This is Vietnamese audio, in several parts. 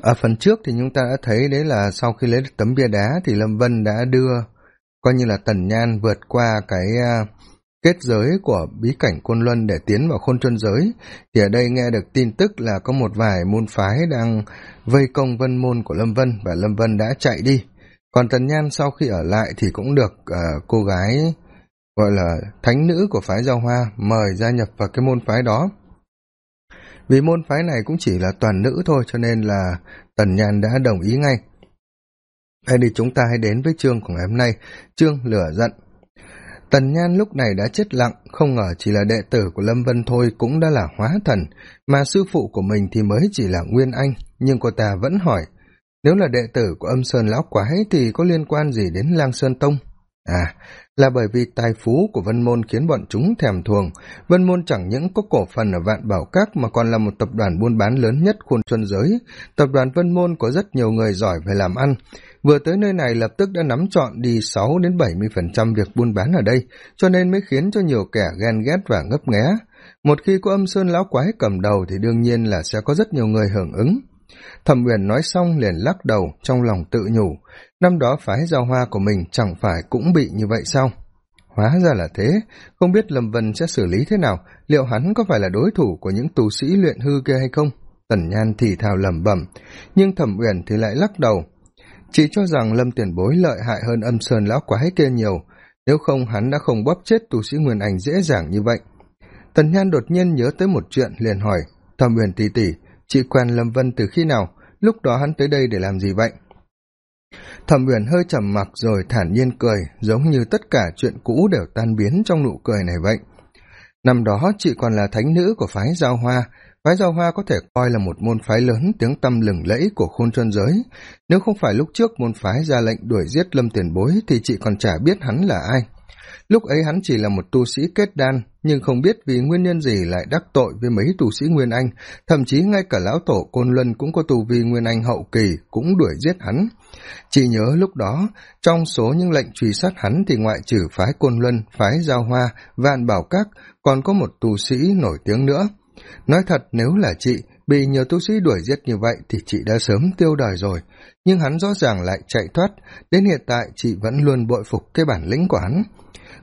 ở phần trước thì chúng ta đã thấy đấy là sau khi lấy được tấm bia đá thì lâm vân đã đưa coi như là tần nhan vượt qua cái à, kết giới của bí cảnh côn luân để tiến vào khôn chân giới. Thì ở đây nghe được tin tức là có một vài môn phái đang vây công vân môn của lâm vân và lâm vân đã chạy đi. Còn tần nhan sau khi ở lại thì cũng được uh, cô gái gọi là thánh nữ của phái giao hoa mời gia nhập vào cái môn phái đó vì môn phái này cũng chỉ là toàn nữ thôi, cho nên là tần nhan đã đồng ý ngay. Hay đi chúng ta hãy đến với chương của ngày hôm nay, chương lửa giận. Tần nhan lúc này đã chết lặng, không ngờ chỉ là đệ tử của lâm vân thôi cũng đã là hóa thần, mà sư phụ của mình thì mới chỉ là nguyên anh, nhưng cô ta vẫn hỏi, nếu là đệ tử của âm sơn lão quái thì có liên quan gì đến lang sơn tông? À là bởi vì tài phú của vân môn khiến bọn chúng thèm thuồng. Vân môn chẳng những có cổ phần ở vạn bảo các mà còn là một tập đoàn buôn bán lớn nhất khuôn xuân giới. Tập đoàn vân môn có rất nhiều người giỏi về làm ăn. Vừa tới nơi này lập tức đã nắm chọn đi sáu đến bảy mươi phần trăm việc buôn bán ở đây, cho nên mới khiến cho nhiều kẻ ghen ghét và ngấp nghé. Một khi có âm sơn lão quái cầm đầu thì đương nhiên là sẽ có rất nhiều người hưởng ứng thẩm uyển nói xong liền lắc đầu, trong lòng tự nhủ, năm đó phái giao hoa của mình chẳng phải cũng bị như vậy sao? Hóa ra là thế, không biết lâm vân sẽ xử lý thế nào, liệu hắn có phải là đối thủ của những tù sĩ luyện hư kia hay không? Tần nhan thì thào lẩm bẩm, nhưng thẩm uyển thì lại lắc đầu. Chị cho rằng lâm tiền bối lợi hại hơn âm sơn lão quái kia nhiều, nếu không hắn đã không bóp chết tù sĩ nguyên ảnh dễ dàng như vậy. Tần nhan đột nhiên nhớ tới một chuyện liền hỏi, thẩm uyển tỉ tỉ chị quen lâm vân từ khi nào? Lúc đó hắn tới đây để làm gì vậy? Thẩm uyển hơi trầm mặc rồi thản nhiên cười, giống như tất cả chuyện cũ đều tan biến trong nụ cười này vậy. Năm đó, chị còn là thánh nữ của phái giao hoa. Phái giao hoa có thể coi là một môn phái lớn, tiếng tăm lừng lẫy của khôn chân giới. Nếu không phải lúc trước môn phái ra lệnh đuổi giết lâm tiền bối, thì chị còn chả biết hắn là ai. Lúc ấy hắn chỉ là một tu sĩ kết đan nhưng không biết vì nguyên nhân gì lại đắc tội với mấy tu sĩ nguyên anh, thậm chí ngay cả lão tổ côn luân cũng có tu vi nguyên anh hậu kỳ cũng đuổi giết hắn. Chỉ nhớ lúc đó, trong số những lệnh truy sát hắn thì ngoại trừ phái côn luân, phái giao hoa, vạn bảo các, còn có một tu sĩ nổi tiếng nữa. Nói thật, nếu là chị, bị nhiều tu sĩ đuổi giết như vậy thì chị đã sớm tiêu đời rồi. Nhưng hắn rõ ràng lại chạy thoát, đến hiện tại chị vẫn luôn bội phục cái bản lĩnh của hắn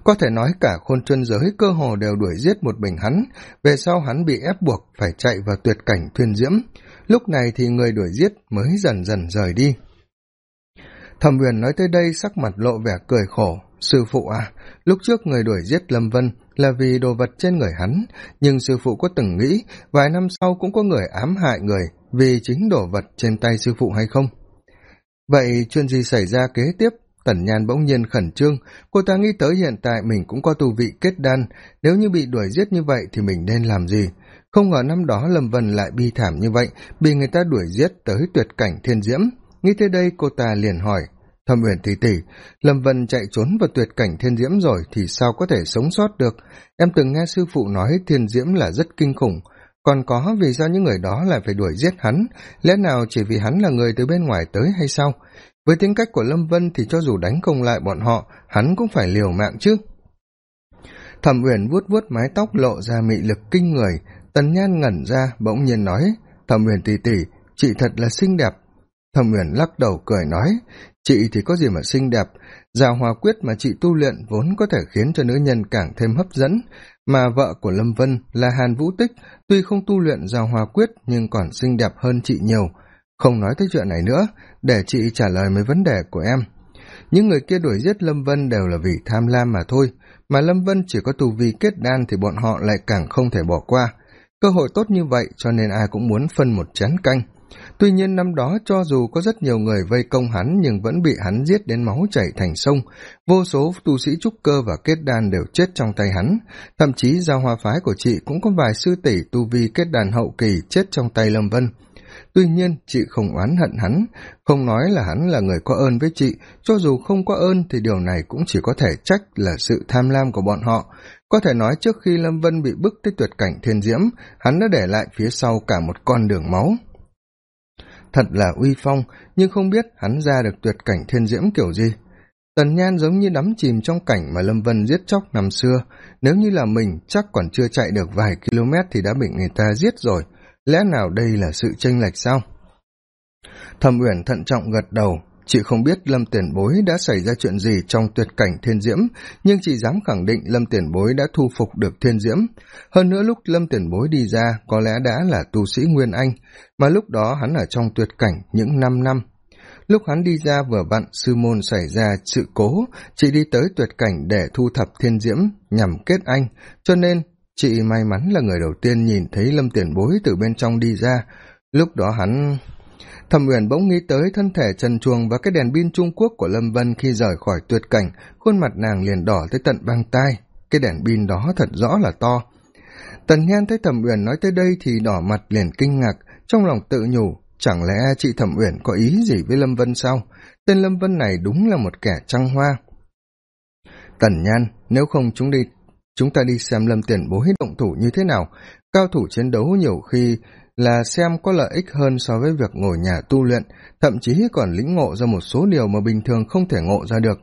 có thể nói cả khôn chân giới cơ hồ đều đuổi giết một mình hắn. Về sau hắn bị ép buộc phải chạy vào tuyệt cảnh thuyền diễm. Lúc này thì người đuổi giết mới dần dần rời đi. Thẩm huyền nói tới đây sắc mặt lộ vẻ cười khổ. Sư phụ à lúc trước người đuổi giết lâm vân là vì đồ vật trên người hắn. Nhưng sư phụ có từng nghĩ vài năm sau cũng có người ám hại người vì chính đồ vật trên tay sư phụ hay không? Vậy chuyện gì xảy ra kế tiếp? Tần nhan bỗng nhiên khẩn trương. Cô ta nghĩ tới hiện tại mình cũng có tu vị kết đan. Nếu như bị đuổi giết như vậy thì mình nên làm gì? Không ngờ năm đó lâm vân lại bi thảm như vậy, bị người ta đuổi giết tới tuyệt cảnh thiên diễm. Nghĩ tới đây cô ta liền hỏi thâm uyển tỷ tỷ, lâm vân chạy trốn vào tuyệt cảnh thiên diễm rồi thì sao có thể sống sót được? Em từng nghe sư phụ nói thiên diễm là rất kinh khủng. Còn có vì sao những người đó lại phải đuổi giết hắn? Lẽ nào chỉ vì hắn là người từ bên ngoài tới hay sao? Với tính cách của lâm vân thì cho dù đánh không lại bọn họ, hắn cũng phải liều mạng chứ. Thẩm uyển vuốt vuốt mái tóc lộ ra mị lực kinh người, tần nhan ngẩn ra, bỗng nhiên nói, thẩm uyển tỉ tỉ chị thật là xinh đẹp. Thẩm uyển lắc đầu cười nói, chị thì có gì mà xinh đẹp giao hòa quyết mà chị tu luyện vốn có thể khiến cho nữ nhân càng thêm hấp dẫn, mà vợ của lâm vân là hàn vũ tích, tuy không tu luyện giao hòa quyết nhưng còn xinh đẹp hơn chị nhiều không nói tới chuyện này nữa, để chị trả lời mấy vấn đề của em. Những người kia đuổi giết lâm vân đều là vì tham lam mà thôi, mà lâm vân chỉ có tù vi kết đan thì bọn họ lại càng không thể bỏ qua. Cơ hội tốt như vậy cho nên ai cũng muốn phân một chén canh. Tuy nhiên năm đó cho dù có rất nhiều người vây công hắn nhưng vẫn bị hắn giết đến máu chảy thành sông. Vô số tu sĩ trúc cơ và kết đan đều chết trong tay hắn. Thậm chí giao hoa phái của chị cũng có vài sư tỷ tu vi kết đàn hậu kỳ chết trong tay lâm vân tuy nhiên, chị không oán hận hắn, không nói là hắn là người có ơn với chị. Cho dù không có ơn thì điều này cũng chỉ có thể trách là sự tham lam của bọn họ. Có thể nói trước khi lâm vân bị bức tới tuyệt cảnh thiên diễm, hắn đã để lại phía sau cả một con đường máu. Thật là uy phong, nhưng không biết hắn ra được tuyệt cảnh thiên diễm kiểu gì. Tần nhan giống như đắm chìm trong cảnh mà lâm vân giết chóc năm xưa. Nếu như là mình, chắc còn chưa chạy được vài km thì đã bị người ta giết rồi lẽ nào đây là sự chênh lệch sao? Thẩm uyển thận trọng gật đầu. Chị không biết lâm tiền bối đã xảy ra chuyện gì trong tuyệt cảnh thiên diễm, nhưng chị dám khẳng định lâm tiền bối đã thu phục được thiên diễm. Hơn nữa lúc lâm tiền bối đi ra, có lẽ đã là tu sĩ nguyên anh, mà lúc đó hắn ở trong tuyệt cảnh những năm năm. Lúc hắn đi ra vừa vặn, sư môn xảy ra sự cố, chị đi tới tuyệt cảnh để thu thập thiên diễm, nhằm kết anh, cho nên chị may mắn là người đầu tiên nhìn thấy lâm tiền bối từ bên trong đi ra. Lúc đó hắn thẩm uyển bỗng nghĩ tới thân thể trần chuồng và cái đèn pin trung quốc của lâm vân khi rời khỏi tuyệt cảnh, khuôn mặt nàng liền đỏ tới tận băng tai. Cái đèn pin đó thật rõ là to. Tần nhan thấy thẩm uyển nói tới đây thì đỏ mặt liền kinh ngạc, trong lòng tự nhủ, chẳng lẽ chị thẩm uyển có ý gì với lâm vân sao? Tên lâm vân này đúng là một kẻ trăng hoa. Tần nhan, nếu không chúng đi chúng ta đi xem lâm tiền bố hết động thủ như thế nào. Cao thủ chiến đấu nhiều khi là xem có lợi ích hơn so với việc ngồi nhà tu luyện, thậm chí còn lĩnh ngộ ra một số điều mà bình thường không thể ngộ ra được.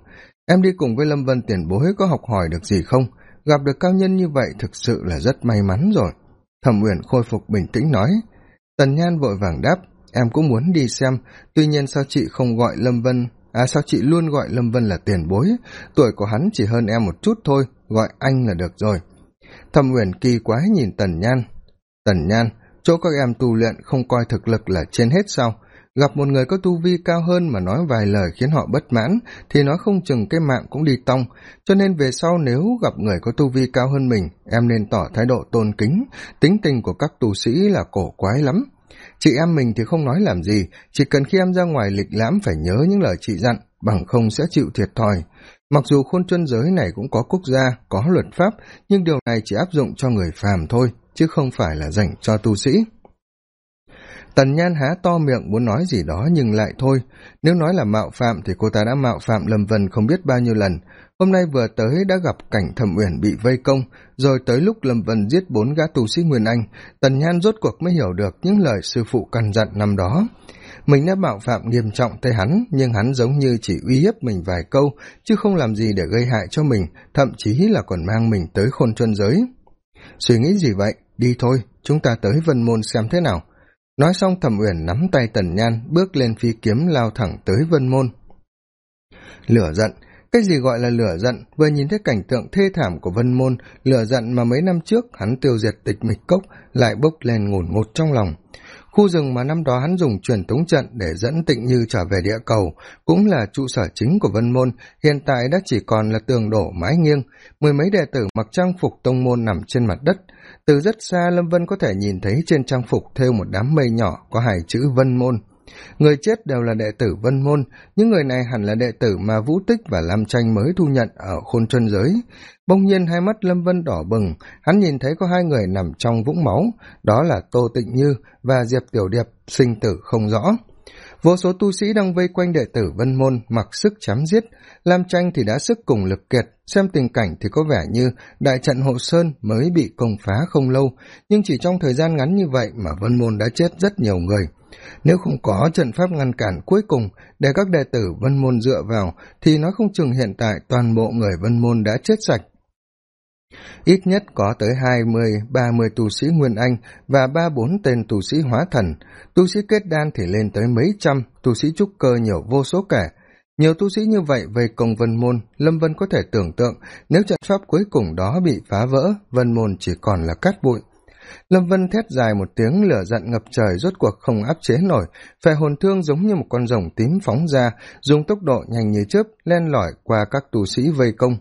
Em đi cùng với lâm vân tiền bối có học hỏi được gì không? Gặp được cao nhân như vậy thực sự là rất may mắn rồi. Thẩm uyển khôi phục bình tĩnh nói. Tần nhan vội vàng đáp, em cũng muốn đi xem, tuy nhiên sao chị không gọi lâm vân? À sao chị luôn gọi lâm vân là tiền bối? Tuổi của hắn chỉ hơn em một chút thôi gọi anh là được rồi. Thẩm uyển kỳ quái nhìn tần nhan. Tần nhan, chỗ các em tu luyện không coi thực lực là trên hết sao? Gặp một người có tu vi cao hơn mà nói vài lời khiến họ bất mãn, thì nói không chừng cái mạng cũng đi tong. Cho nên về sau nếu gặp người có tu vi cao hơn mình, em nên tỏ thái độ tôn kính. Tính tình của các tu sĩ là cổ quái lắm. Chị em mình thì không nói làm gì, chỉ cần khi em ra ngoài lịch lãm phải nhớ những lời chị dặn, bằng không sẽ chịu thiệt thòi mặc dù khôn chân giới này cũng có quốc gia, có luật pháp, nhưng điều này chỉ áp dụng cho người phàm thôi, chứ không phải là dành cho tu sĩ. Tần nhan há to miệng muốn nói gì đó nhưng lại thôi. Nếu nói là mạo phạm thì cô ta đã mạo phạm lâm vân không biết bao nhiêu lần. Hôm nay vừa tới đã gặp cảnh thẩm uyển bị vây công, rồi tới lúc lâm vân giết bốn gã tu sĩ nguyên anh, tần nhan rốt cuộc mới hiểu được những lời sư phụ căn dặn năm đó mình đã bạo phạm nghiêm trọng tới hắn, nhưng hắn giống như chỉ uy hiếp mình vài câu, chứ không làm gì để gây hại cho mình, thậm chí là còn mang mình tới khôn chuân giới. Suy nghĩ gì vậy? Đi thôi, chúng ta tới vân môn xem thế nào. Nói xong, thẩm uyển nắm tay tần nhan, bước lên phi kiếm lao thẳng tới vân môn. Lửa giận. Cái gì gọi là lửa giận? Vừa nhìn thấy cảnh tượng thê thảm của vân môn, lửa giận mà mấy năm trước hắn tiêu diệt tịch mịch cốc lại bốc lên ngổn ngụt trong lòng khu rừng mà năm đó hắn dùng truyền tống trận để dẫn tịnh như trở về địa cầu cũng là trụ sở chính của vân môn, hiện tại đã chỉ còn là tường đổ mái nghiêng. Mười mấy đệ tử mặc trang phục tông môn nằm trên mặt đất. Từ rất xa, lâm vân có thể nhìn thấy trên trang phục thêu một đám mây nhỏ có hai chữ vân môn người chết đều là đệ tử vân môn, những người này hẳn là đệ tử mà vũ tích và lam tranh mới thu nhận ở khôn chân giới. Bỗng nhiên hai mắt lâm vân đỏ bừng, hắn nhìn thấy có hai người nằm trong vũng máu, đó là tô tịnh như và diệp tiểu điệp, sinh tử không rõ. Vô số tu sĩ đang vây quanh đệ tử vân môn mặc sức chém giết, lam tranh thì đã sức cùng lực kiệt xem tình cảnh thì có vẻ như đại trận hộ sơn mới bị công phá không lâu, nhưng chỉ trong thời gian ngắn như vậy mà vân môn đã chết rất nhiều người. Nếu không có trận pháp ngăn cản cuối cùng để các đệ tử vân môn dựa vào, thì nó không chừng hiện tại toàn bộ người vân môn đã chết sạch. Ít nhất có tới hai mươi, ba mươi tu sĩ nguyên anh và ba bốn tên tu sĩ hóa thần. Tu sĩ kết đan thì lên tới mấy trăm, tu sĩ trúc cơ nhiều vô số kể nhiều tu sĩ như vậy về công vân môn, lâm vân có thể tưởng tượng, nếu trận pháp cuối cùng đó bị phá vỡ, vân môn chỉ còn là cát bụi. Lâm vân thét dài một tiếng lửa giận ngập trời, rốt cuộc không áp chế nổi. Phè hồn thương giống như một con rồng tím phóng ra, dùng tốc độ nhanh như chớp, len lỏi qua các tu sĩ vây công.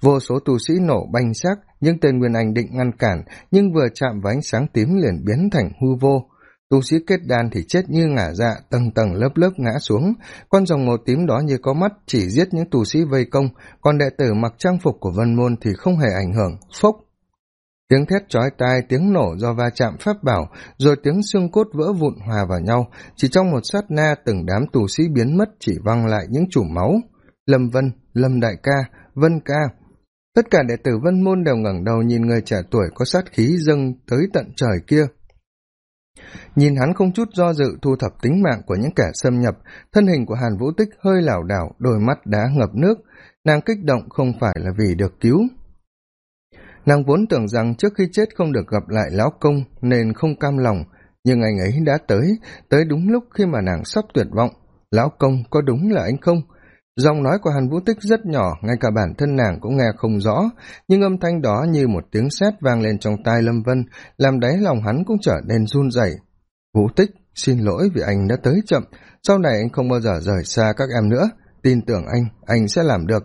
Vô số tu sĩ nổ banh xác nhưng tên nguyên anh định ngăn cản, nhưng vừa chạm vào ánh sáng tím liền biến thành hư vô tu sĩ kết đan thì chết như ngả dạ tầng tầng lớp lớp ngã xuống. Con rồng màu tím đó như có mắt, chỉ giết những tu sĩ vây công. Còn đệ tử mặc trang phục của vân môn thì không hề ảnh hưởng. Phốc! Tiếng thét chói tai, tiếng nổ do va chạm pháp bảo, rồi tiếng xương cốt vỡ vụn hòa vào nhau. Chỉ trong một sát na, từng đám tù sĩ biến mất, chỉ văng lại những chùm máu. Lâm vân, lâm đại ca, vân ca. Tất cả đệ tử vân môn đều ngẩng đầu nhìn người trẻ tuổi có sát khí dâng tới tận trời kia nhìn hắn không chút do dự thu thập tính mạng của những kẻ xâm nhập, thân hình của hàn vũ tích hơi lảo đảo, đôi mắt đá ngập nước. Nàng kích động không phải là vì được cứu. Nàng vốn tưởng rằng trước khi chết không được gặp lại lão công nên không cam lòng, nhưng anh ấy đã tới tới đúng lúc khi mà nàng sắp tuyệt vọng. Lão công có đúng là anh không? Giọng nói của hàn vũ tích rất nhỏ, ngay cả bản thân nàng cũng nghe không rõ, nhưng âm thanh đó như một tiếng sét vang lên trong tai lâm vân, làm đáy lòng hắn cũng trở nên run rẩy. Vũ tích, xin lỗi vì anh đã tới chậm, sau này anh không bao giờ rời xa các em nữa, tin tưởng anh anh sẽ làm được.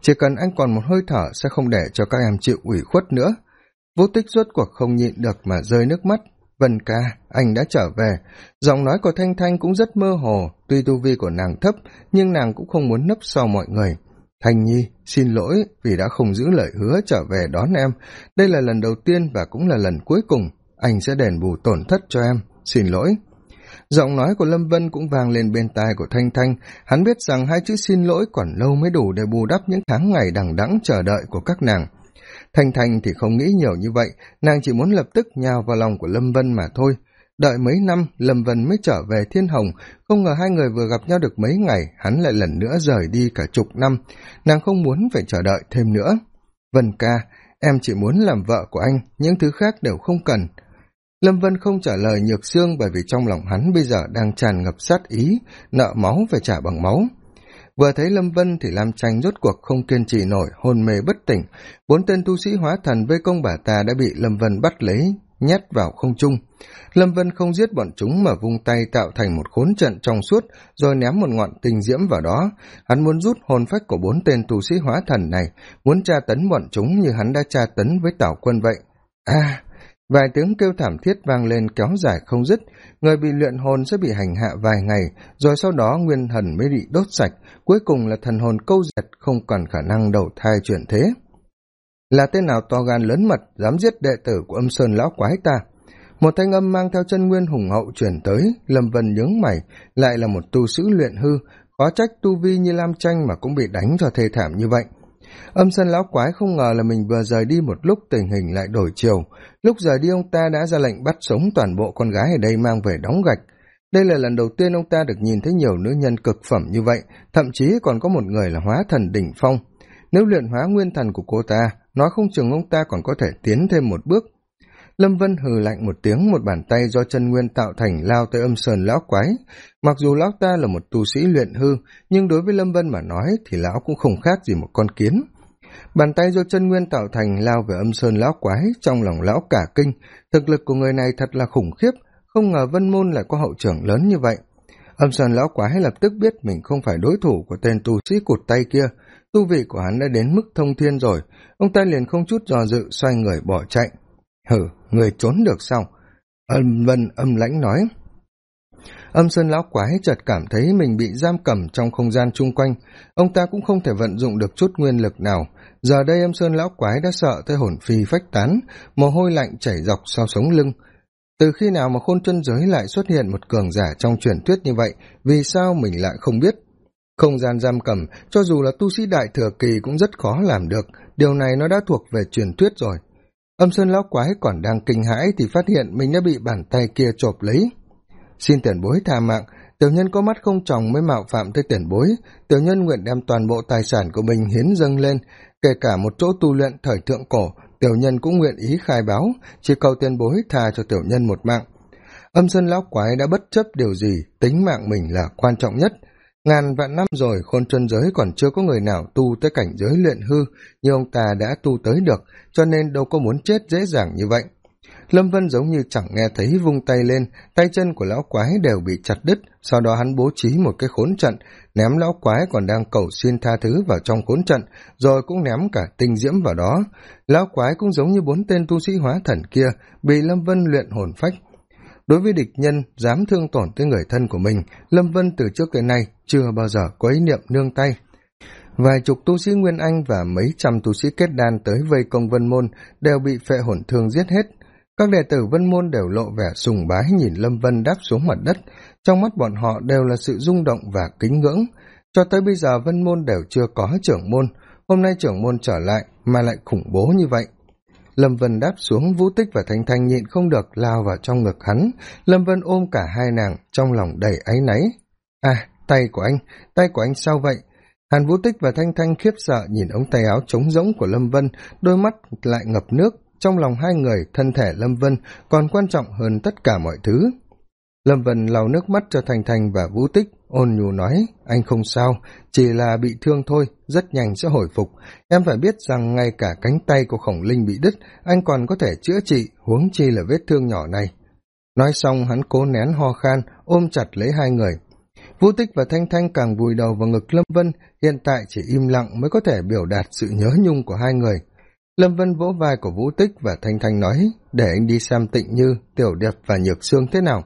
Chỉ cần anh còn một hơi thở sẽ không để cho các em chịu ủy khuất nữa. Vũ tích rốt cuộc không nhịn được mà rơi nước mắt vân ca, anh đã trở về. Giọng nói của thanh thanh cũng rất mơ hồ, tuy tu vi của nàng thấp, nhưng nàng cũng không muốn nấp sau mọi người. Thanh nhi, xin lỗi vì đã không giữ lời hứa trở về đón em. Đây là lần đầu tiên và cũng là lần cuối cùng. Anh sẽ đền bù tổn thất cho em. Xin lỗi. Giọng nói của lâm vân cũng vang lên bên tai của thanh thanh. Hắn biết rằng hai chữ xin lỗi còn lâu mới đủ để bù đắp những tháng ngày đằng đẵng chờ đợi của các nàng thanh thanh thì không nghĩ nhiều như vậy, nàng chỉ muốn lập tức nhào vào lòng của lâm vân mà thôi. Đợi mấy năm, lâm vân mới trở về thiên hồng. Không ngờ hai người vừa gặp nhau được mấy ngày, hắn lại lần nữa rời đi cả chục năm. Nàng không muốn phải chờ đợi thêm nữa. Vân ca, em chỉ muốn làm vợ của anh, những thứ khác đều không cần. Lâm vân không trả lời nhược xương bởi vì trong lòng hắn bây giờ đang tràn ngập sát ý, nợ máu phải trả bằng máu vừa thấy lâm vân thì lam tranh rốt cuộc không kiên trì nổi, hôn mê bất tỉnh. Bốn tên tu sĩ hóa thần vây công bà ta đã bị lâm vân bắt lấy, nhét vào không trung. Lâm vân không giết bọn chúng mà vung tay tạo thành một khốn trận trong suốt, rồi ném một ngọn tinh diễm vào đó. Hắn muốn rút hồn phách của bốn tên tu sĩ hóa thần này, muốn tra tấn bọn chúng như hắn đã tra tấn với tảo quân vậy. A vài tiếng kêu thảm thiết vang lên kéo dài không dứt. Người bị luyện hồn sẽ bị hành hạ vài ngày, rồi sau đó nguyên thần mới bị đốt sạch. Cuối cùng là thần hồn câu diệt, không còn khả năng đầu thai chuyển thế. Là tên nào to gan lớn mật dám giết đệ tử của âm sơn lão quái ta? Một thanh âm mang theo chân nguyên hùng hậu chuyển tới lâm vân nhướng mày, lại là một tu sĩ luyện hư, khó trách tu vi như lam tranh mà cũng bị đánh cho thê thảm như vậy âm sân lão quái không ngờ là mình vừa rời đi một lúc tình hình lại đổi chiều. Lúc rời đi, ông ta đã ra lệnh bắt sống toàn bộ con gái ở đây mang về đóng gạch. Đây là lần đầu tiên ông ta được nhìn thấy nhiều nữ nhân cực phẩm như vậy, thậm chí còn có một người là hóa thần đỉnh phong. Nếu luyện hóa nguyên thần của cô ta, nói không chừng ông ta còn có thể tiến thêm một bước lâm vân hừ lạnh một tiếng, một bàn tay do chân nguyên tạo thành lao tới âm sơn lão quái. Mặc dù lão ta là một tu sĩ luyện hư, nhưng đối với lâm vân mà nói thì lão cũng không khác gì một con kiến. Bàn tay do chân nguyên tạo thành lao về âm sơn lão quái, trong lòng lão cả kinh. Thực lực của người này thật là khủng khiếp, không ngờ vân môn lại có hậu trưởng lớn như vậy. Âm sơn lão quái lập tức biết mình không phải đối thủ của tên tu sĩ cụt tay kia. Tu vị của hắn đã đến mức thông thiên rồi, ông ta liền không chút dò dự xoay người bỏ chạy. Hử người trốn được sao ân vân âm lãnh nói. Âm sơn lão quái chợt cảm thấy mình bị giam cầm trong không gian chung quanh. Ông ta cũng không thể vận dụng được chút nguyên lực nào. Giờ đây âm sơn lão quái đã sợ tới hồn phi phách tán, mồ hôi lạnh chảy dọc sau sống lưng. Từ khi nào mà khôn chân giới lại xuất hiện một cường giả trong truyền thuyết như vậy, vì sao mình lại không biết? Không gian giam cầm, cho dù là tu sĩ đại thừa kỳ cũng rất khó làm được. Điều này nó đã thuộc về truyền thuyết rồi âm sơn lão quái còn đang kinh hãi thì phát hiện mình đã bị bàn tay kia chộp lấy. Xin tiền bối tha mạng, tiểu nhân có mắt không tròng mới mạo phạm tới tiền bối. Tiểu nhân nguyện đem toàn bộ tài sản của mình hiến dâng lên, kể cả một chỗ tu luyện thời thượng cổ, tiểu nhân cũng nguyện ý khai báo, chỉ cầu tiền bối tha cho tiểu nhân một mạng. Âm sơn lão quái đã bất chấp điều gì, tính mạng mình là quan trọng nhất ngàn vạn năm rồi, khôn chân giới còn chưa có người nào tu tới cảnh giới luyện hư như ông ta đã tu tới được, cho nên đâu có muốn chết dễ dàng như vậy. Lâm vân giống như chẳng nghe thấy vung tay lên, tay chân của lão quái đều bị chặt đứt, sau đó hắn bố trí một cái khốn trận, ném lão quái còn đang cầu xin tha thứ vào trong khốn trận, rồi cũng ném cả tinh diễm vào đó. Lão quái cũng giống như bốn tên tu sĩ hóa thần kia, bị lâm vân luyện hồn phách đối với địch nhân dám thương tổn tới người thân của mình, lâm vân từ trước tới nay chưa bao giờ có ý niệm nương tay. Vài chục tu sĩ nguyên anh và mấy trăm tu sĩ kết đan tới vây công vân môn đều bị phệ hổn thương giết hết. Các đệ tử vân môn đều lộ vẻ sùng bái nhìn lâm vân đáp xuống mặt đất. Trong mắt bọn họ đều là sự rung động và kính ngưỡng. Cho tới bây giờ vân môn đều chưa có trưởng môn. Hôm nay trưởng môn trở lại mà lại khủng bố như vậy lâm vân đáp xuống vũ tích và thanh thanh nhịn không được lao vào trong ngực hắn. Lâm vân ôm cả hai nàng, trong lòng đầy áy náy. À tay của anh, tay của anh sao vậy? Hàn vũ tích và thanh thanh khiếp sợ nhìn ống tay áo trống rỗng của lâm vân, đôi mắt lại ngập nước. Trong lòng hai người, thân thể lâm vân còn quan trọng hơn tất cả mọi thứ. Lâm vân lau nước mắt cho Thanh Thanh và vũ tích ôn nhu nói, anh không sao, chỉ là bị thương thôi, rất nhanh sẽ hồi phục. Em phải biết rằng ngay cả cánh tay của khổng linh bị đứt, anh còn có thể chữa trị, huống chi là vết thương nhỏ này. Nói xong, hắn cố nén ho khan, ôm chặt lấy hai người. Vũ tích và thanh thanh càng vùi đầu vào ngực lâm vân, hiện tại chỉ im lặng mới có thể biểu đạt sự nhớ nhung của hai người. Lâm vân vỗ vai của vũ tích và thanh thanh nói, để anh đi xem tịnh như, tiểu đẹp và nhược xương thế nào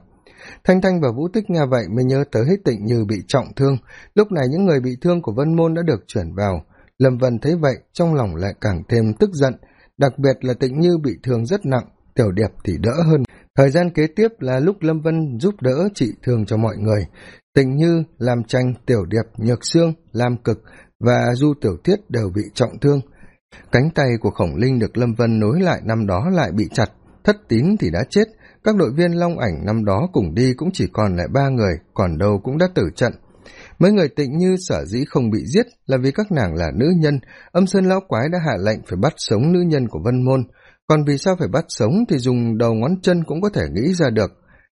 thanh thanh và vũ tích nghe vậy mới nhớ tới tịnh như bị trọng thương. Lúc này những người bị thương của vân môn đã được chuyển vào. Lâm vân thấy vậy, trong lòng lại càng thêm tức giận. Đặc biệt là tịnh như bị thương rất nặng, tiểu điệp thì đỡ hơn. Thời gian kế tiếp là lúc lâm vân giúp đỡ trị thương cho mọi người. Tịnh như làm tranh tiểu điệp, nhược xương lam cực và du tiểu tiết đều bị trọng thương. Cánh tay của khổng linh được lâm vân nối lại năm đó lại bị chặt, thất tín thì đã chết các đội viên long ảnh năm đó cùng đi cũng chỉ còn lại ba người, còn đâu cũng đã tử trận. Mấy người tịnh như sở dĩ không bị giết là vì các nàng là nữ nhân. Âm sơn lão quái đã hạ lệnh phải bắt sống nữ nhân của vân môn. Còn vì sao phải bắt sống thì dùng đầu ngón chân cũng có thể nghĩ ra được.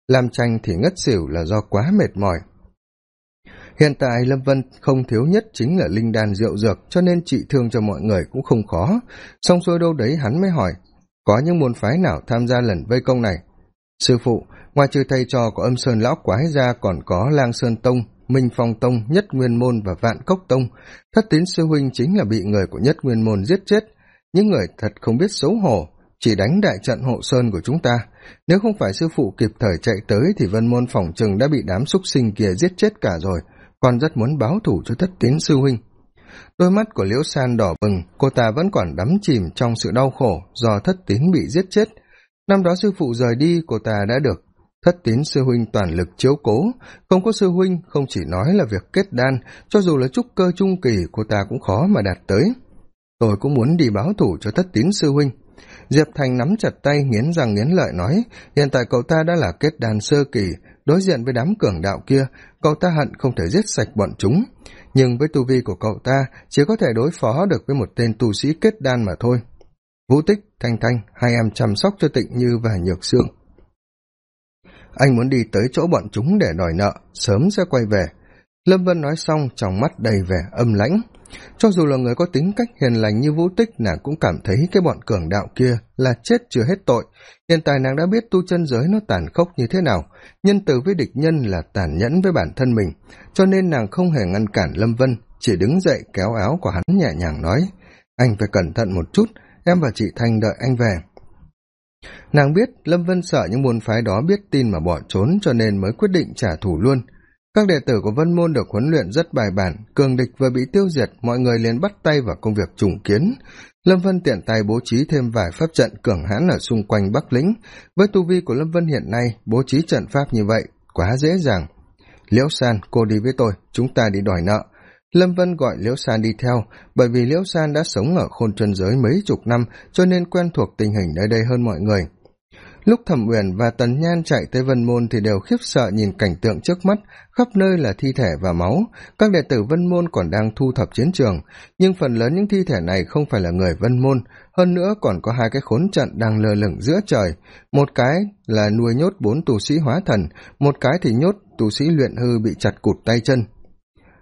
Làm tranh thì ngất xỉu là do quá mệt mỏi. Hiện tại lâm vân không thiếu nhất chính là linh đan rượu dược, cho nên trị thương cho mọi người cũng không khó. Xong xuôi đâu đấy hắn mới hỏi, có những môn phái nào tham gia lần vây công này? Sư phụ, ngoài trừ thầy trò của âm sơn lão quái ra còn có lang sơn tông, minh phong tông, nhất nguyên môn và vạn cốc tông. Thất tín sư huynh chính là bị người của nhất nguyên môn giết chết. Những người thật không biết xấu hổ, chỉ đánh đại trận hộ sơn của chúng ta. Nếu không phải sư phụ kịp thời chạy tới thì vân môn Phỏng chừng đã bị đám xúc sinh kia giết chết cả rồi Con rất muốn báo thủ cho thất tín sư huynh. Đôi mắt của liễu san đỏ bừng, cô ta vẫn còn đắm chìm trong sự đau khổ do thất tín bị giết chết năm đó sư phụ rời đi, cô ta đã được thất tín sư huynh toàn lực chiếu cố. Không có sư huynh, không chỉ nói là việc kết đan, cho dù là trúc cơ trung kỳ, cô ta cũng khó mà đạt tới. Tôi cũng muốn đi báo thủ cho thất tín sư huynh. Diệp thành nắm chặt tay, nghiến răng nghiến lợi nói, hiện tại cậu ta đã là kết đan sơ kỳ, đối diện với đám cường đạo kia, cậu ta hận không thể giết sạch bọn chúng. Nhưng với tu vi của cậu ta, chỉ có thể đối phó được với một tên tu sĩ kết đan mà thôi. Vũ tích thanh thanh, hai em chăm sóc cho tịnh như và nhược xương anh muốn đi tới chỗ bọn chúng để đòi nợ, sớm sẽ quay về. Lâm vân nói xong, trong mắt đầy vẻ âm lãnh. Cho dù là người có tính cách hiền lành như vũ tích, nàng cũng cảm thấy cái bọn cường đạo kia là chết chưa hết tội. Hiện tại nàng đã biết tu chân giới nó tàn khốc như thế nào. Nhân từ với địch nhân là tàn nhẫn với bản thân mình, cho nên nàng không hề ngăn cản lâm vân, chỉ đứng dậy kéo áo của hắn nhẹ nhàng nói, anh phải cẩn thận một chút em và chị thanh đợi anh về. Nàng biết lâm vân sợ những môn phái đó biết tin mà bỏ trốn cho nên mới quyết định trả thù luôn. Các đệ tử của vân môn được huấn luyện rất bài bản, cường địch vừa bị tiêu diệt, mọi người liền bắt tay vào công việc trùng kiến. Lâm vân tiện tay bố trí thêm vài pháp trận cường hãn ở xung quanh bắc lĩnh. Với tu vi của lâm vân hiện nay, bố trí trận pháp như vậy quá dễ dàng. Liễu san, cô đi với tôi, chúng ta đi đòi nợ lâm vân gọi liễu san đi theo, bởi vì liễu san đã sống ở khôn chân giới mấy chục năm, cho nên quen thuộc tình hình nơi đây hơn mọi người. Lúc thẩm uyển và tần nhan chạy tới vân môn thì đều khiếp sợ nhìn cảnh tượng trước mắt, khắp nơi là thi thể và máu. Các đệ tử vân môn còn đang thu thập chiến trường, nhưng phần lớn những thi thể này không phải là người vân môn, hơn nữa còn có hai cái khốn trận đang lơ lửng giữa trời. Một cái là nuôi nhốt bốn tù sĩ hóa thần, một cái thì nhốt tù sĩ luyện hư bị chặt cụt tay chân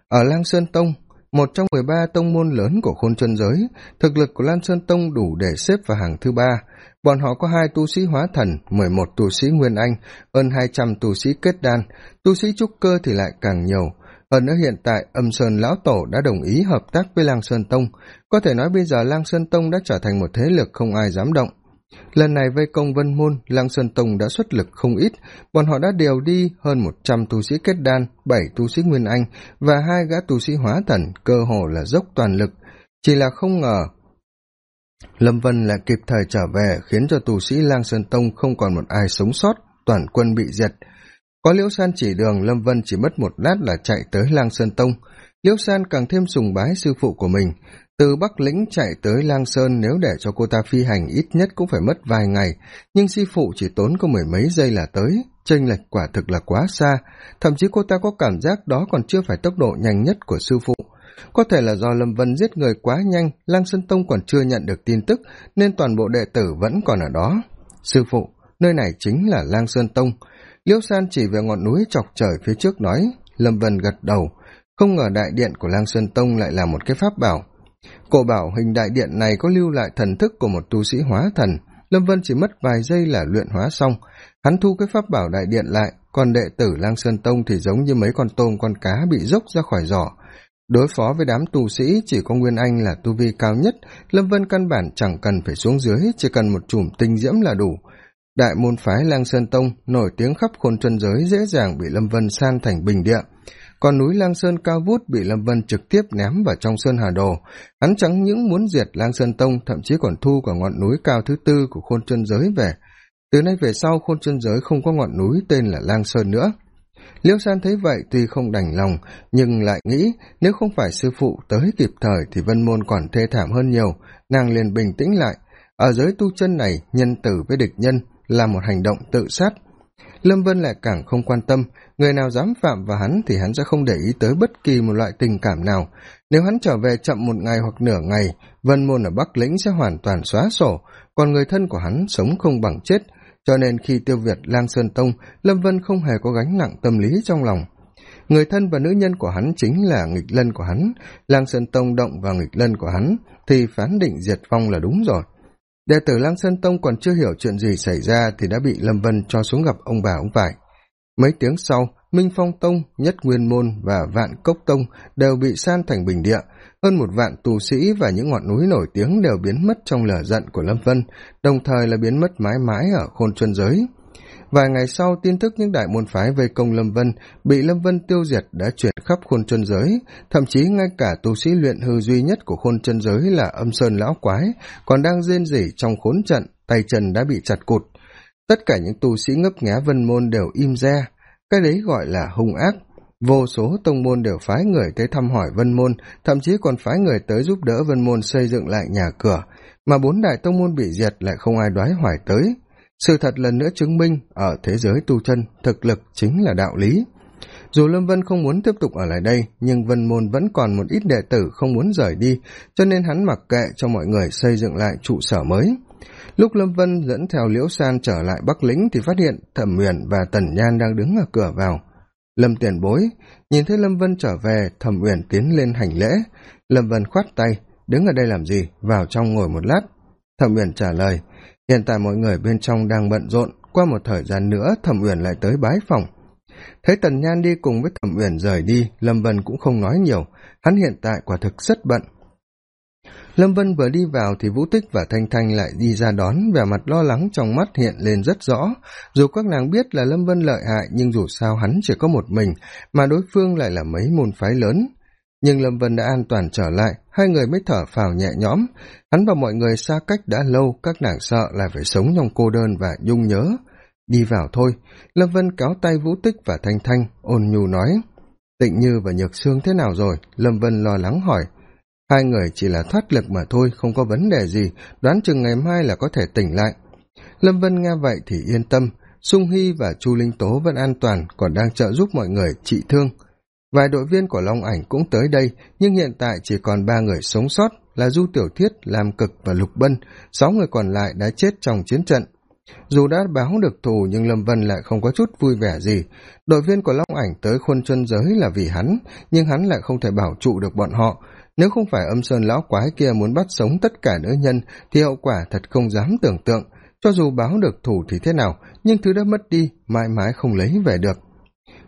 ở lang sơn tông, một trong mười ba tông môn lớn của khôn chân giới, thực lực của lan sơn tông đủ để xếp vào hàng thứ ba. Bọn họ có hai tu sĩ hóa thần, mười một tu sĩ nguyên anh, hơn hai trăm tu sĩ kết đan. Tu sĩ trúc cơ thì lại càng nhiều. Hơn nữa hiện tại âm sơn lão tổ đã đồng ý hợp tác với lang sơn tông. Có thể nói bây giờ lang sơn tông đã trở thành một thế lực không ai dám động lần này vây công vân môn lang sơn tông đã xuất lực không ít. Bọn họ đã điều đi hơn một trăm tu sĩ kết đan, bảy tu sĩ nguyên anh và hai gã tu sĩ hóa thần, cơ hồ là dốc toàn lực. Chỉ là không ngờ, lâm vân lại kịp thời trở về, khiến cho tu sĩ lang sơn tông không còn một ai sống sót, toàn quân bị diệt. Có liễu san chỉ đường, lâm vân chỉ mất một lát là chạy tới lang sơn tông. Liễu san càng thêm sùng bái sư phụ của mình từ bắc lĩnh chạy tới lang sơn nếu để cho cô ta phi hành ít nhất cũng phải mất vài ngày, nhưng sư phụ chỉ tốn có mười mấy giây là tới. Chênh lệch quả thực là quá xa, thậm chí cô ta có cảm giác đó còn chưa phải tốc độ nhanh nhất của sư phụ. Có thể là do lâm vân giết người quá nhanh, lang sơn tông còn chưa nhận được tin tức, nên toàn bộ đệ tử vẫn còn ở đó. Sư phụ, nơi này chính là lang sơn tông. Liễu san chỉ về ngọn núi chọc trời phía trước nói, lâm vân gật đầu. Không ngờ đại điện của lang sơn tông lại là một cái pháp bảo cổ bảo hình đại điện này có lưu lại thần thức của một tu sĩ hóa thần. Lâm vân chỉ mất vài giây là luyện hóa xong. Hắn thu cái pháp bảo đại điện lại, còn đệ tử lang sơn tông thì giống như mấy con tôm, con cá bị dốc ra khỏi giỏ. Đối phó với đám tu sĩ, chỉ có nguyên anh là tu vi cao nhất. Lâm vân căn bản chẳng cần phải xuống dưới, chỉ cần một chùm tinh diễm là đủ. Đại môn phái lang sơn tông nổi tiếng khắp khôn chân giới dễ dàng bị lâm vân san thành bình địa còn núi lang sơn cao vút bị lâm vân trực tiếp ném vào trong sơn hà đồ. Hắn chẳng những muốn diệt lang sơn tông, thậm chí còn thu cả ngọn núi cao thứ tư của khôn chân giới về. Từ nay về sau, khôn chân giới không có ngọn núi tên là lang sơn nữa. Liêu san thấy vậy tuy không đành lòng, nhưng lại nghĩ nếu không phải sư phụ tới kịp thời thì vân môn còn thê thảm hơn nhiều. Nàng liền bình tĩnh lại. Ở giới tu chân này, nhân tử với địch nhân là một hành động tự sát lâm vân lại càng không quan tâm. Người nào dám phạm vào hắn thì hắn sẽ không để ý tới bất kỳ một loại tình cảm nào. Nếu hắn trở về chậm một ngày hoặc nửa ngày, vân môn ở bắc lĩnh sẽ hoàn toàn xóa sổ. Còn người thân của hắn sống không bằng chết. Cho nên khi tiêu việt lang sơn tông, lâm vân không hề có gánh nặng tâm lý trong lòng. Người thân và nữ nhân của hắn chính là nghịch lân của hắn. Lang sơn tông động vào nghịch lân của hắn, thì phán định diệt vong là đúng rồi đệ tử lang sơn tông còn chưa hiểu chuyện gì xảy ra thì đã bị lâm vân cho xuống gặp ông bà ông vải. Mấy tiếng sau, minh phong tông, nhất nguyên môn và vạn cốc tông đều bị san thành bình địa. Hơn một vạn tù sĩ và những ngọn núi nổi tiếng đều biến mất trong lở giận của lâm vân, đồng thời là biến mất mãi mãi ở khôn chuân giới vài ngày sau, tin tức những đại môn phái vây công lâm vân bị lâm vân tiêu diệt đã chuyển khắp khôn chân giới. Thậm chí ngay cả tu sĩ luyện hư duy nhất của khôn chân giới là âm sơn lão quái còn đang rên rỉ trong khốn trận, tay chân đã bị chặt cụt. Tất cả những tu sĩ ngấp nghé vân môn đều im re. Cái đấy gọi là hung ác. Vô số tông môn đều phái người tới thăm hỏi vân môn, thậm chí còn phái người tới giúp đỡ vân môn xây dựng lại nhà cửa. Mà bốn đại tông môn bị diệt lại không ai đoái hoài tới sự thật lần nữa chứng minh ở thế giới tu chân thực lực chính là đạo lý. Dù lâm vân không muốn tiếp tục ở lại đây, nhưng vân môn vẫn còn một ít đệ tử không muốn rời đi, cho nên hắn mặc kệ cho mọi người xây dựng lại trụ sở mới. Lúc lâm vân dẫn theo liễu san trở lại bắc lĩnh thì phát hiện thẩm uyển và tần nhan đang đứng ở cửa vào. Lâm tiền bối, nhìn thấy lâm vân trở về, thẩm uyển tiến lên hành lễ. Lâm vân khoát tay, đứng ở đây làm gì? Vào trong ngồi một lát. Thẩm uyển trả lời hiện tại mọi người bên trong đang bận rộn, qua một thời gian nữa thẩm uyển lại tới bái phòng. Thấy tần nhan đi cùng với thẩm uyển rời đi, lâm vân cũng không nói nhiều. Hắn hiện tại quả thực rất bận. Lâm vân vừa đi vào thì vũ tích và thanh thanh lại đi ra đón. Vẻ mặt lo lắng trong mắt hiện lên rất rõ. Dù các nàng biết là lâm vân lợi hại, nhưng dù sao hắn chỉ có một mình, mà đối phương lại là mấy môn phái lớn nhưng lâm vân đã an toàn trở lại, hai người mới thở phào nhẹ nhõm. Hắn và mọi người xa cách đã lâu, các nàng sợ là phải sống trong cô đơn và nhung nhớ. Đi vào thôi, lâm vân kéo tay vũ tích và thanh thanh, ôn nhu nói, tịnh như và nhược sương thế nào rồi? Lâm vân lo lắng hỏi. Hai người chỉ là thoát lực mà thôi, không có vấn đề gì, đoán chừng ngày mai là có thể tỉnh lại. Lâm vân nghe vậy thì yên tâm, sung hy và chu linh tố vẫn an toàn, còn đang trợ giúp mọi người trị thương vài đội viên của long ảnh cũng tới đây, nhưng hiện tại chỉ còn ba người sống sót là du tiểu thiết làm cực và lục bân. Sáu người còn lại đã chết trong chiến trận. Dù đã báo được thù, nhưng lâm vân lại không có chút vui vẻ gì. Đội viên của long ảnh tới khuôn chân giới là vì hắn, nhưng hắn lại không thể bảo trụ được bọn họ. Nếu không phải âm sơn lão quái kia muốn bắt sống tất cả nữ nhân, thì hậu quả thật không dám tưởng tượng. Cho dù báo được thủ thì thế nào, nhưng thứ đã mất đi, mãi mãi không lấy về được.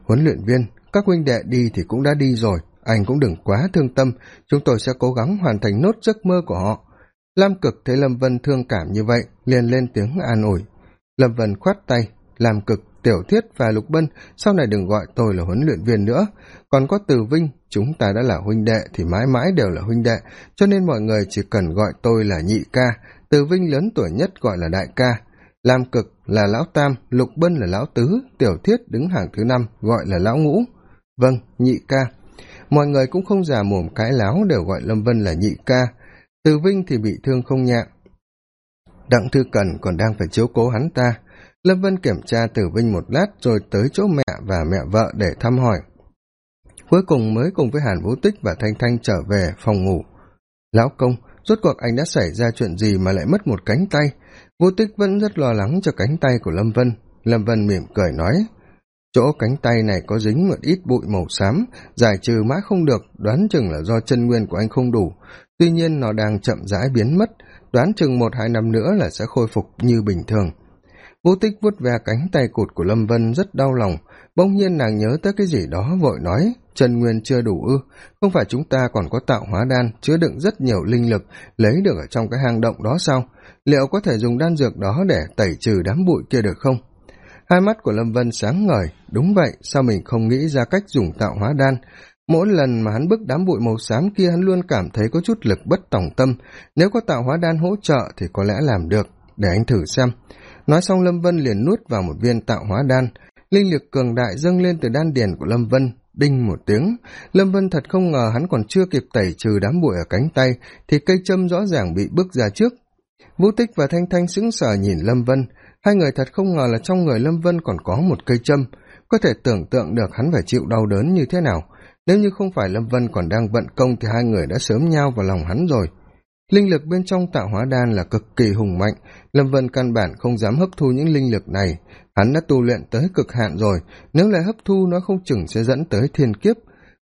Huấn luyện viên các huynh đệ đi thì cũng đã đi rồi, anh cũng đừng quá thương tâm, chúng tôi sẽ cố gắng hoàn thành nốt giấc mơ của họ. Lam cực thấy lâm vân thương cảm như vậy, liền lên tiếng an ủi. Lâm vân khoát tay, lam cực, tiểu thiết và lục bân, sau này đừng gọi tôi là huấn luyện viên nữa. Còn có từ vinh, chúng ta đã là huynh đệ thì mãi mãi đều là huynh đệ, cho nên mọi người chỉ cần gọi tôi là nhị ca. Từ vinh lớn tuổi nhất gọi là đại ca. Lam cực là lão tam, lục bân là lão tứ, tiểu thiết đứng hàng thứ năm gọi là lão ngũ vâng nhị ca. Mọi người cũng không già mồm cãi láo đều gọi lâm vân là nhị ca. Từ vinh thì bị thương không nhẹ. Đặng thư cần còn đang phải chiếu cố hắn ta. Lâm vân kiểm tra từ vinh một lát rồi tới chỗ mẹ và mẹ vợ để thăm hỏi. Cuối cùng mới cùng với hàn vũ tích và thanh thanh trở về phòng ngủ. Lão công, rốt cuộc anh đã xảy ra chuyện gì mà lại mất một cánh tay? Vũ tích vẫn rất lo lắng cho cánh tay của lâm vân. Lâm vân mỉm cười nói chỗ cánh tay này có dính một ít bụi màu xám, giải trừ mãi không được, đoán chừng là do chân nguyên của anh không đủ. Tuy nhiên nó đang chậm rãi biến mất, đoán chừng một hai năm nữa là sẽ khôi phục như bình thường. Vô tích vuốt ve cánh tay cụt của lâm vân rất đau lòng. Bỗng nhiên nàng nhớ tới cái gì đó vội nói, chân nguyên chưa đủ ư? Không phải chúng ta còn có tạo hóa đan, chứa đựng rất nhiều linh lực, lấy được ở trong cái hang động đó sao? Liệu có thể dùng đan dược đó để tẩy trừ đám bụi kia được không? Hai mắt của lâm vân sáng ngời. Đúng vậy, sao mình không nghĩ ra cách dùng tạo hóa đan? Mỗi lần mà hắn bức đám bụi màu xám kia, hắn luôn cảm thấy có chút lực bất tòng tâm. Nếu có tạo hóa đan hỗ trợ thì có lẽ làm được. Để anh thử xem. Nói xong, lâm vân liền nuốt vào một viên tạo hóa đan. Linh lực cường đại dâng lên từ đan điền của lâm vân. Đinh một tiếng. Lâm vân thật không ngờ hắn còn chưa kịp tẩy trừ đám bụi ở cánh tay, thì cây châm rõ ràng bị bước ra trước. Vũ tích và thanh thanh sững sờ nhìn lâm vân hai người thật không ngờ là trong người lâm vân còn có một cây châm. Có thể tưởng tượng được hắn phải chịu đau đớn như thế nào. Nếu như không phải lâm vân còn đang vận công thì hai người đã sớm nhao vào lòng hắn rồi. Linh lực bên trong tạo hóa đan là cực kỳ hùng mạnh. Lâm vân căn bản không dám hấp thu những linh lực này. Hắn đã tu luyện tới cực hạn rồi. Nếu lại hấp thu, nó không chừng sẽ dẫn tới thiên kiếp.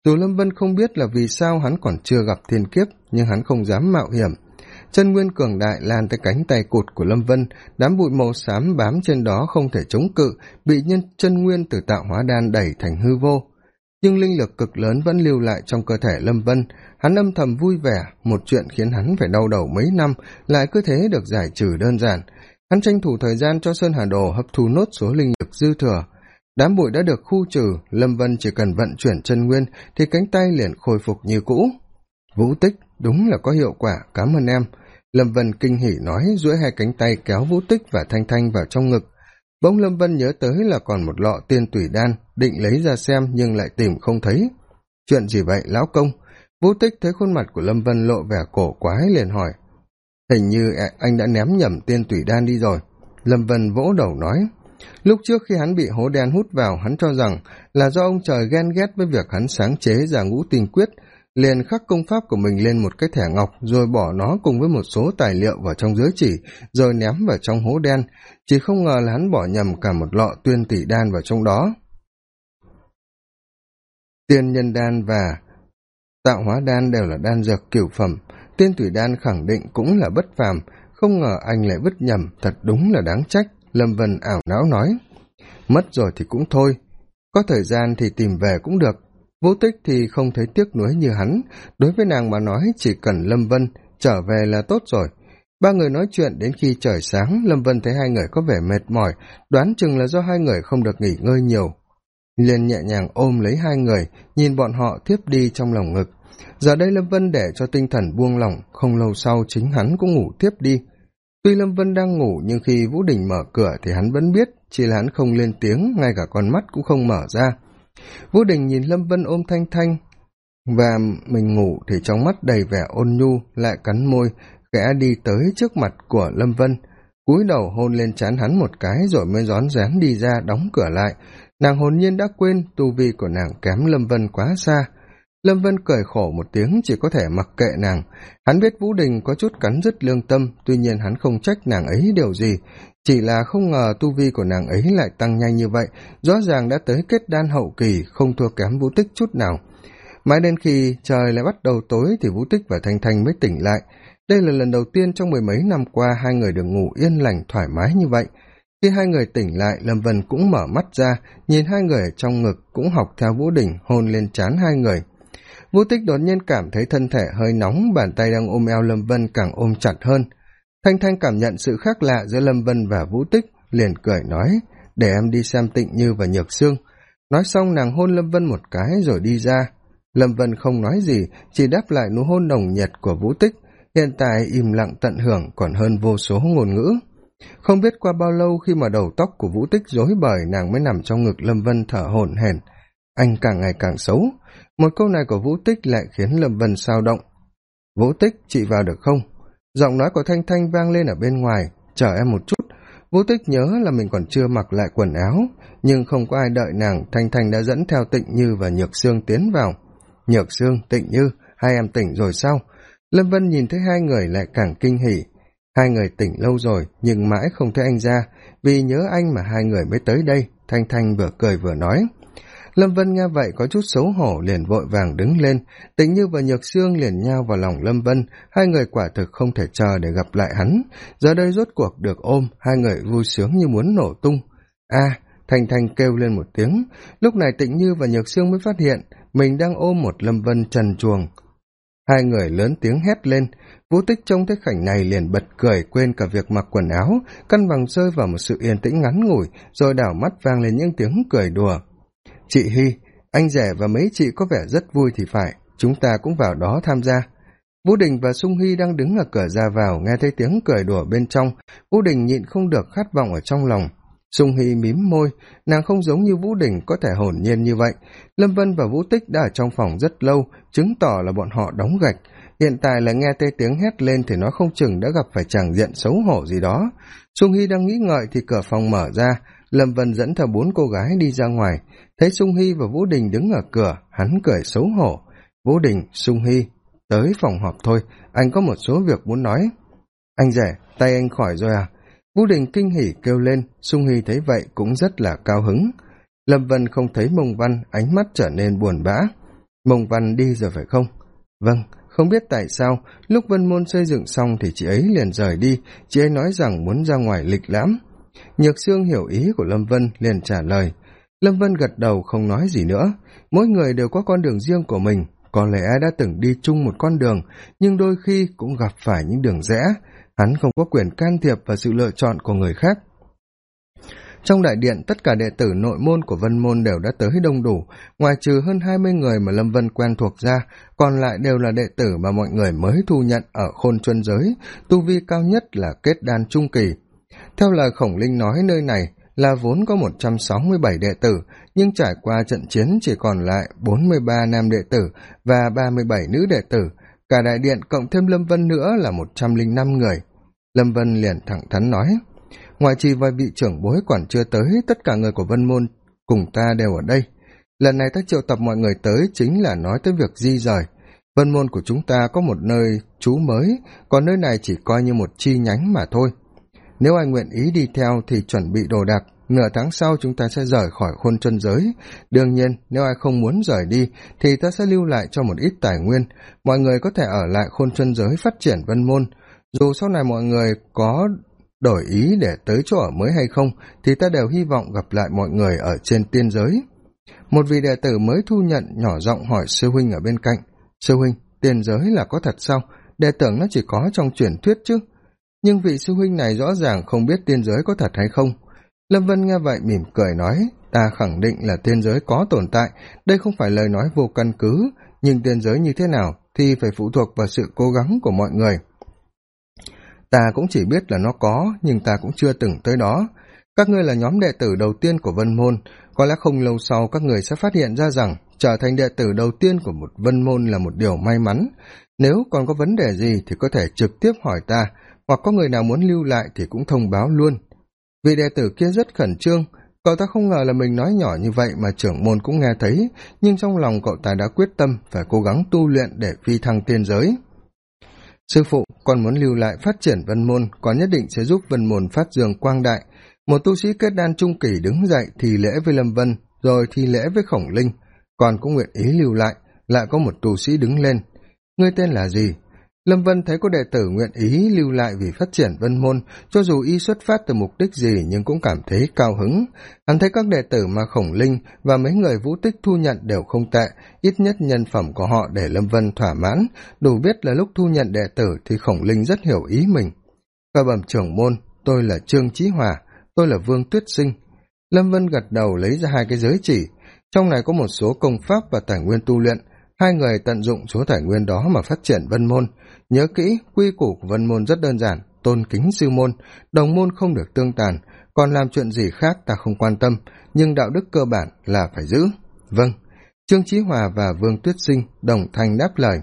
Dù lâm vân không biết là vì sao hắn còn chưa gặp thiên kiếp, nhưng hắn không dám mạo hiểm chân nguyên cường đại lan tới cánh tay cụt của lâm vân, đám bụi màu xám bám trên đó không thể chống cự, bị nhân chân nguyên từ tạo hóa đan đẩy thành hư vô. Nhưng linh lực cực lớn vẫn lưu lại trong cơ thể lâm vân. Hắn âm thầm vui vẻ, một chuyện khiến hắn phải đau đầu mấy năm, lại cứ thế được giải trừ đơn giản. Hắn tranh thủ thời gian cho sơn hà đồ hấp thu nốt số linh lực dư thừa. Đám bụi đã được khu trừ, lâm vân chỉ cần vận chuyển chân nguyên thì cánh tay liền khôi phục như cũ. Vũ tích, đúng là có hiệu quả, cảm ơn em lâm vân kinh hỉ nói, duỗi hai cánh tay kéo vũ tích và thanh thanh vào trong ngực. Bỗng lâm vân nhớ tới là còn một lọ tiên tủy đan, định lấy ra xem nhưng lại tìm không thấy. Chuyện gì vậy, lão công? Vũ tích thấy khuôn mặt của lâm vân lộ vẻ cổ quái liền hỏi. Hình như à, anh đã ném nhầm tiên tủy đan đi rồi. Lâm vân vỗ đầu nói. Lúc trước khi hắn bị hố đen hút vào, hắn cho rằng là do ông trời ghen ghét với việc hắn sáng chế ra ngũ tình quyết liền khắc công pháp của mình lên một cái thẻ ngọc, rồi bỏ nó cùng với một số tài liệu vào trong giới chỉ, rồi ném vào trong hố đen. Chỉ không ngờ là hắn bỏ nhầm cả một lọ tuyên tỷ đan vào trong đó. Tiên nhân đan và tạo hóa đan đều là đan dược kiểu phẩm. Tiên thủy đan khẳng định cũng là bất phàm. Không ngờ anh lại vứt nhầm, thật đúng là đáng trách, lâm vân ảo não nói. Mất rồi thì cũng thôi, có thời gian thì tìm về cũng được. Vũ tích thì không thấy tiếc nuối như hắn. Đối với nàng mà nói, chỉ cần lâm vân trở về là tốt rồi. Ba người nói chuyện đến khi trời sáng, lâm vân thấy hai người có vẻ mệt mỏi, đoán chừng là do hai người không được nghỉ ngơi nhiều. Liền nhẹ nhàng ôm lấy hai người, nhìn bọn họ thiếp đi trong lòng ngực. Giờ đây lâm vân để cho tinh thần buông lỏng, không lâu sau chính hắn cũng ngủ tiếp đi. Tuy lâm vân đang ngủ, nhưng khi vũ đình mở cửa thì hắn vẫn biết, chỉ là hắn không lên tiếng, ngay cả con mắt cũng không mở ra vũ đình nhìn lâm vân ôm thanh thanh và mình ngủ thì trong mắt đầy vẻ ôn nhu lại cắn môi, khẽ đi tới trước mặt của lâm vân. Cúi đầu hôn lên trán hắn một cái rồi mới rón rén đi ra đóng cửa lại. Nàng hồn nhiên đã quên tu vi của nàng kém lâm vân quá xa. Lâm vân cười khổ một tiếng chỉ có thể mặc kệ nàng. Hắn biết vũ đình có chút cắn rứt lương tâm, tuy nhiên hắn không trách nàng ấy điều gì chỉ là không ngờ tu vi của nàng ấy lại tăng nhanh như vậy, rõ ràng đã tới kết đan hậu kỳ, không thua kém vũ tích chút nào. Mãi đến khi trời lại bắt đầu tối thì vũ tích và thanh thanh mới tỉnh lại. Đây là lần đầu tiên trong mười mấy năm qua hai người được ngủ yên lành, thoải mái như vậy. Khi hai người tỉnh lại, lâm vân cũng mở mắt ra, nhìn hai người ở trong ngực cũng học theo vũ đình hôn lên trán hai người. Vũ tích đột nhiên cảm thấy thân thể hơi nóng, bàn tay đang ôm eo lâm vân càng ôm chặt hơn thanh thanh cảm nhận sự khác lạ giữa lâm vân và vũ tích, liền cười nói, để em đi xem tịnh như và nhược Sương." nói xong, nàng hôn lâm vân một cái rồi đi ra. Lâm vân không nói gì, chỉ đáp lại nụ hôn nồng nhiệt của vũ tích. Hiện tại im lặng tận hưởng còn hơn vô số ngôn ngữ. Không biết qua bao lâu khi mà đầu tóc của vũ tích rối bời, nàng mới nằm trong ngực lâm vân thở hổn hển. Anh càng ngày càng xấu. Một câu này của vũ tích lại khiến lâm vân sao động. Vũ tích, chị vào được không? Giọng nói của thanh thanh vang lên ở bên ngoài, chờ em một chút. Vũ tích nhớ là mình còn chưa mặc lại quần áo, nhưng không có ai đợi nàng, thanh thanh đã dẫn theo tịnh như và nhược sương tiến vào. Nhược sương, tịnh như, hai em tỉnh rồi sao? Lâm vân nhìn thấy hai người lại càng kinh hỉ. Hai người tỉnh lâu rồi, nhưng mãi không thấy anh ra, vì nhớ anh mà hai người mới tới đây, thanh thanh vừa cười vừa nói lâm vân nghe vậy có chút xấu hổ, liền vội vàng đứng lên. Tịnh như và nhược sương liền nhao vào lòng lâm vân. Hai người quả thực không thể chờ để gặp lại hắn. Giờ đây rốt cuộc được ôm, hai người vui sướng như muốn nổ tung. À, A thanh thanh kêu lên một tiếng. Lúc này tịnh như và nhược sương mới phát hiện mình đang ôm một lâm vân trần chuồng hai người lớn tiếng hét lên. Vũ tích trông thấy cảnh này liền bật cười, quên cả việc mặc quần áo cân bằng rơi vào một sự yên tĩnh ngắn ngủi, rồi đảo mắt vang lên những tiếng cười đùa chị hy, anh rể và mấy chị có vẻ rất vui thì phải, chúng ta cũng vào đó tham gia. Vũ đình và sung hy đang đứng ở cửa ra vào, nghe thấy tiếng cười đùa bên trong. Vũ đình nhịn không được khát vọng ở trong lòng. Sung hy mím môi, nàng không giống như vũ đình có thể hồn nhiên như vậy. Lâm vân và vũ tích đã ở trong phòng rất lâu, chứng tỏ là bọn họ đóng gạch. Hiện tại là nghe tê tiếng hét lên thì nó không chừng đã gặp phải chàng diện xấu hổ gì đó. Sung hy đang nghĩ ngợi thì cửa phòng mở ra lâm vân dẫn theo bốn cô gái đi ra ngoài. Thấy sung hy và vũ đình đứng ở cửa, hắn cười xấu hổ. Vũ đình, sung hy, tới phòng họp thôi. Anh có một số việc muốn nói. Anh rể tay anh khỏi rồi à? Vũ đình kinh hỉ kêu lên. Sung hy thấy vậy cũng rất là cao hứng. Lâm vân không thấy mông văn, ánh mắt trở nên buồn bã. Mông văn đi rồi phải không? Vâng không biết tại sao, lúc vân môn xây dựng xong thì chị ấy liền rời đi. Chị ấy nói rằng muốn ra ngoài lịch lãm nhược sương hiểu ý của lâm vân liền trả lời. Lâm vân gật đầu không nói gì nữa. Mỗi người đều có con đường riêng của mình. Có lẽ đã từng đi chung một con đường, nhưng đôi khi cũng gặp phải những đường rẽ. Hắn không có quyền can thiệp vào sự lựa chọn của người khác. Trong đại điện, tất cả đệ tử nội môn của vân môn đều đã tới đông đủ. Ngoài trừ hơn hai mươi người mà lâm vân quen thuộc ra, còn lại đều là đệ tử mà mọi người mới thu nhận ở khôn chuân giới, tu vi cao nhất là kết đan trung kỳ theo lời khổng linh nói nơi này là vốn có một trăm sáu mươi bảy đệ tử, nhưng trải qua trận chiến chỉ còn lại bốn mươi ba nam đệ tử và ba mươi bảy nữ đệ tử. Cả đại điện cộng thêm lâm vân nữa là một trăm linh năm người. Lâm vân liền thẳng thắn nói, ngoài trì vài vị trưởng bối còn chưa tới, tất cả người của vân môn cùng ta đều ở đây. Lần này ta triệu tập mọi người tới chính là nói tới việc di rời. Vân môn của chúng ta có một nơi trú mới, còn nơi này chỉ coi như một chi nhánh mà thôi nếu ai nguyện ý đi theo thì chuẩn bị đồ đạc, nửa tháng sau chúng ta sẽ rời khỏi khôn chân giới. Đương nhiên, nếu ai không muốn rời đi thì ta sẽ lưu lại cho một ít tài nguyên. Mọi người có thể ở lại khôn chân giới phát triển vân môn. Dù sau này mọi người có đổi ý để tới chỗ ở mới hay không, thì ta đều hy vọng gặp lại mọi người ở trên tiên giới. Một vị đệ tử mới thu nhận nhỏ giọng hỏi sư huynh ở bên cạnh. Sư huynh, tiên giới là có thật sao? Đệ tưởng nó chỉ có trong truyền thuyết chứ? Nhưng vị sư huynh này rõ ràng không biết tiên giới có thật hay không. Lâm vân nghe vậy mỉm cười nói, ta khẳng định là tiên giới có tồn tại. Đây không phải lời nói vô căn cứ. Nhưng tiên giới như thế nào thì phải phụ thuộc vào sự cố gắng của mọi người. Ta cũng chỉ biết là nó có, nhưng ta cũng chưa từng tới đó. Các ngươi là nhóm đệ tử đầu tiên của vân môn. Có lẽ không lâu sau các người sẽ phát hiện ra rằng trở thành đệ tử đầu tiên của một vân môn là một điều may mắn. Nếu còn có vấn đề gì thì có thể trực tiếp hỏi ta hoặc có người nào muốn lưu lại thì cũng thông báo luôn. Vị đệ tử kia rất khẩn trương. Cậu ta không ngờ là mình nói nhỏ như vậy mà trưởng môn cũng nghe thấy, nhưng trong lòng cậu ta đã quyết tâm phải cố gắng tu luyện để phi thăng tiên giới. Sư phụ, con muốn lưu lại phát triển vân môn, con nhất định sẽ giúp vân môn phát dương quang đại. Một tu sĩ kết đan trung kỳ đứng dậy thì lễ với lâm vân, rồi thì lễ với khổng linh. Còn cũng nguyện ý lưu lại lại có một tu sĩ đứng lên. Ngươi tên là gì? Lâm vân thấy có đệ tử nguyện ý lưu lại vì phát triển vân môn, cho dù y xuất phát từ mục đích gì nhưng cũng cảm thấy cao hứng. Hắn thấy các đệ tử mà khổng linh và mấy người vũ tích thu nhận đều không tệ, ít nhất nhân phẩm của họ để lâm vân thỏa mãn, đủ biết là lúc thu nhận đệ tử thì khổng linh rất hiểu ý mình. Và bẩm trưởng môn, tôi là trương trí hòa, tôi là vương tuyết sinh. Lâm vân gật đầu lấy ra hai cái giới chỉ, trong này có một số công pháp và tài nguyên tu luyện hai người tận dụng số tài nguyên đó mà phát triển vân môn. Nhớ kỹ, quy củ của vân môn rất đơn giản, tôn kính sư môn. Đồng môn không được tương tàn, còn làm chuyện gì khác ta không quan tâm, nhưng đạo đức cơ bản là phải giữ. Vâng trương trí hòa và vương tuyết sinh đồng thanh đáp lời.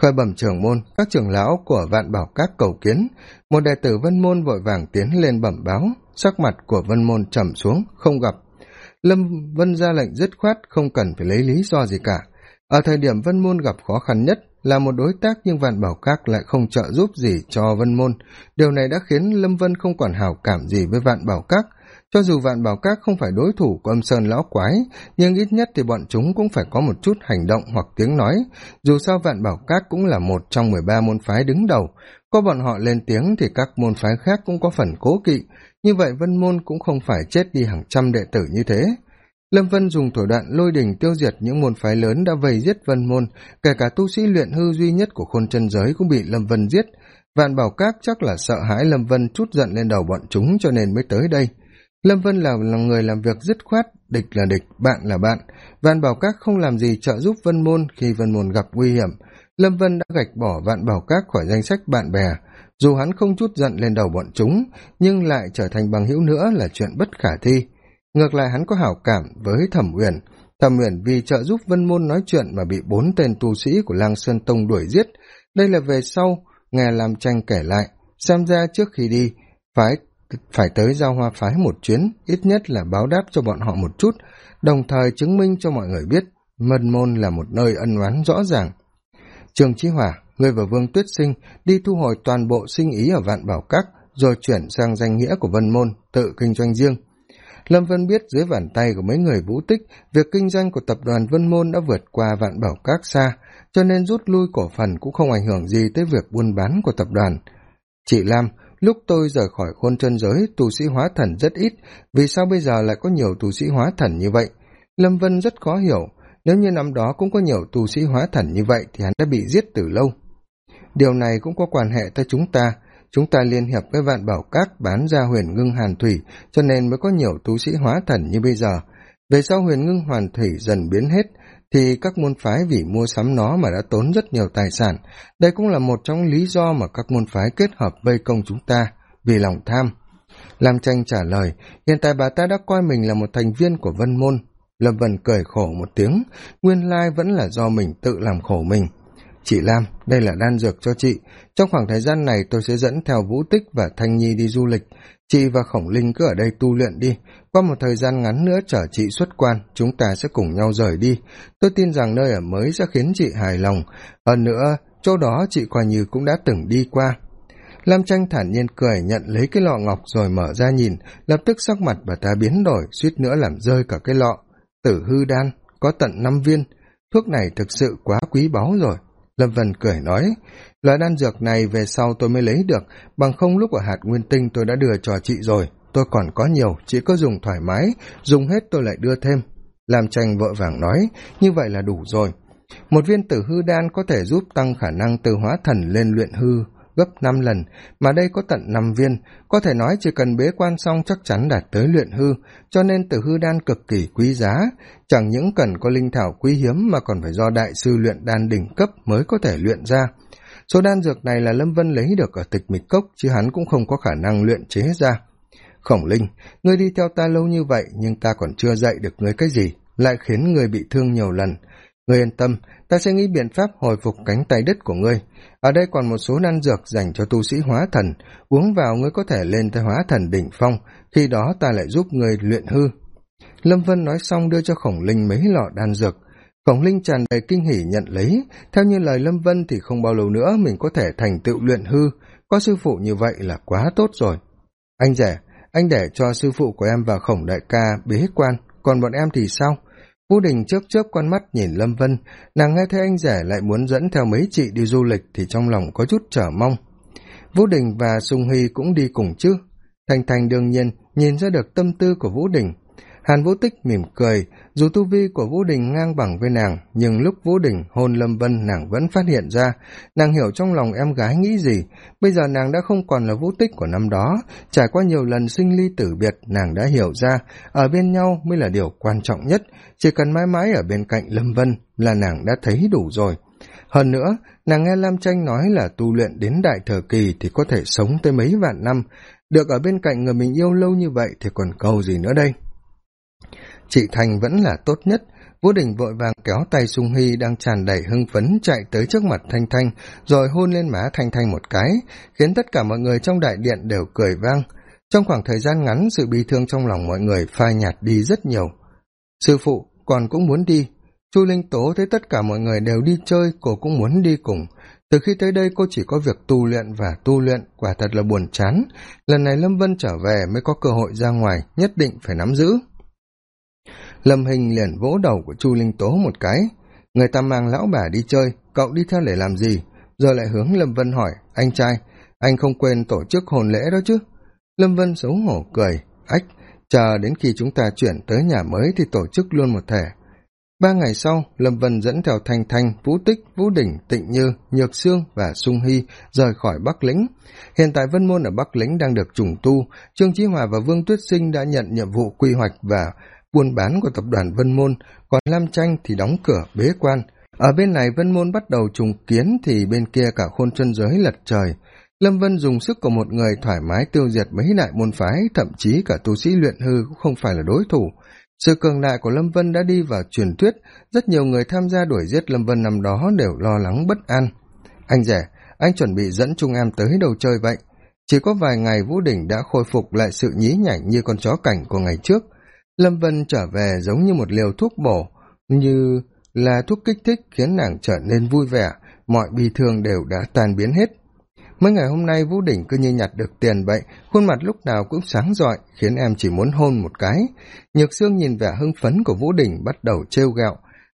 Khởi bẩm trưởng môn, các trưởng lão của vạn bảo các cầu kiến. Một đệ tử vân môn vội vàng tiến lên bẩm báo. Sắc mặt của vân môn trầm xuống, không gặp. Lâm vân ra lệnh dứt khoát, không cần phải lấy lý do gì cả ở thời điểm vân môn gặp khó khăn nhất là một đối tác nhưng vạn bảo các lại không trợ giúp gì cho vân môn. Điều này đã khiến lâm vân không còn hào cảm gì với vạn bảo các. Cho dù vạn bảo các không phải đối thủ của âm sơn lão quái, nhưng ít nhất thì bọn chúng cũng phải có một chút hành động hoặc tiếng nói. Dù sao vạn bảo các cũng là một trong mười ba môn phái đứng đầu. Có bọn họ lên tiếng thì các môn phái khác cũng có phần cố kỵ. Như vậy vân môn cũng không phải chết đi hàng trăm đệ tử như thế lâm vân dùng thủ đoạn lôi đình tiêu diệt những môn phái lớn đã vây giết vân môn kể cả tu sĩ luyện hư duy nhất của khôn chân giới cũng bị lâm vân giết. Vạn bảo các chắc là sợ hãi lâm vân chút giận lên đầu bọn chúng cho nên mới tới đây. Lâm vân là, là người làm việc dứt khoát địch là địch bạn là bạn. Vạn bảo các không làm gì trợ giúp vân môn khi vân môn gặp nguy hiểm. Lâm vân đã gạch bỏ vạn bảo các khỏi danh sách bạn bè. Dù hắn không chút giận lên đầu bọn chúng nhưng lại trở thành bằng hữu nữa là chuyện bất khả thi ngược lại hắn có hảo cảm với thẩm uyển. Thẩm uyển vì trợ giúp vân môn nói chuyện mà bị bốn tên tu sĩ của lang sơn tông đuổi giết. Đây là về sau, nghe làm tranh kể lại. Xem ra trước khi đi, phái, phải tới giao hoa phái một chuyến, ít nhất là báo đáp cho bọn họ một chút, đồng thời chứng minh cho mọi người biết mân môn là một nơi ân oán rõ ràng. Trường chí hỏa, người và vương tuyết sinh đi thu hồi toàn bộ sinh ý ở vạn bảo các, rồi chuyển sang danh nghĩa của vân môn, tự kinh doanh riêng lâm vân biết dưới bàn tay của mấy người vũ tích, việc kinh doanh của tập đoàn vân môn đã vượt qua vạn bảo các xa, cho nên rút lui cổ phần cũng không ảnh hưởng gì tới việc buôn bán của tập đoàn. Chị lam, lúc tôi rời khỏi khôn chân giới, tù sĩ hóa thần rất ít, vì sao bây giờ lại có nhiều tù sĩ hóa thần như vậy? Lâm vân rất khó hiểu, nếu như năm đó cũng có nhiều tu sĩ hóa thần như vậy thì hắn đã bị giết từ lâu. Điều này cũng có quan hệ tới chúng ta chúng ta liên hiệp với vạn bảo các bán ra huyền ngưng hàn thủy, cho nên mới có nhiều tu sĩ hóa thần như bây giờ. Về sau huyền ngưng hoàn thủy dần biến hết, thì các môn phái vì mua sắm nó mà đã tốn rất nhiều tài sản. Đây cũng là một trong lý do mà các môn phái kết hợp vây công chúng ta, vì lòng tham. Lam tranh trả lời, hiện tại bà ta đã coi mình là một thành viên của vân môn. Lâm vân cười khổ một tiếng, nguyên lai vẫn là do mình tự làm khổ mình chị lam, đây là đan dược cho chị. Trong khoảng thời gian này tôi sẽ dẫn theo vũ tích và thanh nhi đi du lịch. Chị và khổng linh cứ ở đây tu luyện đi. Qua một thời gian ngắn nữa chở chị xuất quan, chúng ta sẽ cùng nhau rời đi. Tôi tin rằng nơi ở mới sẽ khiến chị hài lòng. Hơn nữa, chỗ đó chị coi như cũng đã từng đi qua. Lam tranh thản nhiên cười, nhận lấy cái lọ ngọc rồi mở ra nhìn. Lập tức sắc mặt bà ta biến đổi, suýt nữa làm rơi cả cái lọ. Tử hư đan, có tận năm viên. Thuốc này thực sự quá quý báu rồi lâm vân cười nói, loại đan dược này về sau tôi mới lấy được, bằng không lúc ở hạt nguyên tinh tôi đã đưa cho chị rồi. Tôi còn có nhiều, chị có dùng thoải mái, dùng hết tôi lại đưa thêm. Làm tranh vội vàng nói, như vậy là đủ rồi. Một viên tử hư đan có thể giúp tăng khả năng từ hóa thần lên luyện hư gấp năm lần, mà đây có tận năm viên. Có thể nói chỉ cần bế quan xong chắc chắn đạt tới luyện hư, cho nên tử hư đan cực kỳ quý giá. Chẳng những cần có linh thảo quý hiếm mà còn phải do đại sư luyện đan đỉnh cấp mới có thể luyện ra. Số đan dược này là lâm vân lấy được ở tịch mịch cốc, chứ hắn cũng không có khả năng luyện chế ra. Khổng linh, ngươi đi theo ta lâu như vậy, nhưng ta còn chưa dạy được ngươi cái gì, lại khiến ngươi bị thương nhiều lần ngươi yên tâm, ta sẽ nghĩ biện pháp hồi phục cánh tay đứt của ngươi. Ở đây còn một số đan dược dành cho tu sĩ hóa thần. Uống vào ngươi có thể lên tới hóa thần đỉnh phong, khi đó ta lại giúp ngươi luyện hư. Lâm vân nói xong đưa cho khổng linh mấy lọ đan dược. Khổng linh tràn đầy kinh hỉ nhận lấy. Theo như lời lâm vân thì không bao lâu nữa mình có thể thành tựu luyện hư. Có sư phụ như vậy là quá tốt rồi. Anh rẻ anh để cho sư phụ của em và khổng đại ca bế quan. Còn bọn em thì sao? Vũ Đình chớp chớp con mắt nhìn Lâm Vân, nàng nghe thấy anh rể lại muốn dẫn theo mấy chị đi du lịch thì trong lòng có chút trở mong. Vũ Đình và Sung Hy cũng đi cùng chứ. Thành Thành đương nhiên nhìn ra được tâm tư của Vũ Đình, hàn vũ tích mỉm cười, dù tu vi của vũ đình ngang bằng với nàng, nhưng lúc vũ đình hôn lâm vân nàng vẫn phát hiện ra, nàng hiểu trong lòng em gái nghĩ gì. Bây giờ nàng đã không còn là vũ tích của năm đó, trải qua nhiều lần sinh ly tử biệt, nàng đã hiểu ra, ở bên nhau mới là điều quan trọng nhất, chỉ cần mãi mãi ở bên cạnh lâm vân là nàng đã thấy đủ rồi. Hơn nữa, nàng nghe lam tranh nói là tu luyện đến đại thời kỳ thì có thể sống tới mấy vạn năm, được ở bên cạnh người mình yêu lâu như vậy thì còn cầu gì nữa đây? Chị thành vẫn là tốt nhất. Vũ đình vội vàng kéo tay sung hy đang tràn đầy hưng phấn chạy tới trước mặt thanh thanh, rồi hôn lên má thanh thanh một cái, khiến tất cả mọi người trong đại điện đều cười vang. Trong khoảng thời gian ngắn, sự bi thương trong lòng mọi người phai nhạt đi rất nhiều. Sư phụ còn cũng muốn đi. Chu linh tố thấy tất cả mọi người đều đi chơi, cô cũng muốn đi cùng. Từ khi tới đây, cô chỉ có việc tu luyện và tu luyện, quả thật là buồn chán. Lần này lâm vân trở về mới có cơ hội ra ngoài, nhất định phải nắm giữ lâm hình liền vỗ đầu của chu linh tố một cái. Người ta mang lão bà đi chơi, cậu đi theo để làm gì? Rồi lại hướng lâm vân hỏi, anh trai, anh không quên tổ chức hồn lễ đó chứ? Lâm vân xấu hổ cười, ách, chờ đến khi chúng ta chuyển tới nhà mới thì tổ chức luôn một thể. Ba ngày sau, lâm vân dẫn theo thanh thanh, vũ tích, vũ đỉnh, tịnh như, nhược sương và sung hy rời khỏi bắc lĩnh. Hiện tại vân môn ở bắc lĩnh đang được trùng tu. Trương chí hòa và vương tuyết sinh đã nhận nhiệm vụ quy hoạch và buôn bán của tập đoàn vân môn, còn lam tranh thì đóng cửa bế quan. Ở bên này, vân môn bắt đầu trùng kiến thì bên kia cả khôn chân giới lật trời. Lâm vân dùng sức của một người thoải mái tiêu diệt mấy đại môn phái, thậm chí cả tu sĩ luyện hư cũng không phải là đối thủ. Sự cường đại của lâm vân đã đi vào truyền thuyết, rất nhiều người tham gia đuổi giết lâm vân năm đó đều lo lắng bất an. Anh rẻ anh chuẩn bị dẫn trung em tới đầu chơi vậy. Chỉ có vài ngày vũ đỉnh đã khôi phục lại sự nhí nhảnh như con chó cảnh của ngày trước lâm vân trở về giống như một liều thuốc bổ, như là thuốc kích thích khiến nàng trở nên vui vẻ, mọi bi thương đều đã tan biến hết. Mấy ngày hôm nay vũ đỉnh cứ như nhặt được tiền vậy khuôn mặt lúc nào cũng sáng rọi khiến em chỉ muốn hôn một cái. Nhược sương nhìn vẻ hưng phấn của vũ đỉnh bắt đầu trêu ghẹo.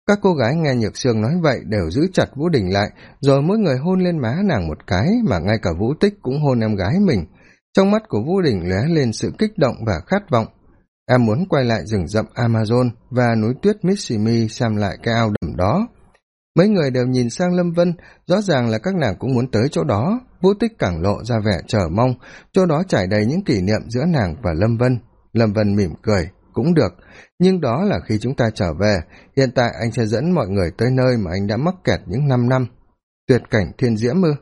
Các cô gái nghe nhược sương nói vậy đều giữ chặt vũ đỉnh lại, rồi mỗi người hôn lên má nàng một cái mà ngay cả vũ tích cũng hôn em gái mình. Trong mắt của vũ đỉnh lóe lên sự kích động và khát vọng em muốn quay lại rừng rậm amazon và núi tuyết mississippi xem lại cái ao đầm đó. Mấy người đều nhìn sang lâm vân, rõ ràng là các nàng cũng muốn tới chỗ đó. Vô tích cảng lộ ra vẻ chờ mong, chỗ đó trải đầy những kỷ niệm giữa nàng và lâm vân. Lâm vân mỉm cười, cũng được, nhưng đó là khi chúng ta trở về. Hiện tại anh sẽ dẫn mọi người tới nơi mà anh đã mắc kẹt những năm năm. Tuyệt cảnh thiên diễm ư?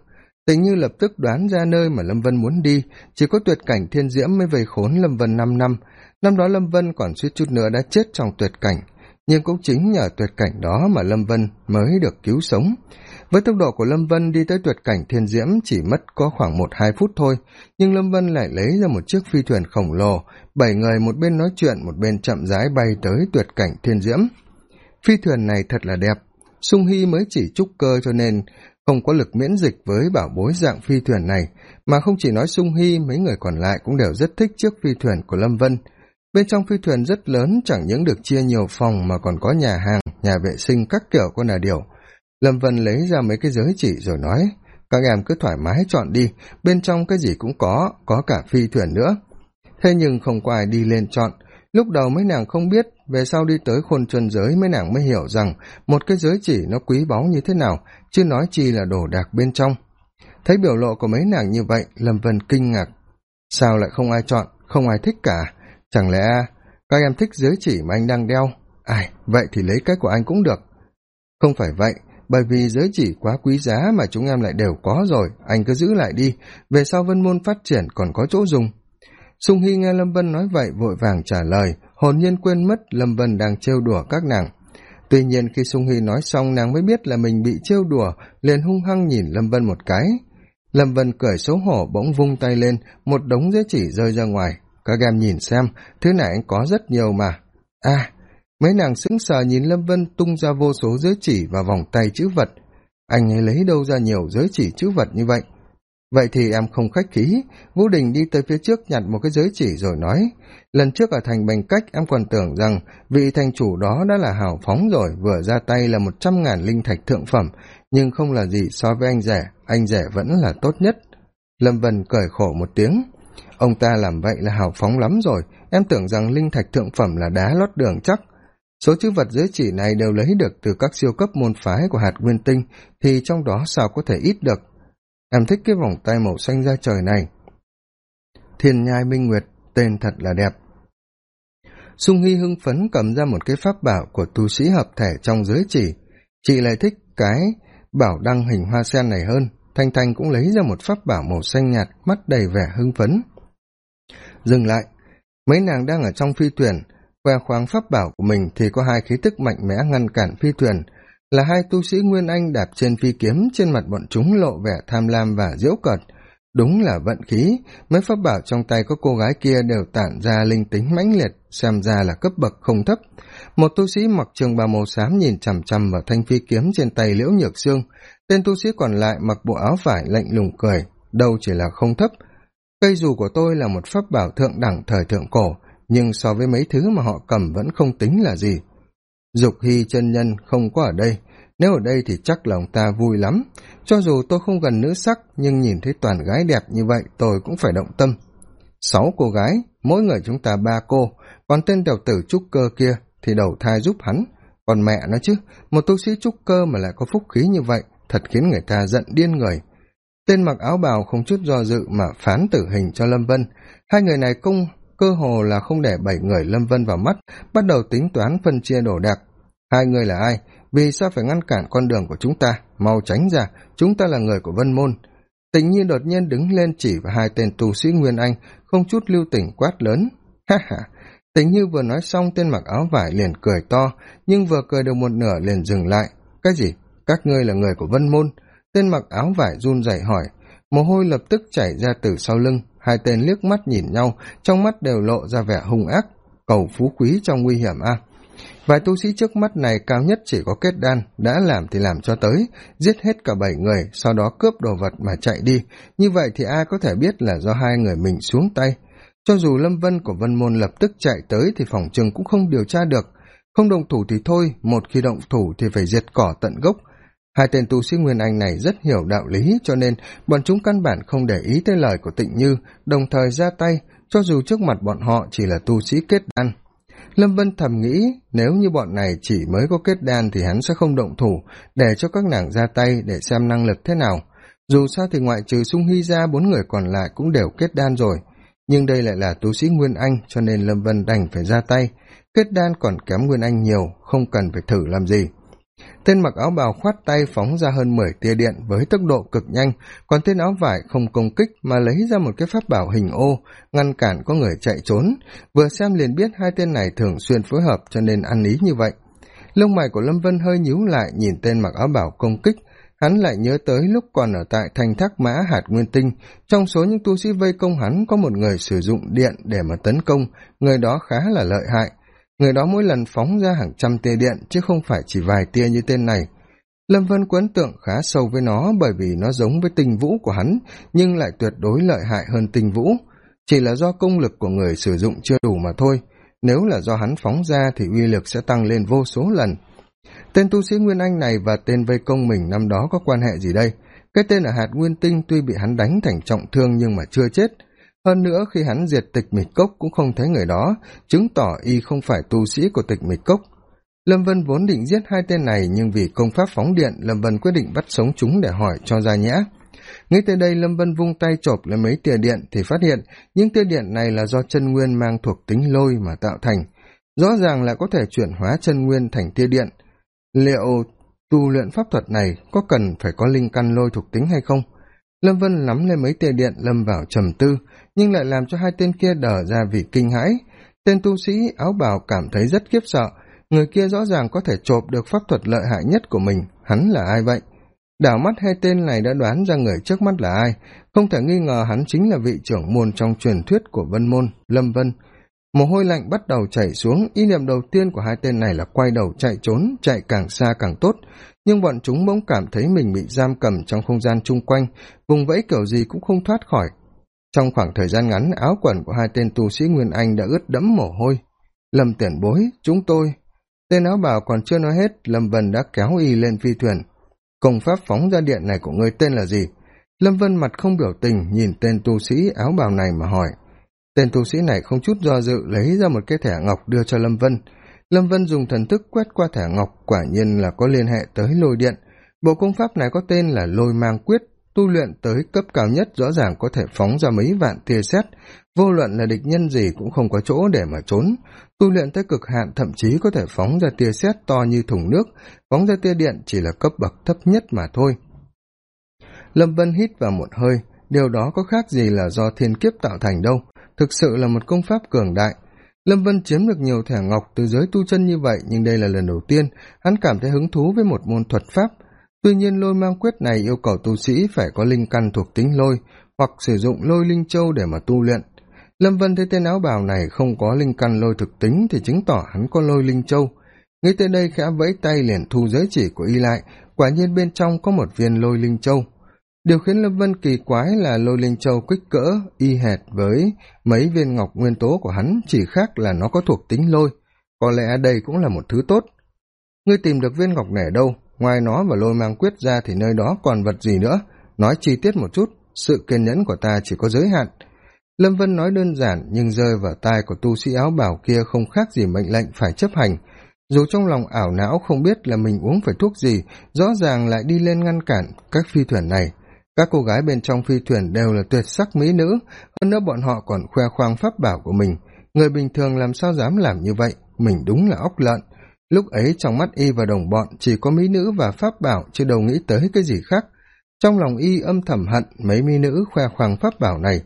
Tình như lập tức đoán ra nơi mà lâm vân muốn đi. Chỉ có tuyệt cảnh thiên diễm mới vây khốn lâm vân năm năm năm đó lâm vân còn suýt chút nữa đã chết trong tuyệt cảnh, nhưng cũng chính nhờ tuyệt cảnh đó mà lâm vân mới được cứu sống. Với tốc độ của lâm vân đi tới tuyệt cảnh thiên diễm chỉ mất có khoảng một hai phút thôi, nhưng lâm vân lại lấy ra một chiếc phi thuyền khổng lồ, bảy người một bên nói chuyện, một bên chậm rãi bay tới tuyệt cảnh thiên diễm. Phi thuyền này thật là đẹp, sung hy mới chỉ trúc cơ cho nên không có lực miễn dịch với bảo bối dạng phi thuyền này, mà không chỉ nói sung hy mấy người còn lại cũng đều rất thích chiếc phi thuyền của lâm vân bên trong phi thuyền rất lớn, chẳng những được chia nhiều phòng mà còn có nhà hàng, nhà vệ sinh các kiểu con là điều. Lâm vân lấy ra mấy cái giới chỉ rồi nói, các em cứ thoải mái chọn đi, bên trong cái gì cũng có có cả phi thuyền nữa. Thế nhưng không có ai đi lên chọn. Lúc đầu mấy nàng không biết, về sau đi tới khôn chuân giới mấy nàng mới hiểu rằng một cái giới chỉ nó quý báu như thế nào, chứ nói chi là đồ đạc bên trong. Thấy biểu lộ của mấy nàng như vậy, lâm vân kinh ngạc. Sao lại không ai chọn, không ai thích cả? Chẳng lẽ các em thích giới chỉ mà anh đang đeo? Ai, vậy thì lấy cái của anh cũng được. Không phải vậy, bởi vì giới chỉ quá quý giá mà chúng em lại đều có rồi. Anh cứ giữ lại đi, về sau vân môn phát triển còn có chỗ dùng. Sung hy nghe lâm vân nói vậy vội vàng trả lời, hồn nhiên quên mất lâm vân đang trêu đùa các nàng. Tuy nhiên khi sung hy nói xong, nàng mới biết là mình bị trêu đùa, liền hung hăng nhìn lâm vân một cái. Lâm vân cười xấu hổ bỗng vung tay lên, một đống giới chỉ rơi ra ngoài các em nhìn xem thứ này anh có rất nhiều mà. À mấy nàng sững sờ nhìn lâm vân tung ra vô số giới chỉ và vòng tay chữ vật. Anh ấy lấy đâu ra nhiều giới chỉ chữ vật như vậy? Vậy thì em không khách khí. Vũ đình đi tới phía trước nhặt một cái giới chỉ rồi nói, lần trước ở thành bành cách, em còn tưởng rằng vị thành chủ đó đã là hào phóng rồi, vừa ra tay là một trăm ngàn linh thạch thượng phẩm, nhưng không là gì so với anh rẻ anh rẻ vẫn là tốt nhất. Lâm vân cười khổ một tiếng ông ta làm vậy là hào phóng lắm rồi. Em tưởng rằng linh thạch thượng phẩm là đá lót đường chắc. Số chữ vật dưới chỉ này đều lấy được từ các siêu cấp môn phái của hạt nguyên tinh, thì trong đó sao có thể ít được? Em thích cái vòng tay màu xanh ra trời này. Thiên nhai minh nguyệt, tên thật là đẹp. Sung hy hưng phấn cầm ra một cái pháp bảo của tu sĩ hợp thể trong giới chỉ. Chị lại thích cái bảo đăng hình hoa sen này hơn. Thanh thanh cũng lấy ra một pháp bảo màu xanh nhạt, mắt đầy vẻ hưng phấn dừng lại. Mấy nàng đang ở trong phi thuyền, khoe khoáng pháp bảo của mình thì có hai khí tức mạnh mẽ ngăn cản phi thuyền. Là hai tu sĩ nguyên anh đạp trên phi kiếm trên mặt bọn chúng lộ vẻ tham lam và diễu cợt. Đúng là vận khí, mấy pháp bảo trong tay có cô gái kia đều tản ra linh tính mãnh liệt, xem ra là cấp bậc không thấp. Một tu sĩ mặc trường bào màu xám nhìn chằm chằm vào thanh phi kiếm trên tay liễu nhược sương. Tên tu sĩ còn lại mặc bộ áo vải lạnh lùng cười đâu chỉ là không thấp cây dù của tôi là một pháp bảo thượng đẳng thời thượng cổ, nhưng so với mấy thứ mà họ cầm vẫn không tính là gì. Dục hy chân nhân không có ở đây. Nếu ở đây thì chắc là ông ta vui lắm. Cho dù tôi không gần nữ sắc, nhưng nhìn thấy toàn gái đẹp như vậy, tôi cũng phải động tâm. Sáu cô gái, mỗi người chúng ta ba cô. Còn tên đèo tử trúc cơ kia thì đầu thai giúp hắn. Còn mẹ nó chứ, một tu sĩ trúc cơ mà lại có phúc khí như vậy, thật khiến người ta giận điên người tên mặc áo bào không chút do dự mà phán tử hình cho lâm vân. Hai người này công cơ hồ là không để bảy người lâm vân vào mắt, bắt đầu tính toán phân chia đồ đạc. Hai người là ai? Vì sao phải ngăn cản con đường của chúng ta? Mau tránh ra, chúng ta là người của vân môn. Tình nhi đột nhiên đứng lên chỉ vào hai tên tu sĩ nguyên anh, không chút lưu tình quát lớn. Ha ha! Tình như vừa nói xong, tên mặc áo vải liền cười to, nhưng vừa cười được một nửa liền dừng lại. Cái gì? Các ngươi là người của vân môn? Tên mặc áo vải run rẩy hỏi. Mồ hôi lập tức chảy ra từ sau lưng. Hai tên liếc mắt nhìn nhau, trong mắt đều lộ ra vẻ hung ác, cầu phú quý trong nguy hiểm a. Vài tu sĩ trước mắt này cao nhất chỉ có kết đan, đã làm thì làm cho tới, giết hết cả bảy người, sau đó cướp đồ vật mà chạy đi. Như vậy thì ai có thể biết là do hai người mình xuống tay. Cho dù lâm vân của vân môn lập tức chạy tới thì phòng chừng cũng không điều tra được. Không động thủ thì thôi, một khi động thủ thì phải diệt cỏ tận gốc hai tên tu sĩ nguyên anh này rất hiểu đạo lý, cho nên bọn chúng căn bản không để ý tới lời của tịnh như, đồng thời ra tay, cho dù trước mặt bọn họ chỉ là tu sĩ kết đan. Lâm vân thầm nghĩ, nếu như bọn này chỉ mới có kết đan thì hắn sẽ không động thủ, để cho các nàng ra tay để xem năng lực thế nào. Dù sao thì ngoại trừ sung hy ra bốn người còn lại cũng đều kết đan rồi. Nhưng đây lại là tu sĩ nguyên anh, cho nên lâm vân đành phải ra tay. Kết đan còn kém nguyên anh nhiều, không cần phải thử làm gì tên mặc áo bào khoát tay phóng ra hơn mười tia điện với tốc độ cực nhanh, còn tên áo vải không công kích mà lấy ra một cái pháp bảo hình ô, ngăn cản có người chạy trốn. Vừa xem liền biết hai tên này thường xuyên phối hợp cho nên ăn ý như vậy. Lông mày của lâm vân hơi nhíu lại nhìn tên mặc áo bảo công kích. Hắn lại nhớ tới lúc còn ở tại thành thác mã hạt nguyên tinh, trong số những tu sĩ vây công hắn có một người sử dụng điện để mà tấn công, người đó khá là lợi hại người đó mỗi lần phóng ra hàng trăm tia điện, chứ không phải chỉ vài tia như tên này. Lâm vân quấn tượng khá sâu với nó bởi vì nó giống với tinh vũ của hắn, nhưng lại tuyệt đối lợi hại hơn tinh vũ. Chỉ là do công lực của người sử dụng chưa đủ mà thôi. Nếu là do hắn phóng ra thì uy lực sẽ tăng lên vô số lần. Tên tu sĩ nguyên anh này và tên vây công mình năm đó có quan hệ gì đây? Cái tên ở hạt nguyên tinh tuy bị hắn đánh thành trọng thương nhưng mà chưa chết hơn nữa, khi hắn diệt tịch mịch cốc cũng không thấy người đó, chứng tỏ y không phải tu sĩ của tịch mịch cốc. Lâm vân vốn định giết hai tên này, nhưng vì công pháp phóng điện, lâm vân quyết định bắt sống chúng để hỏi cho ra nhẽ nghĩ tới đây, lâm vân vung tay chộp lấy mấy tia điện thì phát hiện những tia điện này là do chân nguyên mang thuộc tính lôi mà tạo thành. Rõ ràng là có thể chuyển hóa chân nguyên thành tia điện. Liệu tu luyện pháp thuật này có cần phải có linh căn lôi thuộc tính hay không? Lâm vân nắm lên mấy tia điện, lâm vào trầm tư nhưng lại làm cho hai tên kia đờ ra vì kinh hãi. Tên tu sĩ áo bào cảm thấy rất khiếp sợ. Người kia rõ ràng có thể chộp được pháp thuật lợi hại nhất của mình. Hắn là ai vậy? Đảo mắt hai tên này đã đoán ra người trước mắt là ai. Không thể nghi ngờ hắn chính là vị trưởng môn trong truyền thuyết của vân môn, lâm vân. Mồ hôi lạnh bắt đầu chảy xuống. Ý niệm đầu tiên của hai tên này là quay đầu chạy trốn, chạy càng xa càng tốt. Nhưng bọn chúng bỗng cảm thấy mình bị giam cầm trong không gian chung quanh. Vùng vẫy kiểu gì cũng không thoát khỏi trong khoảng thời gian ngắn, áo quần của hai tên tu sĩ nguyên anh đã ướt đẫm mồ hôi. Lâm tiền bối, chúng tôi. Tên áo bào còn chưa nói hết, lâm vân đã kéo y lên phi thuyền. Công pháp phóng ra điện này của ngươi tên là gì? Lâm vân mặt không biểu tình, nhìn tên tu sĩ áo bào này mà hỏi. Tên tu sĩ này không chút do dự lấy ra một cái thẻ ngọc đưa cho lâm vân. Lâm vân dùng thần thức quét qua thẻ ngọc, quả nhiên là có liên hệ tới lôi điện. Bộ công pháp này có tên là lôi mang quyết tu luyện tới cấp cao nhất rõ ràng có thể phóng ra mấy vạn tia xét vô luận là địch nhân gì cũng không có chỗ để mà trốn. Tu luyện tới cực hạn thậm chí có thể phóng ra tia xét to như thùng nước. Phóng ra tia điện chỉ là cấp bậc thấp nhất mà thôi. Lâm vân hít vào một hơi. Điều đó có khác gì là do thiên kiếp tạo thành đâu? Thực sự là một công pháp cường đại. Lâm vân chiếm được nhiều thẻ ngọc từ giới tu chân như vậy, nhưng đây là lần đầu tiên. Hắn cảm thấy hứng thú với một môn thuật pháp tuy nhiên lôi mang quyết này yêu cầu tu sĩ phải có linh căn thuộc tính lôi, hoặc sử dụng lôi linh châu để mà tu luyện. Lâm vân thấy tên áo bào này không có linh căn lôi thực tính thì chứng tỏ hắn có lôi linh châu. Nghĩ tới đây khẽ vẫy tay liền thu giới chỉ của y lại, quả nhiên bên trong có một viên lôi linh châu. Điều khiến lâm vân kỳ quái là lôi linh châu kích cỡ, y hệt với mấy viên ngọc nguyên tố của hắn, chỉ khác là nó có thuộc tính lôi. Có lẽ đây cũng là một thứ tốt. Ngươi tìm được viên ngọc này ở đâu? Ngoài nó và lôi mang quyết ra thì nơi đó còn vật gì nữa? Nói chi tiết một chút, sự kiên nhẫn của ta chỉ có giới hạn. Lâm vân nói đơn giản, nhưng rơi vào tai của tu sĩ áo bảo kia không khác gì mệnh lệnh phải chấp hành. Dù trong lòng ảo não không biết là mình uống phải thuốc gì, rõ ràng lại đi lên ngăn cản các phi thuyền này. Các cô gái bên trong phi thuyền đều là tuyệt sắc mỹ nữ, hơn nữa bọn họ còn khoe khoang pháp bảo của mình. Người bình thường làm sao dám làm như vậy? Mình đúng là óc lợn lúc ấy trong mắt y và đồng bọn chỉ có mỹ nữ và pháp bảo chứ đâu nghĩ tới cái gì khác. Trong lòng y âm thầm hận mấy mỹ nữ khoe khoang pháp bảo này.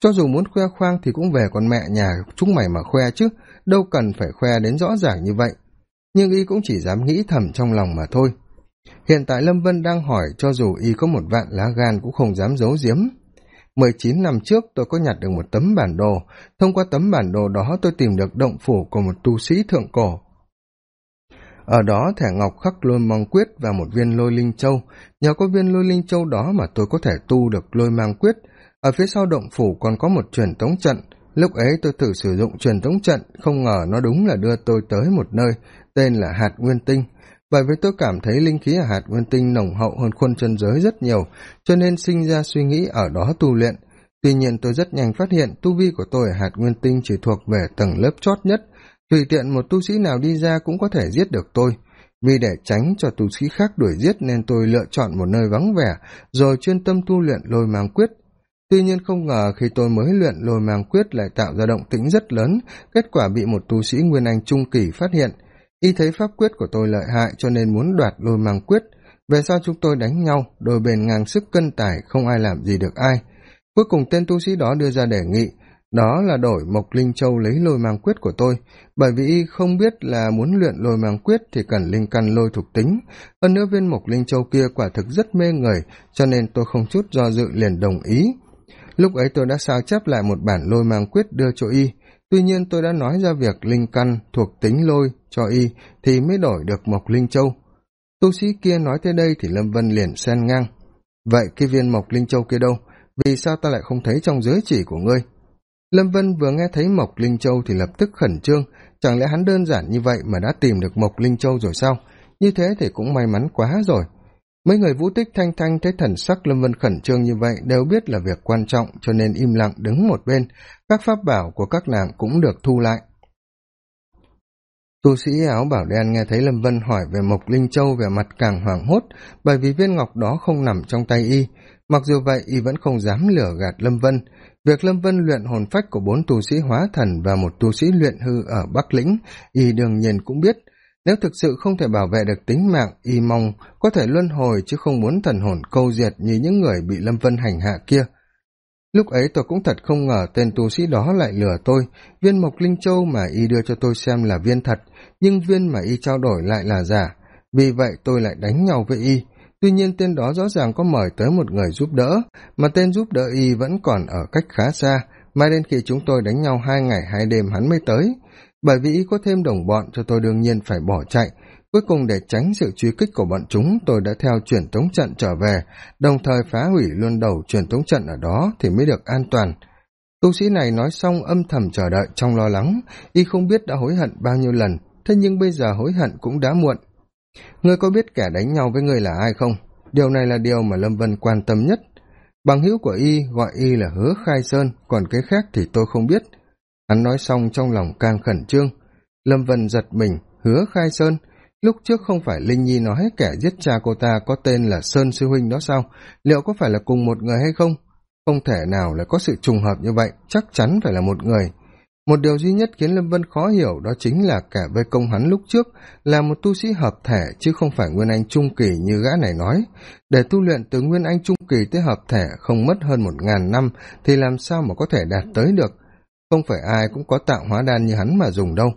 Cho dù muốn khoe khoang thì cũng về con mẹ nhà chúng mày mà khoe chứ, đâu cần phải khoe đến rõ ràng như vậy. Nhưng y cũng chỉ dám nghĩ thầm trong lòng mà thôi. Hiện tại lâm vân đang hỏi cho dù y có một vạn lá gan cũng không dám giấu giếm. Mười chín năm trước tôi có nhặt được một tấm bản đồ. Thông qua tấm bản đồ đó tôi tìm được động phủ của một tu sĩ thượng cổ ở đó thẻ ngọc khắc lôi mang quyết và một viên lôi linh châu. Nhờ có viên lôi linh châu đó mà tôi có thể tu được lôi mang quyết. Ở phía sau động phủ còn có một truyền tống trận. Lúc ấy tôi thử sử dụng truyền tống trận, không ngờ nó đúng là đưa tôi tới một nơi tên là hạt nguyên tinh. Bởi vì tôi cảm thấy linh khí ở hạt nguyên tinh nồng hậu hơn khuôn chân giới rất nhiều, cho nên sinh ra suy nghĩ ở đó tu luyện. Tuy nhiên tôi rất nhanh phát hiện tu vi của tôi ở hạt nguyên tinh chỉ thuộc về tầng lớp chót nhất tùy tiện một tu sĩ nào đi ra cũng có thể giết được tôi. Vì để tránh cho tu sĩ khác đuổi giết nên tôi lựa chọn một nơi vắng vẻ, rồi chuyên tâm tu luyện lôi mang quyết. Tuy nhiên không ngờ khi tôi mới luyện lôi mang quyết lại tạo ra động tĩnh rất lớn, kết quả bị một tu sĩ nguyên anh trung kỳ phát hiện. Y thấy pháp quyết của tôi lợi hại cho nên muốn đoạt lôi mang quyết. Về sau chúng tôi đánh nhau, đôi bên ngang sức cân tải không ai làm gì được ai. Cuối cùng tên tu sĩ đó đưa ra đề nghị đó là đổi mộc linh châu lấy lôi mang quyết của tôi, bởi vì y không biết là muốn luyện lôi mang quyết thì cần linh căn lôi thuộc tính. Hơn nữa viên mộc linh châu kia quả thực rất mê người, cho nên tôi không chút do dự liền đồng ý. Lúc ấy tôi đã sao chép lại một bản lôi mang quyết đưa cho y. Tuy nhiên tôi đã nói ra việc linh căn thuộc tính lôi cho y thì mới đổi được mộc linh châu. Tu sĩ kia nói tới đây thì lâm vân liền xen ngang. Vậy cái viên mộc linh châu kia đâu? Vì sao ta lại không thấy trong giới chỉ của ngươi? Lâm vân vừa nghe thấy mộc linh châu thì lập tức khẩn trương. Chẳng lẽ hắn đơn giản như vậy mà đã tìm được mộc linh châu rồi sao? Như thế thì cũng may mắn quá rồi. Mấy người vũ tích thanh thanh thấy thần sắc lâm vân khẩn trương như vậy đều biết là việc quan trọng, cho nên im lặng đứng một bên. Các pháp bảo của các nàng cũng được thu lại. Tu sĩ áo bảo đen nghe thấy lâm vân hỏi về mộc linh châu về mặt càng hoảng hốt, bởi vì viên ngọc đó không nằm trong tay y mặc dù vậy, y vẫn không dám lửa gạt lâm vân. Việc lâm vân luyện hồn phách của bốn tu sĩ hóa thần và một tu sĩ luyện hư ở bắc lĩnh, y đương nhiên cũng biết. Nếu thực sự không thể bảo vệ được tính mạng, y mong có thể luân hồi chứ không muốn thần hồn câu diệt như những người bị lâm vân hành hạ kia. Lúc ấy tôi cũng thật không ngờ tên tu sĩ đó lại lừa tôi. Viên mộc linh châu mà y đưa cho tôi xem là viên thật, nhưng viên mà y trao đổi lại là giả. Vì vậy tôi lại đánh nhau với y tuy nhiên tên đó rõ ràng có mời tới một người giúp đỡ, mà tên giúp đỡ y vẫn còn ở cách khá xa. Mai đến khi chúng tôi đánh nhau hai ngày hai đêm hắn mới tới. Bởi vì y có thêm đồng bọn cho tôi đương nhiên phải bỏ chạy. Cuối cùng để tránh sự truy kích của bọn chúng, tôi đã theo truyền tống trận trở về, đồng thời phá hủy luôn đầu truyền tống trận ở đó thì mới được an toàn. Tu sĩ này nói xong âm thầm chờ đợi trong lo lắng. Y không biết đã hối hận bao nhiêu lần, thế nhưng bây giờ hối hận cũng đã muộn ngươi có biết kẻ đánh nhau với ngươi là ai không? Điều này là điều mà lâm vân quan tâm nhất. Bằng hữu của y gọi y là hứa khai sơn, còn cái khác thì tôi không biết. Hắn nói xong trong lòng càng khẩn trương. Lâm vân giật mình, hứa khai sơn, lúc trước không phải linh nhi nói kẻ giết cha cô ta có tên là sơn sư huynh đó sao? Liệu có phải là cùng một người hay không? Không thể nào là có sự trùng hợp như vậy, chắc chắn phải là một người một điều duy nhất khiến lâm vân khó hiểu đó chính là kẻ vây công hắn lúc trước là một tu sĩ hợp thể chứ không phải nguyên anh trung kỳ như gã này nói. Để tu luyện từ nguyên anh trung kỳ tới hợp thể không mất hơn một ngàn năm thì làm sao mà có thể đạt tới được? Không phải ai cũng có tạo hóa đan như hắn mà dùng đâu.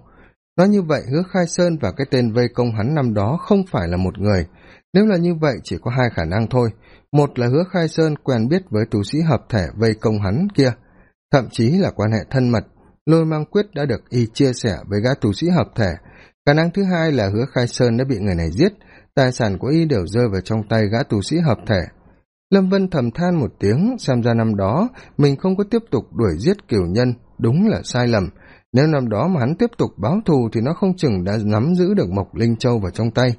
Nói như vậy, hứa khai sơn và cái tên vây công hắn năm đó không phải là một người. Nếu là như vậy, chỉ có hai khả năng thôi. Một là hứa khai sơn quen biết với tu sĩ hợp thể vây công hắn kia, thậm chí là quan hệ thân mật lôi mang quyết đã được y chia sẻ với gã tù sĩ hợp thể. Khả năng thứ hai là hứa khai sơn đã bị người này giết. Tài sản của y đều rơi vào trong tay gã tù sĩ hợp thể. Lâm vân thầm than một tiếng, xem ra năm đó mình không có tiếp tục đuổi giết cửu nhân, đúng là sai lầm. Nếu năm đó mà hắn tiếp tục báo thù thì nó không chừng đã nắm giữ được mộc linh châu vào trong tay.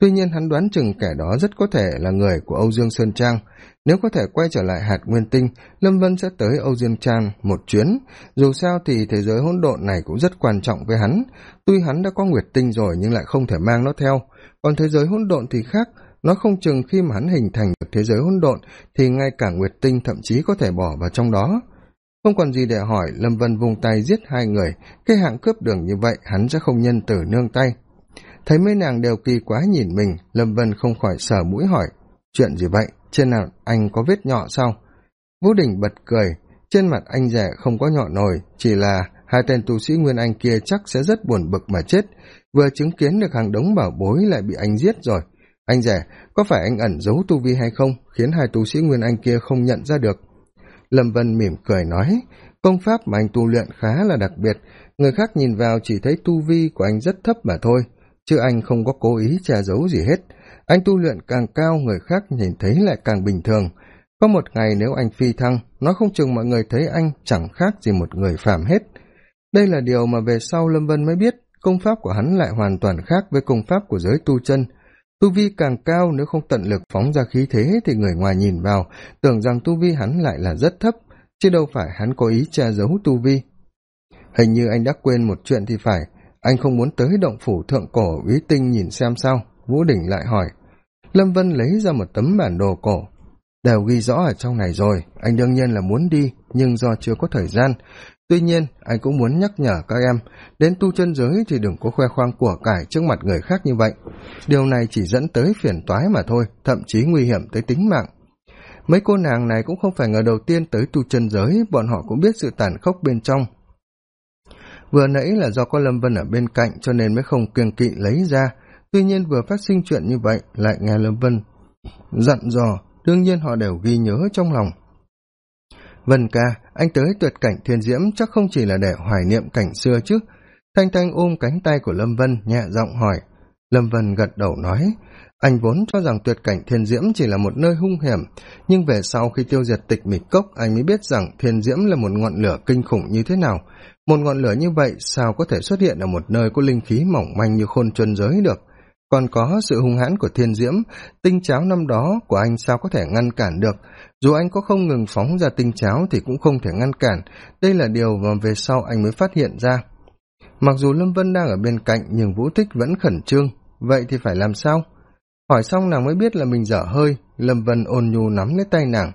Tuy nhiên hắn đoán chừng kẻ đó rất có thể là người của âu dương sơn trang nếu có thể quay trở lại hạt nguyên tinh, lâm vân sẽ tới âu dương trang một chuyến. Dù sao thì thế giới hỗn độn này cũng rất quan trọng với hắn. Tuy hắn đã có nguyệt tinh rồi nhưng lại không thể mang nó theo. Còn thế giới hỗn độn thì khác. Nó không chừng khi mà hắn hình thành được thế giới hỗn độn thì ngay cả nguyệt tinh thậm chí có thể bỏ vào trong đó. Không còn gì để hỏi, lâm vân vung tay giết hai người. Cái hạng cướp đường như vậy hắn sẽ không nhân tử nương tay. Thấy mấy nàng đều kỳ quá nhìn mình, lâm vân không khỏi sờ mũi hỏi chuyện gì vậy? Trên nào anh có vết nhọ sao? Vũ đình bật cười. Trên mặt anh rẻ không có nhọ nổi, chỉ là hai tên tu sĩ nguyên anh kia chắc sẽ rất buồn bực mà chết. Vừa chứng kiến được hàng đống bảo bối lại bị anh giết rồi. Anh rẻ, có phải anh ẩn giấu tu vi hay không, khiến hai tu sĩ nguyên anh kia không nhận ra được? Lâm vân mỉm cười nói, công pháp mà anh tu luyện khá là đặc biệt. Người khác nhìn vào chỉ thấy tu vi của anh rất thấp mà thôi, chứ anh không có cố ý che giấu gì hết anh tu luyện càng cao, người khác nhìn thấy lại càng bình thường. Có một ngày nếu anh phi thăng nó không chừng mọi người thấy anh chẳng khác gì một người phàm hết. Đây là điều mà về sau lâm vân mới biết, công pháp của hắn lại hoàn toàn khác với công pháp của giới tu chân. Tu vi càng cao, nếu không tận lực phóng ra khí thế thì người ngoài nhìn vào, tưởng rằng tu vi hắn lại là rất thấp, chứ đâu phải hắn có ý che giấu tu vi. Hình như anh đã quên một chuyện thì phải, anh không muốn tới động phủ thượng cổ ý tinh nhìn xem sao vũ đỉnh lại hỏi. Lâm vân lấy ra một tấm bản đồ cổ. Đều ghi rõ ở trong này rồi, anh đương nhiên là muốn đi, nhưng do chưa có thời gian. Tuy nhiên, anh cũng muốn nhắc nhở các em, đến tu chân giới thì đừng có khoe khoang của cải trước mặt người khác như vậy. Điều này chỉ dẫn tới phiền toái mà thôi, thậm chí nguy hiểm tới tính mạng. Mấy cô nàng này cũng không phải ngờ đầu tiên tới tu chân giới, bọn họ cũng biết sự tàn khốc bên trong. Vừa nãy là do có lâm vân ở bên cạnh cho nên mới không kiêng kỵ lấy ra tuy nhiên vừa phát sinh chuyện như vậy, lại nghe lâm vân dặn dò, đương nhiên họ đều ghi nhớ trong lòng. Vân ca, anh tới tuyệt cảnh thiên diễm chắc không chỉ là để hoài niệm cảnh xưa chứ. Thanh thanh ôm cánh tay của lâm vân nhẹ giọng hỏi. Lâm vân gật đầu nói, anh vốn cho rằng tuyệt cảnh thiên diễm chỉ là một nơi hung hiểm, nhưng về sau khi tiêu diệt tịch mịch cốc, anh mới biết rằng thiên diễm là một ngọn lửa kinh khủng như thế nào. Một ngọn lửa như vậy sao có thể xuất hiện ở một nơi có linh khí mỏng manh như khôn chuân giới được? Còn có sự hung hãn của thiên diễm, tinh cháo năm đó của anh sao có thể ngăn cản được? Dù anh có không ngừng phóng ra tinh cháo thì cũng không thể ngăn cản. Đây là điều mà về sau anh mới phát hiện ra. Mặc dù lâm vân đang ở bên cạnh nhưng vũ tích vẫn khẩn trương. Vậy thì phải làm sao? Hỏi xong nàng mới biết là mình dở hơi. Lâm vân ôn nhu nắm lấy tay nàng.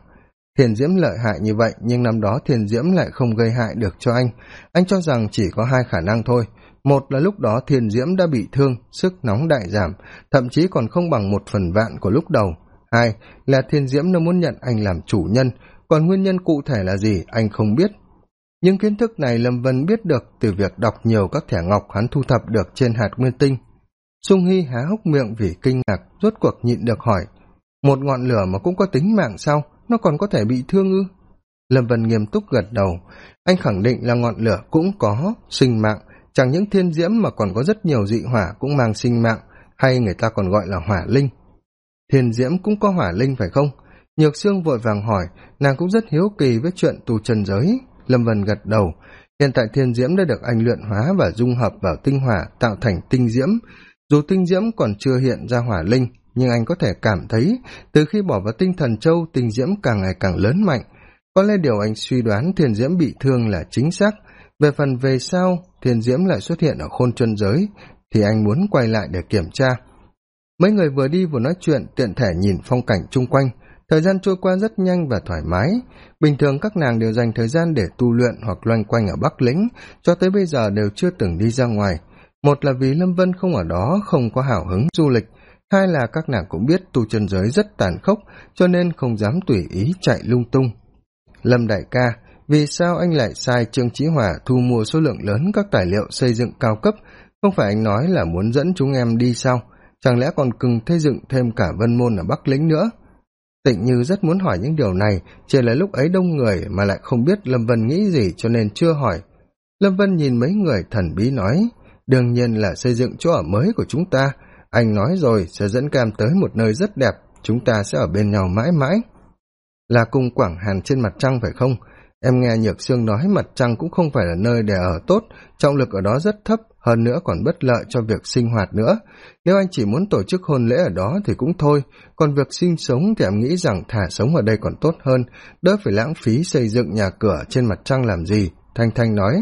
Thiền diễm lợi hại như vậy, nhưng năm đó thiền diễm lại không gây hại được cho anh. Anh cho rằng chỉ có hai khả năng thôi một là lúc đó thiền diễm đã bị thương, sức nóng đại giảm, thậm chí còn không bằng một phần vạn của lúc đầu. Hai là thiên diễm nó muốn nhận anh làm chủ nhân, còn nguyên nhân cụ thể là gì anh không biết. Nhưng kiến thức này lâm vân biết được từ việc đọc nhiều các thẻ ngọc hắn thu thập được trên hạt nguyên tinh. Sung hy há hốc miệng vì kinh ngạc, rốt cuộc nhịn được hỏi, một ngọn lửa mà cũng có tính mạng sao? Nó còn có thể bị thương ư? Lâm vân nghiêm túc gật đầu, anh khẳng định là ngọn lửa cũng có sinh mạng chẳng những thiên diễm mà còn có rất nhiều dị hỏa cũng mang sinh mạng, hay người ta còn gọi là hỏa linh. Thiên diễm cũng có hỏa linh phải không? Nhược sương vội vàng hỏi, nàng cũng rất hiếu kỳ với chuyện tu trần giới. Lâm vân gật đầu, hiện tại thiên diễm đã được anh luyện hóa và dung hợp vào tinh hỏa tạo thành tinh diễm. Dù tinh diễm còn chưa hiện ra hỏa linh, nhưng anh có thể cảm thấy từ khi bỏ vào tinh thần châu, tinh diễm càng ngày càng lớn mạnh. Có lẽ điều anh suy đoán thiên diễm bị thương là chính xác về phần về sau, thiên diễm lại xuất hiện ở khôn chân giới, thì anh muốn quay lại để kiểm tra. Mấy người vừa đi vừa nói chuyện, tiện thể nhìn phong cảnh chung quanh. Thời gian trôi qua rất nhanh và thoải mái. Bình thường các nàng đều dành thời gian để tu luyện hoặc loanh quanh ở bắc lĩnh, cho tới bây giờ đều chưa từng đi ra ngoài. Một là vì lâm vân không ở đó, không có hào hứng du lịch. Hai là các nàng cũng biết tu chân giới rất tàn khốc, cho nên không dám tùy ý chạy lung tung. Lâm đại ca vì sao anh lại sai trương chí hòa thu mua số lượng lớn các tài liệu xây dựng cao cấp? Không phải anh nói là muốn dẫn chúng em đi sao? Chẳng lẽ còn cừng xây dựng thêm cả vân môn ở bắc lĩnh nữa? Tịnh như rất muốn hỏi những điều này, chỉ là lúc ấy đông người mà lại không biết lâm vân nghĩ gì cho nên chưa hỏi. Lâm vân nhìn mấy người thần bí nói, đương nhiên là xây dựng chỗ ở mới của chúng ta. Anh nói rồi sẽ dẫn cam tới một nơi rất đẹp. Chúng ta sẽ ở bên nhau mãi mãi. Là cung quảng hàn trên mặt trăng phải không? Em nghe nhược sương nói mặt trăng cũng không phải là nơi để ở tốt, trọng lực ở đó rất thấp, hơn nữa còn bất lợi cho việc sinh hoạt nữa. Nếu anh chỉ muốn tổ chức hôn lễ ở đó thì cũng thôi, còn việc sinh sống thì em nghĩ rằng thả sống ở đây còn tốt hơn, đỡ phải lãng phí xây dựng nhà cửa trên mặt trăng làm gì? Thanh thanh nói.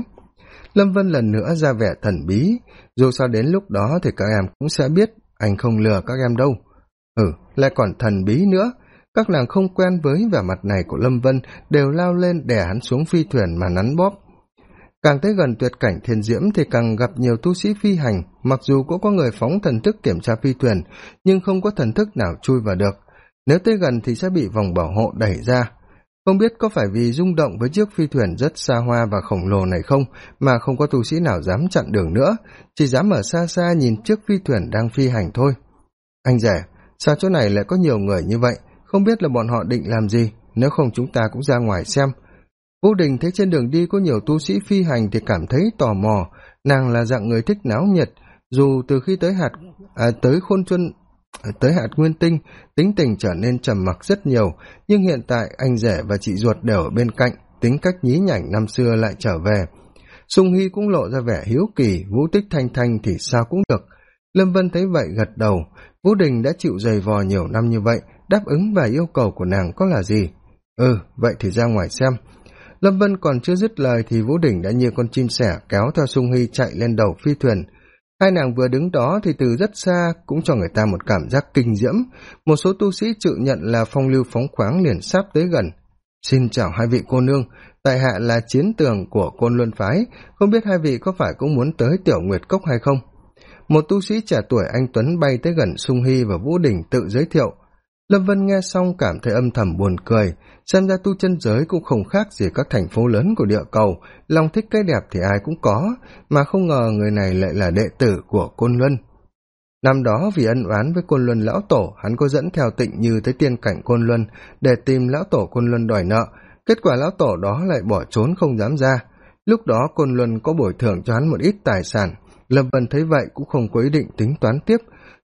Lâm vân lần nữa ra vẻ thần bí, dù sao đến lúc đó thì các em cũng sẽ biết, anh không lừa các em đâu. Ừ lại còn thần bí nữa các nàng không quen với vẻ mặt này của lâm vân, đều lao lên đè hắn xuống phi thuyền mà nắn bóp. Càng tới gần tuyệt cảnh thiên diễm thì càng gặp nhiều tu sĩ phi hành, mặc dù cũng có người phóng thần thức kiểm tra phi thuyền, nhưng không có thần thức nào chui vào được. Nếu tới gần thì sẽ bị vòng bảo hộ đẩy ra. Không biết có phải vì rung động với chiếc phi thuyền rất xa hoa và khổng lồ này không, mà không có tu sĩ nào dám chặn đường nữa, chỉ dám ở xa xa nhìn chiếc phi thuyền đang phi hành thôi. Anh rẻ sao chỗ này lại có nhiều người như vậy không biết là bọn họ định làm gì nếu không chúng ta cũng ra ngoài xem. Vũ đình thấy trên đường đi có nhiều tu sĩ phi hành thì cảm thấy tò mò nàng là dạng người thích náo nhiệt. Dù từ khi tới hạt à, tới khôn chuân à, tới hạt nguyên tinh tính tình trở nên trầm mặc rất nhiều. Nhưng hiện tại anh rể và chị ruột đều ở bên cạnh tính cách nhí nhảnh năm xưa lại trở về. Sung hy cũng lộ ra vẻ hiếu kỳ vũ tích thanh thanh thì sao cũng được. Lâm vân thấy vậy gật đầu. Vũ đình đã chịu giày vò nhiều năm như vậy đáp ứng và yêu cầu của nàng có là gì? Ừ vậy thì ra ngoài xem. Lâm vân còn chưa dứt lời thì vũ đỉnh đã như con chim sẻ kéo theo sung hy chạy lên đầu phi thuyền. Hai nàng vừa đứng đó thì từ rất xa cũng cho người ta một cảm giác kinh diễm. Một số tu sĩ chịu nhận là phong lưu phóng khoáng liền sắp tới gần. Xin chào hai vị cô nương, tại hạ là chiến tường của côn luân phái, không biết hai vị có phải cũng muốn tới tiểu nguyệt cốc hay không? Một tu sĩ trẻ tuổi anh tuấn bay tới gần sung hy và vũ đình tự giới thiệu lâm vân nghe xong cảm thấy âm thầm buồn cười, xem ra tu chân giới cũng không khác gì các thành phố lớn của địa cầu, lòng thích cái đẹp thì ai cũng có, mà không ngờ người này lại là đệ tử của côn luân. Năm đó vì ân oán với côn luân lão tổ, hắn có dẫn theo tịnh như tới tiên cảnh côn luân để tìm lão tổ côn luân đòi nợ, kết quả lão tổ đó lại bỏ trốn không dám ra. Lúc đó côn luân có bồi thường cho hắn một ít tài sản, lâm vân thấy vậy cũng không có ý định tính toán tiếp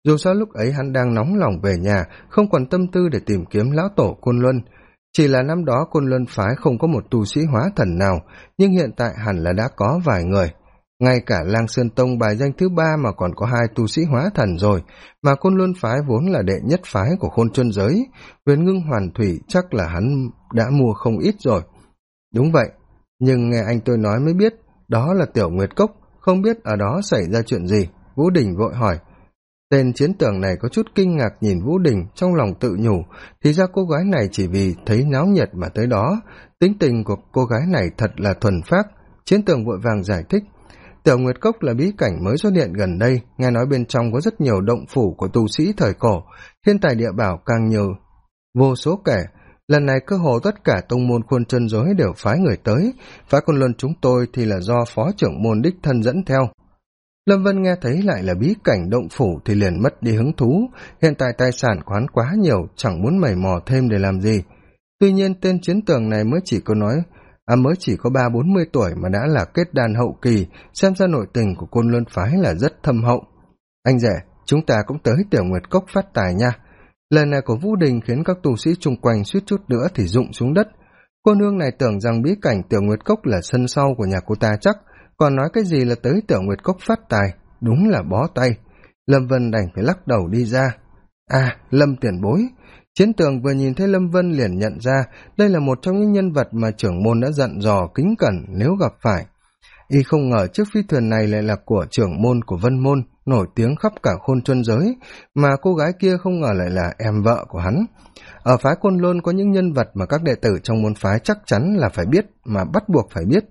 dù sao lúc ấy hắn đang nóng lòng về nhà, không còn tâm tư để tìm kiếm lão tổ côn luân. Chỉ là năm đó côn luân phái không có một tu sĩ hóa thần nào, nhưng hiện tại hẳn là đã có vài người. Ngay cả lang sơn tông bài danh thứ ba mà còn có hai tu sĩ hóa thần rồi, mà côn luân phái vốn là đệ nhất phái của khôn chuân giới. Huyền ngưng hoàn thủy chắc là hắn đã mua không ít rồi. Đúng vậy, nhưng nghe anh tôi nói mới biết, đó là tiểu nguyệt cốc, không biết ở đó xảy ra chuyện gì. Vũ đình vội hỏi tên chiến tưởng này có chút kinh ngạc nhìn vũ đình trong lòng tự nhủ, thì ra cô gái này chỉ vì thấy náo nhiệt mà tới đó. Tính tình của cô gái này thật là thuần phác, chiến tường vội vàng giải thích. Tiểu nguyệt cốc là bí cảnh mới xuất hiện gần đây, nghe nói bên trong có rất nhiều động phủ của tu sĩ thời cổ, thiên tài địa bảo càng nhiều, vô số kẻ. Lần này cơ hồ tất cả tông môn khuôn chân dối đều phái người tới, phái quân luân chúng tôi thì là do phó trưởng môn đích thân dẫn theo lâm vân nghe thấy lại là bí cảnh động phủ thì liền mất đi hứng thú. Hiện tại tài sản quán quá nhiều, chẳng muốn mày mò thêm để làm gì. Tuy nhiên tên chiến tường này mới chỉ có nói à mới chỉ có ba bốn mươi tuổi mà đã là kết đàn hậu kỳ, xem ra nội tình của côn luân phái là rất thâm hậu. Anh rẻ chúng ta cũng tới tiểu nguyệt cốc phát tài nha. Lời này của vũ đình khiến các tu sĩ chung quanh suýt chút nữa thì rụng xuống đất. Cô nương này tưởng rằng bí cảnh tiểu nguyệt cốc là sân sau của nhà cô ta chắc còn nói cái gì là tới tiểu nguyệt cốc phát tài, đúng là bó tay. Lâm vân đành phải lắc đầu đi ra. À lâm tiền bối, chiến tường vừa nhìn thấy lâm vân liền nhận ra đây là một trong những nhân vật mà trưởng môn đã dặn dò kính cẩn nếu gặp phải. Y không ngờ chiếc phi thuyền này lại là của trưởng môn của vân môn, nổi tiếng khắp cả khôn chuân giới, mà cô gái kia không ngờ lại là em vợ của hắn. Ở phái côn lôn có những nhân vật mà các đệ tử trong môn phái chắc chắn là phải biết, mà bắt buộc phải biết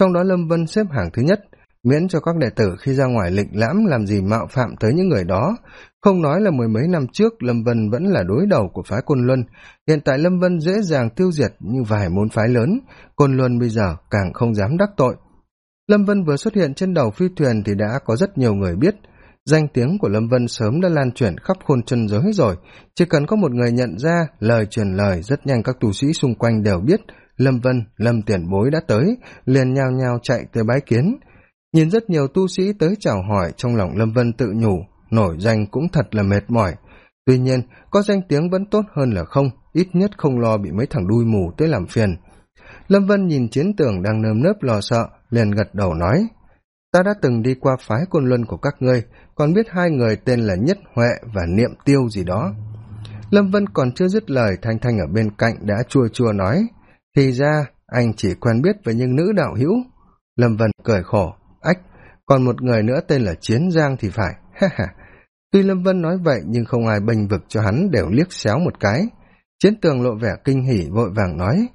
trong đó lâm vân xếp hàng thứ nhất, miễn cho các đệ tử khi ra ngoài lịch lãm làm gì mạo phạm tới những người đó. Không nói là mười mấy năm trước, lâm vân vẫn là đối đầu của phái côn luân. Hiện tại lâm vân dễ dàng tiêu diệt như vài môn phái lớn. Côn luân bây giờ càng không dám đắc tội. Lâm vân vừa xuất hiện trên đầu phi thuyền thì đã có rất nhiều người biết. Danh tiếng của lâm vân sớm đã lan truyền khắp khôn chân giới rồi. Chỉ cần có một người nhận ra, lời truyền lời, rất nhanh các tu sĩ xung quanh đều biết lâm vân, lâm tiền bối đã tới, liền nhao nhao chạy tới bái kiến. Nhìn rất nhiều tu sĩ tới chào hỏi, trong lòng lâm vân tự nhủ, nổi danh cũng thật là mệt mỏi. Tuy nhiên, có danh tiếng vẫn tốt hơn là không, ít nhất không lo bị mấy thằng đuôi mù tới làm phiền. Lâm vân nhìn chiến tường đang nơm nớp lo sợ, liền gật đầu nói, ta đã từng đi qua phái côn luân của các ngươi, còn biết hai người tên là nhất huệ và niệm tiêu gì đó. Lâm vân còn chưa dứt lời, thanh thanh ở bên cạnh đã chua chua nói thì ra, anh chỉ quen biết với những nữ đạo hữu. Lâm vân cười khổ. Ách, còn một người nữa tên là chiến giang thì phải. Ha ha. Tuy lâm vân nói vậy, nhưng không ai bênh vực cho hắn đều liếc xéo một cái. Chiến tường lộ vẻ kinh hỉ, vội vàng nói,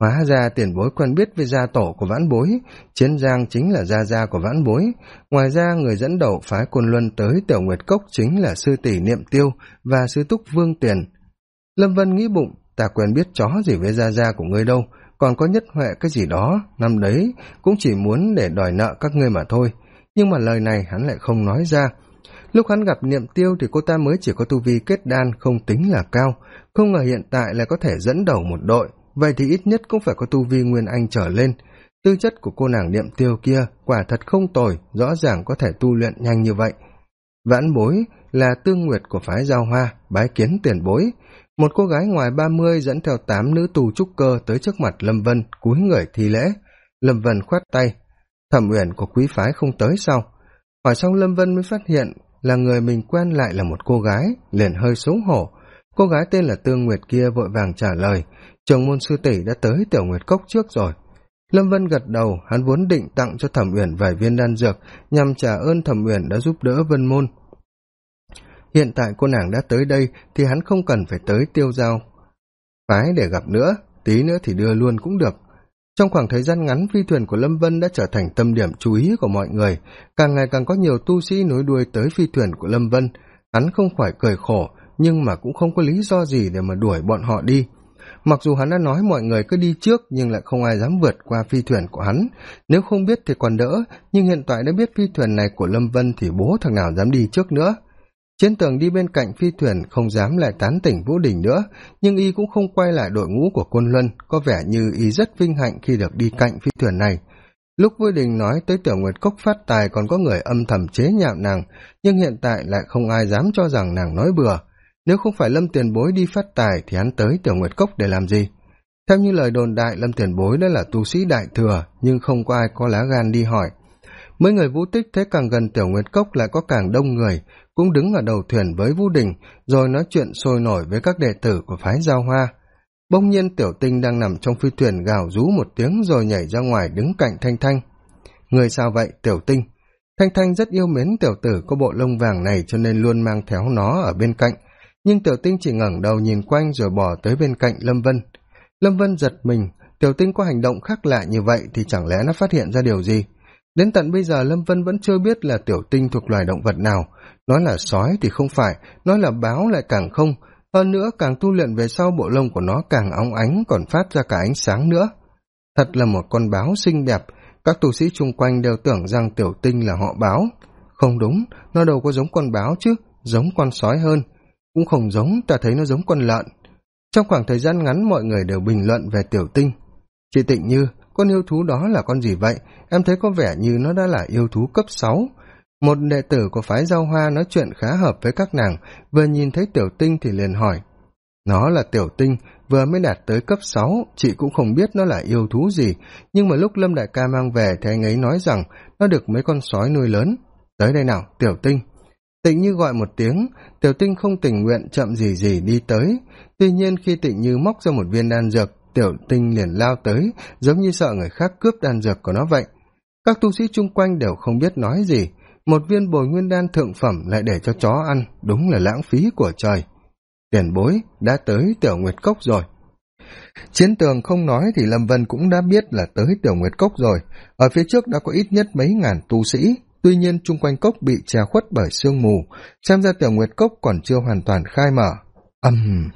hóa ra tiền bối quen biết với gia tổ của vãn bối. Chiến giang chính là gia gia của vãn bối. Ngoài ra, người dẫn đầu phái côn luân tới tiểu nguyệt cốc chính là sư tỷ niệm tiêu và sư túc vương tiền. Lâm vân nghĩ bụng ta quen biết chó gì với gia gia của ngươi đâu, còn có nhất huệ cái gì đó, năm đấy cũng chỉ muốn để đòi nợ các ngươi mà thôi. Nhưng mà lời này hắn lại không nói ra. Lúc hắn gặp niệm tiêu thì cô ta mới chỉ có tu vi kết đan không tính là cao, không ngờ hiện tại lại có thể dẫn đầu một đội. Vậy thì ít nhất cũng phải có tu vi nguyên anh trở lên. Tư chất của cô nàng niệm tiêu kia quả thật không tồi, rõ ràng có thể tu luyện nhanh như vậy. Vãn bối là tương nguyệt của phái giao hoa, bái kiến tiền bối một cô gái ngoài ba mươi dẫn theo tám nữ tù trúc cơ tới trước mặt lâm vân, cúi người thi lễ. Lâm vân khoát tay. Thẩm uyển của quý phái không tới sau hỏi xong lâm vân mới phát hiện là người mình quen lại là một cô gái, liền hơi xấu hổ. Cô gái tên là tương nguyệt kia vội vàng trả lời. Trường môn sư tỷ đã tới tiểu nguyệt cốc trước rồi. Lâm vân gật đầu, hắn vốn định tặng cho thẩm uyển vài viên đan dược nhằm trả ơn thẩm uyển đã giúp đỡ vân môn hiện tại cô nàng đã tới đây thì hắn không cần phải tới tiêu giao. Phái để gặp nữa, tí nữa thì đưa luôn cũng được. Trong khoảng thời gian ngắn, phi thuyền của lâm vân đã trở thành tâm điểm chú ý của mọi người. Càng ngày càng có nhiều tu sĩ nối đuôi tới phi thuyền của lâm vân. Hắn không khỏi cười khổ, nhưng mà cũng không có lý do gì để mà đuổi bọn họ đi. Mặc dù hắn đã nói mọi người cứ đi trước, nhưng lại không ai dám vượt qua phi thuyền của hắn. Nếu không biết thì còn đỡ, nhưng hiện tại đã biết phi thuyền này của lâm vân thì bố thằng nào dám đi trước nữa chiến tường đi bên cạnh phi thuyền không dám lại tán tỉnh vũ đình nữa, nhưng y cũng không quay lại đội ngũ của côn luân, có vẻ như y rất vinh hạnh khi được đi cạnh phi thuyền này. Lúc vũ đình nói tới tiểu nguyệt cốc phát tài còn có người âm thầm chế nhạo nàng, nhưng hiện tại lại không ai dám cho rằng nàng nói bừa. Nếu không phải lâm tiền bối đi phát tài thì hắn tới tiểu nguyệt cốc để làm gì? Theo như lời đồn đại, lâm tiền bối đã là tu sĩ đại thừa, nhưng không có ai có lá gan đi hỏi. Mấy người vũ tích thấy càng gần tiểu nguyệt cốc lại có càng đông người cũng đứng ở đầu thuyền với vũ đình, rồi nói chuyện sôi nổi với các đệ tử của phái giao hoa. Bỗng nhiên tiểu tinh đang nằm trong phi thuyền gào rú một tiếng rồi nhảy ra ngoài đứng cạnh thanh thanh. Người sao vậy, tiểu tinh? Thanh thanh rất yêu mến tiểu tử có bộ lông vàng này cho nên luôn mang theo nó ở bên cạnh. Nhưng tiểu tinh chỉ ngẩng đầu nhìn quanh rồi bỏ tới bên cạnh lâm vân. Lâm vân giật mình, tiểu tinh có hành động khác lạ như vậy thì chẳng lẽ nó phát hiện ra điều gì? Đến tận bây giờ lâm vân vẫn chưa biết là tiểu tinh thuộc loài động vật nào. Nói là sói thì không phải, nói là báo lại càng không. Hơn nữa, càng tu luyện về sau, bộ lông của nó càng óng ánh, còn phát ra cả ánh sáng nữa. Thật là một con báo xinh đẹp. Các tu sĩ chung quanh đều tưởng rằng tiểu tinh là họ báo. Không đúng, nó đâu có giống con báo chứ, giống con sói hơn. Cũng không giống, ta thấy nó giống con lợn. Trong khoảng thời gian ngắn, mọi người đều bình luận về tiểu tinh. Chị tịnh như con yêu thú đó là con gì vậy? Em thấy có vẻ như nó đã là yêu thú cấp sáu. Một đệ tử của phái giao hoa nói chuyện khá hợp với các nàng, vừa nhìn thấy tiểu tinh thì liền hỏi. Nó là tiểu tinh, vừa mới đạt tới cấp sáu, chị cũng không biết nó là yêu thú gì, nhưng mà lúc lâm đại ca mang về thì anh ấy nói rằng nó được mấy con sói nuôi lớn. Tới đây nào, tiểu tinh. Tịnh như gọi một tiếng, tiểu tinh không tình nguyện chậm gì gì đi tới. Tuy nhiên khi tịnh như móc ra một viên đan dược tiểu tinh liền lao tới, giống như sợ người khác cướp đan dược của nó vậy. Các tu sĩ chung quanh đều không biết nói gì. Một viên bồi nguyên đan thượng phẩm lại để cho chó ăn, đúng là lãng phí của trời. Tiền bối, đã tới tiểu nguyệt cốc rồi. Chiến tường không nói thì lâm vân cũng đã biết là tới tiểu nguyệt cốc rồi. Ở phía trước đã có ít nhất mấy ngàn tu sĩ. Tuy nhiên chung quanh cốc bị che khuất bởi sương mù. Xem ra tiểu nguyệt cốc còn chưa hoàn toàn khai mở. Ầm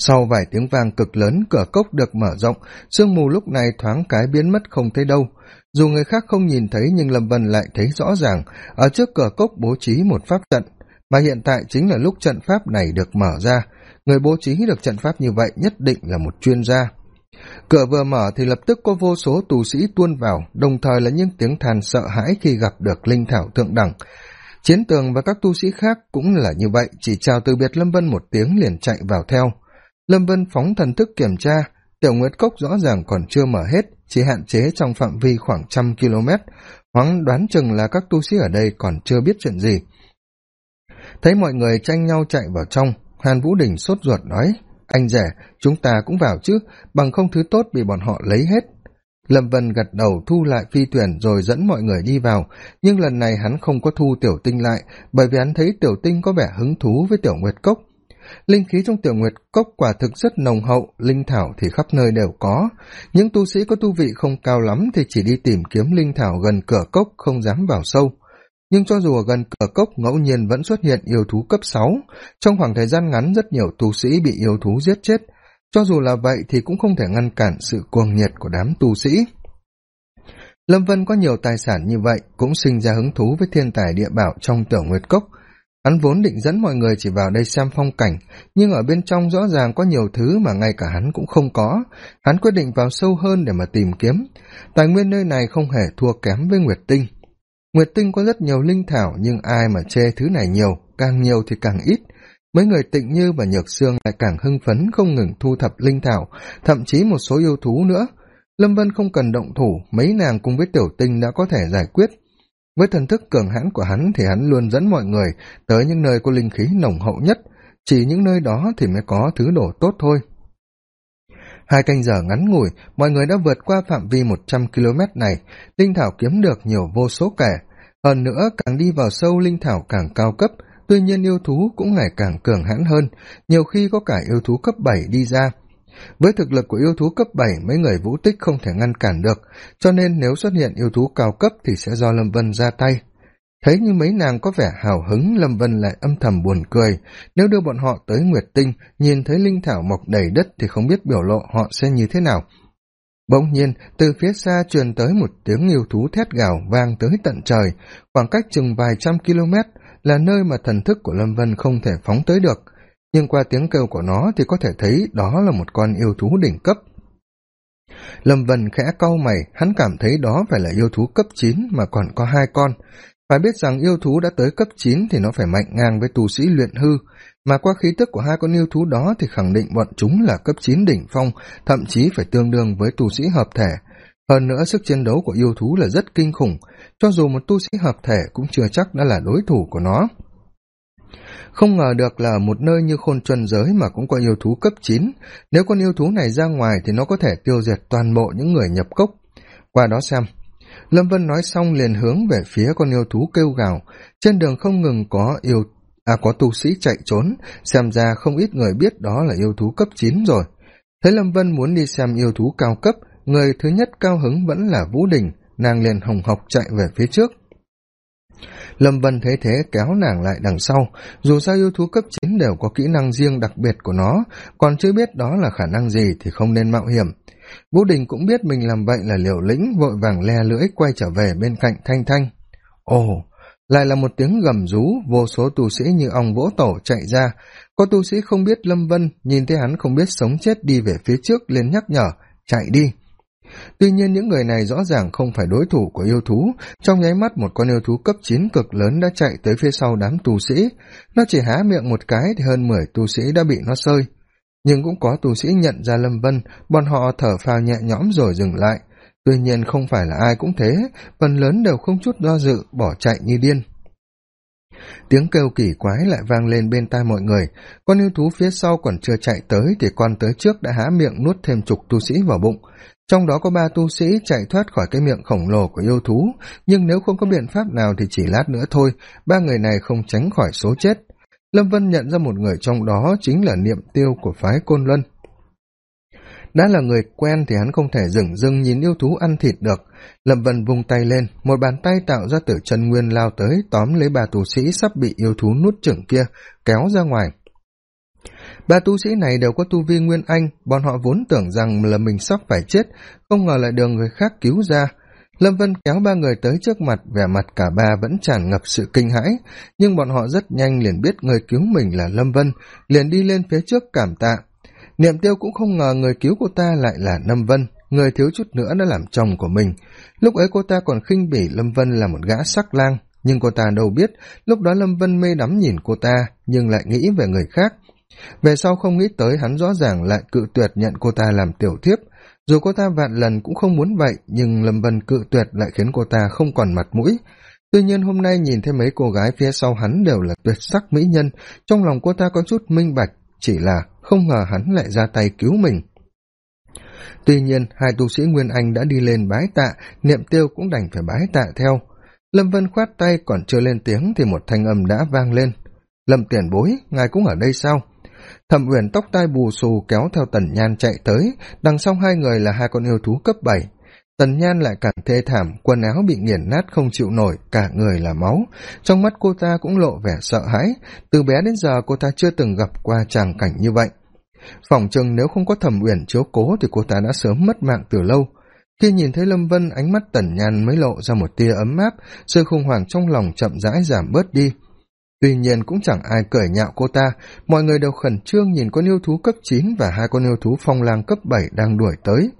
sau vài tiếng vang cực lớn, cửa cốc được mở rộng, sương mù lúc này thoáng cái biến mất không thấy đâu. Dù người khác không nhìn thấy, nhưng lâm vân lại thấy rõ ràng, ở trước cửa cốc bố trí một pháp trận, mà hiện tại chính là lúc trận pháp này được mở ra. Người bố trí được trận pháp như vậy nhất định là một chuyên gia. Cửa vừa mở thì lập tức có vô số tù sĩ tuôn vào, đồng thời là những tiếng than sợ hãi khi gặp được linh thảo thượng đẳng. Chiến tường và các tu sĩ khác cũng là như vậy, chỉ chào từ biệt lâm vân một tiếng liền chạy vào theo lâm vân phóng thần thức kiểm tra, tiểu nguyệt cốc rõ ràng còn chưa mở hết, chỉ hạn chế trong phạm vi khoảng trăm km. Hoáng đoán chừng là các tu sĩ ở đây còn chưa biết chuyện gì. Thấy mọi người tranh nhau chạy vào trong, hàn vũ đình sốt ruột nói, anh rể chúng ta cũng vào chứ, bằng không thứ tốt bị bọn họ lấy hết. Lâm vân gật đầu thu lại phi thuyền rồi dẫn mọi người đi vào, nhưng lần này hắn không có thu tiểu tinh lại, bởi vì hắn thấy tiểu tinh có vẻ hứng thú với tiểu nguyệt cốc linh khí trong tiểu nguyệt cốc quả thực rất nồng hậu, linh thảo thì khắp nơi đều có. Những tu sĩ có tu vị không cao lắm thì chỉ đi tìm kiếm linh thảo gần cửa cốc, không dám vào sâu. Nhưng cho dù ở gần cửa cốc, ngẫu nhiên vẫn xuất hiện yêu thú cấp sáu. Trong khoảng thời gian ngắn, rất nhiều tu sĩ bị yêu thú giết chết. Cho dù là vậy thì cũng không thể ngăn cản sự cuồng nhiệt của đám tu sĩ. Lâm vân có nhiều tài sản như vậy, cũng sinh ra hứng thú với thiên tài địa bảo trong tiểu nguyệt cốc hắn vốn định dẫn mọi người chỉ vào đây xem phong cảnh, nhưng ở bên trong rõ ràng có nhiều thứ mà ngay cả hắn cũng không có. Hắn quyết định vào sâu hơn để mà tìm kiếm. Tài nguyên nơi này không hề thua kém với nguyệt tinh. Nguyệt tinh có rất nhiều linh thảo, nhưng ai mà chê thứ này nhiều, càng nhiều thì càng ít. Mấy người tịnh như và nhược sương lại càng hưng phấn, không ngừng thu thập linh thảo, thậm chí một số yêu thú nữa. Lâm vân không cần động thủ, mấy nàng cùng với tiểu tinh đã có thể giải quyết với thần thức cường hãn của hắn thì hắn luôn dẫn mọi người tới những nơi có linh khí nồng hậu nhất. Chỉ những nơi đó thì mới có thứ đồ tốt thôi. Hai canh giờ ngắn ngủi, mọi người đã vượt qua phạm vi một trăm km này. Linh thảo kiếm được nhiều vô số kẻ. Hơn nữa, càng đi vào sâu, linh thảo càng cao cấp. Tuy nhiên, yêu thú cũng ngày càng cường hãn hơn. Nhiều khi có cả yêu thú cấp bảy đi ra với thực lực của yêu thú cấp bảy, mấy người vũ tích không thể ngăn cản được, cho nên nếu xuất hiện yêu thú cao cấp thì sẽ do lâm vân ra tay. Thấy như mấy nàng có vẻ hào hứng, lâm vân lại âm thầm buồn cười. Nếu đưa bọn họ tới nguyệt tinh, nhìn thấy linh thảo mọc đầy đất thì không biết biểu lộ họ sẽ như thế nào. Bỗng nhiên, từ phía xa truyền tới một tiếng yêu thú thét gào vang tới tận trời, khoảng cách chừng vài trăm km là nơi mà thần thức của lâm vân không thể phóng tới được nhưng qua tiếng kêu của nó thì có thể thấy đó là một con yêu thú đỉnh cấp. Lâm vân khẽ cau mày, hắn cảm thấy đó phải là yêu thú cấp chín mà còn có hai con. Phải biết rằng yêu thú đã tới cấp chín thì nó phải mạnh ngang với tu sĩ luyện hư, mà qua khí tức của hai con yêu thú đó thì khẳng định bọn chúng là cấp chín đỉnh phong, thậm chí phải tương đương với tu sĩ hợp thể. Hơn nữa sức chiến đấu của yêu thú là rất kinh khủng, cho dù một tu sĩ hợp thể cũng chưa chắc đã là đối thủ của nó không ngờ được là một nơi như khôn chuân giới mà cũng có yêu thú cấp chín. Nếu con yêu thú này ra ngoài thì nó có thể tiêu diệt toàn bộ những người nhập cốc. Qua đó xem. Lâm vân nói xong liền hướng về phía con yêu thú kêu gào. Trên đường không ngừng có yêu à có tu sĩ chạy trốn. Xem ra không ít người biết đó là yêu thú cấp chín rồi. Thấy lâm vân muốn đi xem yêu thú cao cấp, người thứ nhất cao hứng vẫn là vũ đình. Nàng liền hồng hộc chạy về phía trước lâm vân thấy thế kéo nàng lại đằng sau. Dù sao yêu thú cấp chín đều có kỹ năng riêng đặc biệt của nó, còn chưa biết đó là khả năng gì thì không nên mạo hiểm. Vũ đình cũng biết mình làm vậy là liều lĩnh, vội vàng le lưỡi quay trở về bên cạnh thanh thanh. Ồ, lại là một tiếng gầm rú, vô số tu sĩ như ong vỗ tổ chạy ra. Có tu sĩ không biết lâm vân, nhìn thấy hắn không biết sống chết đi về phía trước lên nhắc nhở, chạy đi tuy nhiên những người này rõ ràng không phải đối thủ của yêu thú. Trong nháy mắt, một con yêu thú cấp chín cực lớn đã chạy tới phía sau đám tu sĩ. Nó chỉ há miệng một cái thì hơn mười tu sĩ đã bị nó sơi. Nhưng cũng có tu sĩ nhận ra lâm vân. Bọn họ thở phào nhẹ nhõm rồi dừng lại. Tuy nhiên không phải là ai cũng thế. Phần lớn đều không chút do dự, bỏ chạy như điên. Tiếng kêu kỳ quái lại vang lên bên tai mọi người. Con yêu thú phía sau còn chưa chạy tới thì con tới trước đã há miệng nuốt thêm chục tu sĩ vào bụng trong đó có ba tu sĩ chạy thoát khỏi cái miệng khổng lồ của yêu thú, nhưng nếu không có biện pháp nào thì chỉ lát nữa thôi, ba người này không tránh khỏi số chết. Lâm vân nhận ra một người trong đó chính là niệm tiêu của phái côn luân. Đã là người quen thì hắn không thể dừng dưng nhìn yêu thú ăn thịt được. Lâm vân vung tay lên, một bàn tay tạo ra từ chân nguyên lao tới, tóm lấy bà tù sĩ sắp bị yêu thú nuốt chửng kia, kéo ra ngoài ba tu sĩ này đều có tu vi nguyên anh, bọn họ vốn tưởng rằng là mình sắp phải chết, không ngờ lại được người khác cứu ra. Lâm vân kéo ba người tới trước mặt, vẻ mặt cả ba vẫn tràn ngập sự kinh hãi. Nhưng bọn họ rất nhanh liền biết người cứu mình là lâm vân, liền đi lên phía trước cảm tạ. Niệm tiêu cũng không ngờ người cứu cô ta lại là lâm vân, người thiếu chút nữa đã làm chồng của mình. Lúc ấy cô ta còn khinh bỉ lâm vân là một gã sắc lang, nhưng cô ta đâu biết, lúc đó lâm vân mê đắm nhìn cô ta, nhưng lại nghĩ về người khác về sau không nghĩ tới hắn rõ ràng lại cự tuyệt nhận cô ta làm tiểu thiếp. Dù cô ta vạn lần cũng không muốn vậy, nhưng lâm vân cự tuyệt lại khiến cô ta không còn mặt mũi. Tuy nhiên hôm nay nhìn thấy mấy cô gái phía sau hắn đều là tuyệt sắc mỹ nhân, trong lòng cô ta có chút minh bạch, chỉ là không ngờ hắn lại ra tay cứu mình. Tuy nhiên, hai tu sĩ nguyên anh đã đi lên bái tạ, niệm tiêu cũng đành phải bái tạ theo. Lâm vân khoát tay còn chưa lên tiếng thì một thanh âm đã vang lên. Lâm tiền bối, ngài cũng ở đây sao? Thẩm uyển tóc tai bù xù kéo theo tần nhan chạy tới, đằng sau hai người là hai con yêu thú cấp bảy. Tần nhan lại càng thê thảm, quần áo bị nghiền nát không chịu nổi, cả người là máu. Trong mắt cô ta cũng lộ vẻ sợ hãi, từ bé đến giờ cô ta chưa từng gặp qua tràng cảnh như vậy. Phỏng chừng nếu không có thẩm uyển chiếu cố thì cô ta đã sớm mất mạng từ lâu. Khi nhìn thấy lâm vân, ánh mắt tần nhan mới lộ ra một tia ấm áp, sự khủng hoảng trong lòng chậm rãi giảm bớt đi tuy nhiên cũng chẳng ai cởi nhạo cô ta. Mọi người đều khẩn trương nhìn con yêu thú cấp chín và hai con yêu thú phong lang cấp bảy đang đuổi tới.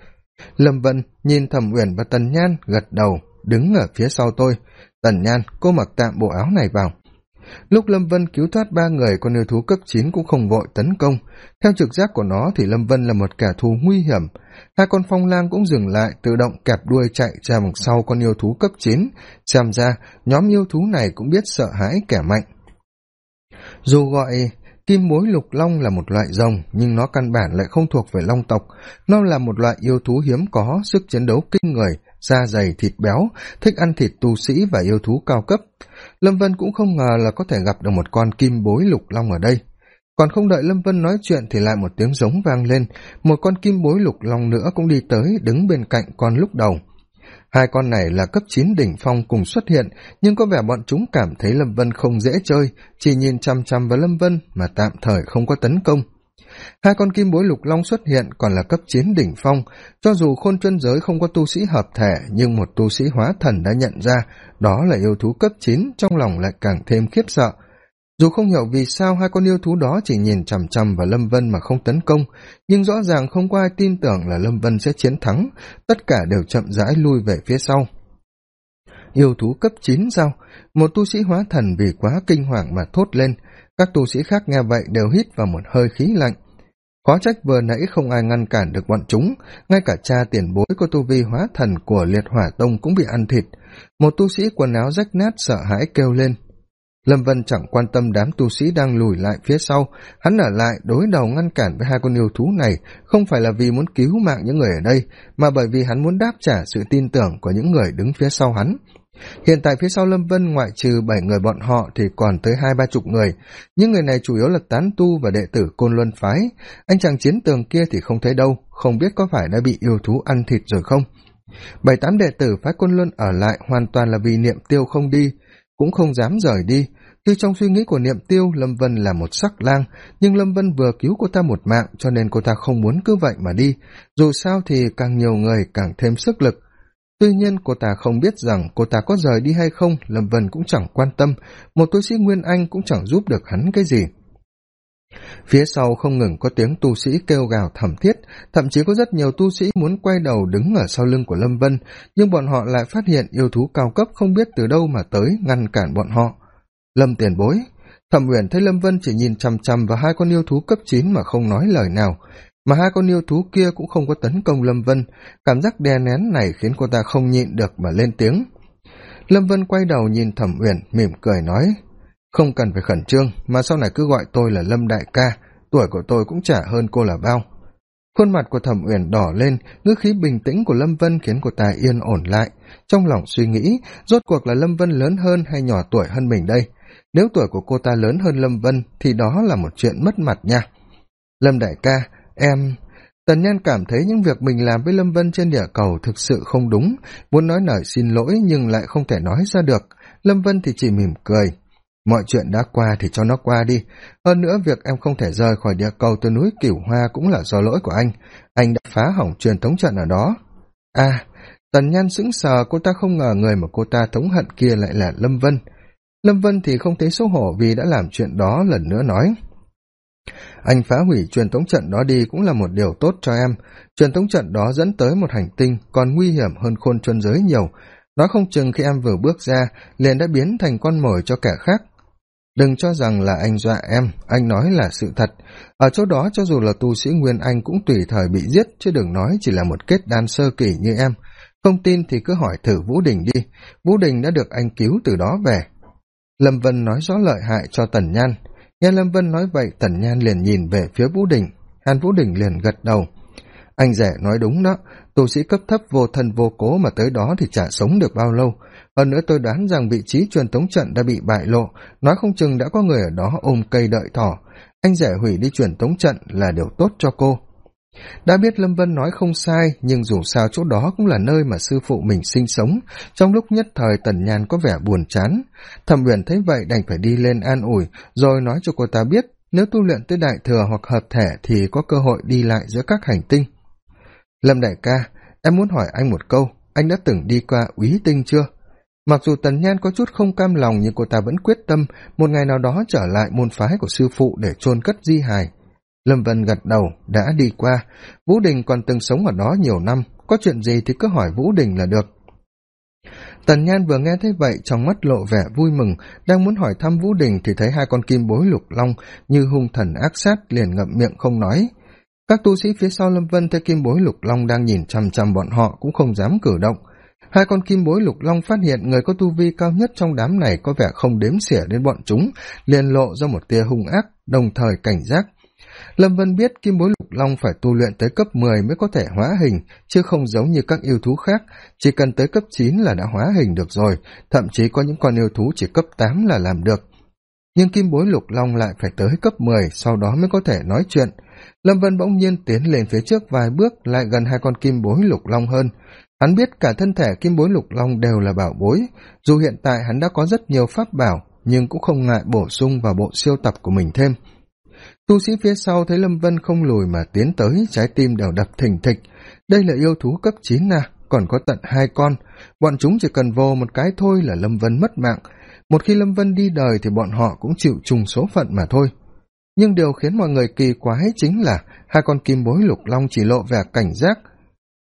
Lâm vân nhìn thẩm uyển và tần nhan gật đầu, đứng ở phía sau tôi. Tần nhan, cô mặc tạm bộ áo này vào. Lúc lâm vân cứu thoát ba người, con yêu thú cấp chín cũng không vội tấn công. Theo trực giác của nó thì lâm vân là một kẻ thù nguy hiểm. Hai con phong lang cũng dừng lại, tự động kẹp đuôi chạy ra một sau con yêu thú cấp chín. Xem ra, nhóm yêu thú này cũng biết sợ hãi kẻ mạnh dù gọi kim bối lục long là một loại rồng, nhưng nó căn bản lại không thuộc về long tộc. Nó là một loại yêu thú hiếm có, sức chiến đấu kinh người, da dày thịt béo, thích ăn thịt tu sĩ và yêu thú cao cấp. Lâm vân cũng không ngờ là có thể gặp được một con kim bối lục long ở đây. Còn không đợi lâm vân nói chuyện thì lại một tiếng giống vang lên. Một con kim bối lục long nữa cũng đi tới, đứng bên cạnh con lúc đầu hai con này là cấp chín đỉnh phong cùng xuất hiện, nhưng có vẻ bọn chúng cảm thấy lâm vân không dễ chơi, chỉ nhìn chăm chăm vào lâm vân mà tạm thời không có tấn công. Hai con kim bối lục long xuất hiện còn là cấp chín đỉnh phong, cho dù khôn chân giới không có tu sĩ hợp thể, nhưng một tu sĩ hóa thần đã nhận ra, đó là yêu thú cấp chín, trong lòng lại càng thêm khiếp sợ dù không hiểu vì sao hai con yêu thú đó chỉ nhìn chằm chằm vào lâm vân mà không tấn công, nhưng rõ ràng không có ai tin tưởng là lâm vân sẽ chiến thắng. Tất cả đều chậm rãi lui về phía sau. Yêu thú cấp chín sao? Một tu sĩ hóa thần vì quá kinh hoàng mà thốt lên. Các tu sĩ khác nghe vậy đều hít vào một hơi khí lạnh. Khó trách vừa nãy không ai ngăn cản được bọn chúng. Ngay cả cha tiền bối của tu vi hóa thần của liệt hỏa tông cũng bị ăn thịt. Một tu sĩ quần áo rách nát sợ hãi kêu lên lâm vân chẳng quan tâm đám tu sĩ đang lùi lại phía sau. Hắn ở lại đối đầu ngăn cản với hai con yêu thú này, không phải là vì muốn cứu mạng những người ở đây, mà bởi vì hắn muốn đáp trả sự tin tưởng của những người đứng phía sau hắn. Hiện tại phía sau lâm vân ngoại trừ bảy người bọn họ thì còn tới hai ba chục người. Những người này chủ yếu là tán tu và đệ tử côn luân phái. Anh chàng chiến tường kia thì không thấy đâu, không biết có phải đã bị yêu thú ăn thịt rồi không. Bảy tám đệ tử phái côn luân ở lại hoàn toàn là vì niệm tiêu không đi cũng không dám rời đi. Tuy trong suy nghĩ của niệm tiêu, lâm vân là một sắc lang, nhưng lâm vân vừa cứu cô ta một mạng, cho nên cô ta không muốn cứ vậy mà đi. Dù sao thì càng nhiều người càng thêm sức lực. Tuy nhiên, cô ta không biết rằng cô ta có rời đi hay không, lâm vân cũng chẳng quan tâm. Một tu sĩ nguyên anh cũng chẳng giúp được hắn cái gì phía sau không ngừng có tiếng tu sĩ kêu gào thảm thiết, thậm chí có rất nhiều tu sĩ muốn quay đầu đứng ở sau lưng của lâm vân, nhưng bọn họ lại phát hiện yêu thú cao cấp không biết từ đâu mà tới ngăn cản bọn họ. Lâm tiền bối, thẩm uyển thấy lâm vân chỉ nhìn chằm chằm vào hai con yêu thú cấp chín mà không nói lời nào, mà hai con yêu thú kia cũng không có tấn công lâm vân, cảm giác đè nén này khiến cô ta không nhịn được mà lên tiếng. Lâm vân quay đầu nhìn thẩm uyển, mỉm cười nói không cần phải khẩn trương, mà sau này cứ gọi tôi là lâm đại ca, tuổi của tôi cũng chả hơn cô là bao. Khuôn mặt của thẩm uyển đỏ lên, ngữ khí bình tĩnh của lâm vân khiến cô ta yên ổn lại. Trong lòng suy nghĩ, rốt cuộc là lâm vân lớn hơn hay nhỏ tuổi hơn mình đây? Nếu tuổi của cô ta lớn hơn lâm vân, thì đó là một chuyện mất mặt nha. Lâm đại ca, em tần nhan cảm thấy những việc mình làm với lâm vân trên địa cầu thực sự không đúng. Muốn nói lời xin lỗi nhưng lại không thể nói ra được. Lâm vân thì chỉ mỉm cười mọi chuyện đã qua thì cho nó qua đi. Hơn nữa, việc em không thể rời khỏi địa cầu từ núi cửu hoa cũng là do lỗi của anh. Anh đã phá hỏng truyền thống trận ở đó. À tần nhan sững sờ, cô ta không ngờ người mà cô ta thống hận kia lại là lâm vân. Lâm vân thì không thấy xấu hổ vì đã làm chuyện đó lần nữa nói. Anh phá hủy truyền thống trận đó đi cũng là một điều tốt cho em. Truyền thống trận đó dẫn tới một hành tinh còn nguy hiểm hơn khôn chuân giới nhiều. Nói không chừng khi em vừa bước ra, liền đã biến thành con mồi cho kẻ khác đừng cho rằng là anh dọa em, anh nói là sự thật. Ở chỗ đó, cho dù là tu sĩ nguyên, anh cũng tùy thời bị giết, chứ đừng nói chỉ là một kết đan sơ kỳ như em. Không tin thì cứ hỏi thử vũ đình đi. Vũ đình đã được anh cứu từ đó về. Lâm vân nói rõ lợi hại cho tần nhan. Nghe lâm vân nói vậy, tần nhan liền nhìn về phía vũ đình. Hàn vũ đình liền gật đầu. Anh rể nói đúng đó, tu sĩ cấp thấp vô thân vô cố mà tới đó thì chả sống được bao lâu hơn nữa tôi đoán rằng vị trí truyền tống trận đã bị bại lộ. Nói không chừng đã có người ở đó ôm cây đợi thỏ. Anh rể hủy đi truyền tống trận là điều tốt cho cô. Đã biết lâm vân nói không sai, nhưng dù sao chỗ đó cũng là nơi mà sư phụ mình sinh sống. Trong lúc nhất thời tần nhàn có vẻ buồn chán. Thẩm uyển thấy vậy đành phải đi lên an ủi, rồi nói cho cô ta biết nếu tu luyện tới đại thừa hoặc hợp thể thì có cơ hội đi lại giữa các hành tinh. Lâm đại ca, em muốn hỏi anh một câu, anh đã từng đi qua úy tinh chưa? Mặc dù tần nhan có chút không cam lòng, nhưng cô ta vẫn quyết tâm một ngày nào đó trở lại môn phái của sư phụ để chôn cất di hài lâm vân gật đầu, đã đi qua. Vũ đình còn từng sống ở đó nhiều năm. Có chuyện gì thì cứ hỏi vũ đình là được. Tần nhan vừa nghe thấy vậy, trong mắt lộ vẻ vui mừng, đang muốn hỏi thăm vũ đình thì thấy hai con kim bối lục long như hung thần ác sát liền ngậm miệng không nói. Các tu sĩ phía sau lâm vân thấy kim bối lục long đang nhìn chằm chằm bọn họ cũng không dám cử động hai con kim bối lục long phát hiện người có tu vi cao nhất trong đám này có vẻ không đếm xỉa đến bọn chúng, liền lộ ra một tia hung ác, đồng thời cảnh giác. Lâm vân biết kim bối lục long phải tu luyện tới cấp mười mới có thể hóa hình, chứ không giống như các yêu thú khác. Chỉ cần tới cấp chín là đã hóa hình được rồi, thậm chí có những con yêu thú chỉ cấp tám là làm được. Nhưng kim bối lục long lại phải tới cấp mười, sau đó mới có thể nói chuyện. Lâm vân bỗng nhiên tiến lên phía trước vài bước, lại gần hai con kim bối lục long hơn hắn biết cả thân thể kim bối lục long đều là bảo bối. Dù hiện tại hắn đã có rất nhiều pháp bảo, nhưng cũng không ngại bổ sung vào bộ siêu tập của mình thêm. Tu sĩ phía sau thấy lâm vân không lùi mà tiến tới, trái tim đều đập thình thịch. Đây là yêu thú cấp chín à còn có tận hai con. Bọn chúng chỉ cần vô một cái thôi là lâm vân mất mạng. Một khi lâm vân đi đời thì bọn họ cũng chịu trùng số phận mà thôi. Nhưng điều khiến mọi người kỳ quái chính là hai con kim bối lục long chỉ lộ vẻ cảnh giác.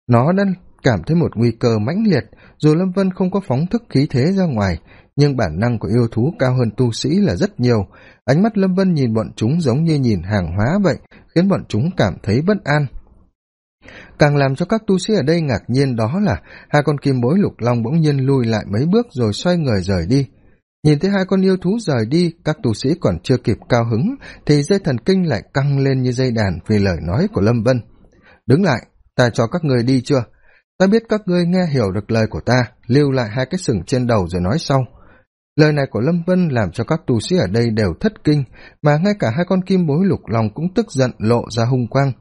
Nó đã cảm thấy một nguy cơ mãnh liệt, dù lâm vân không có phóng thức khí thế ra ngoài, nhưng bản năng của yêu thú cao hơn tu sĩ là rất nhiều. Ánh mắt lâm vân nhìn bọn chúng giống như nhìn hàng hóa vậy, khiến bọn chúng cảm thấy bất an. Càng làm cho các tu sĩ ở đây ngạc nhiên đó là hai con kim bối lục long bỗng nhiên lùi lại mấy bước rồi xoay người rời đi. Nhìn thấy hai con yêu thú rời đi, các tu sĩ còn chưa kịp cao hứng, thì dây thần kinh lại căng lên như dây đàn vì lời nói của lâm vân. Đứng lại, ta cho các người đi chưa? Ta biết các ngươi nghe hiểu được lời của ta, lưu lại hai cái sừng trên đầu rồi nói sau. Lời này của lâm vân làm cho các tu sĩ ở đây đều thất kinh, mà ngay cả hai con kim bối lục long cũng tức giận lộ ra hung quang.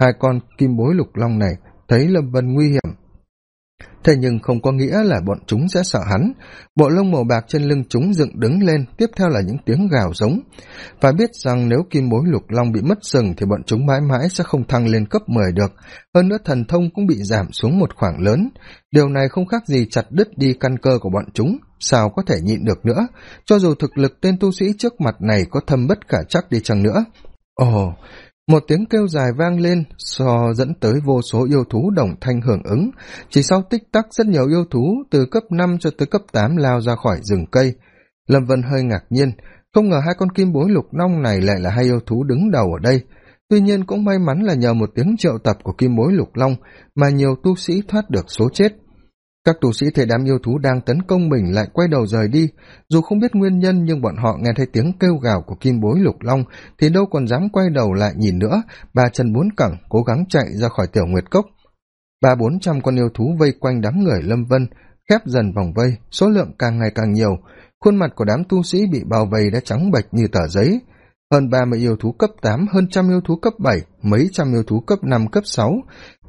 Hai con kim bối lục long này, thấy lâm vân nguy hiểm thế nhưng không có nghĩa là bọn chúng sẽ sợ hắn. Bộ lông màu bạc trên lưng chúng dựng đứng lên, tiếp theo là những tiếng gào giống. Và biết rằng nếu kim bối lục long bị mất sừng thì bọn chúng mãi mãi sẽ không thăng lên cấp mười được. Hơn nữa thần thông cũng bị giảm xuống một khoảng lớn. Điều này không khác gì chặt đứt đi căn cơ của bọn chúng. Sao có thể nhịn được nữa? Cho dù thực lực tên tu sĩ trước mặt này có thâm bất khả chắc đi chăng nữa? Ồ một tiếng kêu dài vang lên, so dẫn tới vô số yêu thú đồng thanh hưởng ứng. Chỉ sau tích tắc rất nhiều yêu thú, từ cấp năm cho tới cấp tám lao ra khỏi rừng cây. Lâm vân hơi ngạc nhiên, không ngờ hai con kim bối lục nong này lại là hai yêu thú đứng đầu ở đây. Tuy nhiên cũng may mắn là nhờ một tiếng triệu tập của kim bối lục long mà nhiều tu sĩ thoát được số chết các tu sĩ thấy đám yêu thú đang tấn công mình lại quay đầu rời đi. Dù không biết nguyên nhân, nhưng bọn họ nghe thấy tiếng kêu gào của kim bối lục long, thì đâu còn dám quay đầu lại nhìn nữa. Ba chân bốn cẳng cố gắng chạy ra khỏi tiểu nguyệt cốc. Ba bốn trăm con yêu thú vây quanh đám người lâm vân, khép dần vòng vây. Số lượng càng ngày càng nhiều. Khuôn mặt của đám tu sĩ bị bao vây đã trắng bệch như tờ giấy hơn ba mươi yêu thú cấp tám, hơn trăm yêu thú cấp bảy, mấy trăm yêu thú cấp năm, cấp sáu.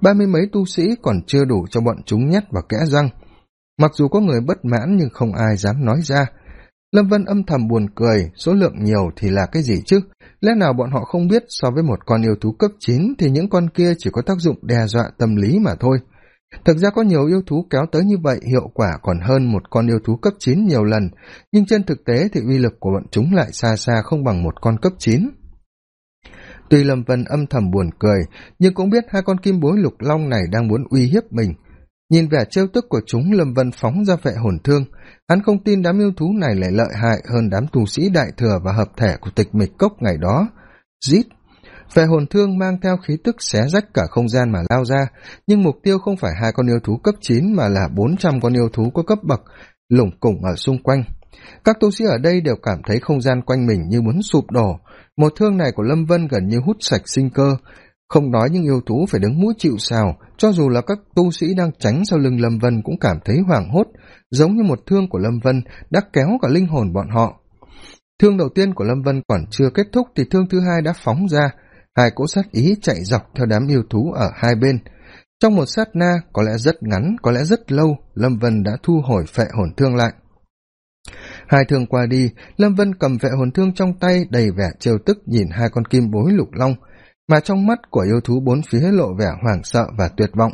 Ba mươi mấy tu sĩ còn chưa đủ cho bọn chúng nhét và kẽ răng. Mặc dù có người bất mãn nhưng không ai dám nói ra. Lâm vân âm thầm buồn cười, số lượng nhiều thì là cái gì chứ? Lẽ nào bọn họ không biết so với một con yêu thú cấp chín thì những con kia chỉ có tác dụng đe dọa tâm lý mà thôi? Thực ra có nhiều yêu thú kéo tới như vậy, hiệu quả còn hơn một con yêu thú cấp chín nhiều lần. Nhưng trên thực tế thì uy lực của bọn chúng lại xa xa không bằng một con cấp chín. Tuy lâm vân âm thầm buồn cười, nhưng cũng biết hai con kim bối lục long này đang muốn uy hiếp mình. Nhìn vẻ trêu tức của chúng, lâm vân phóng ra vệ hồn thương. Hắn không tin đám yêu thú này lại lợi hại hơn đám tù sĩ đại thừa và hợp thể của tịch mịch cốc ngày đó. Rít vệ hồn thương mang theo khí tức xé rách cả không gian mà lao ra, nhưng mục tiêu không phải hai con yêu thú cấp chín mà là bốn trăm con yêu thú có cấp bậc lủng củng ở xung quanh. Các tu sĩ ở đây đều cảm thấy không gian quanh mình như muốn sụp đổ. Một thương này của lâm vân gần như hút sạch sinh cơ. Không nói những yêu thú phải đứng mũi chịu sào, cho dù là các tu sĩ đang tránh sau lưng lâm vân cũng cảm thấy hoảng hốt, giống như một thương của lâm vân đã kéo cả linh hồn bọn họ. Thương đầu tiên của lâm vân còn chưa kết thúc thì thương thứ hai đã phóng ra hai cỗ sát ý chạy dọc theo đám yêu thú ở hai bên. Trong một sát na, có lẽ rất ngắn, có lẽ rất lâu, lâm vân đã thu hồi phệ hồn thương lại. Hai thương qua đi, lâm vân cầm vệ hồn thương trong tay, đầy vẻ trêu tức nhìn hai con kim bối lục long. Mà trong mắt của yêu thú bốn phía lộ vẻ hoảng sợ và tuyệt vọng.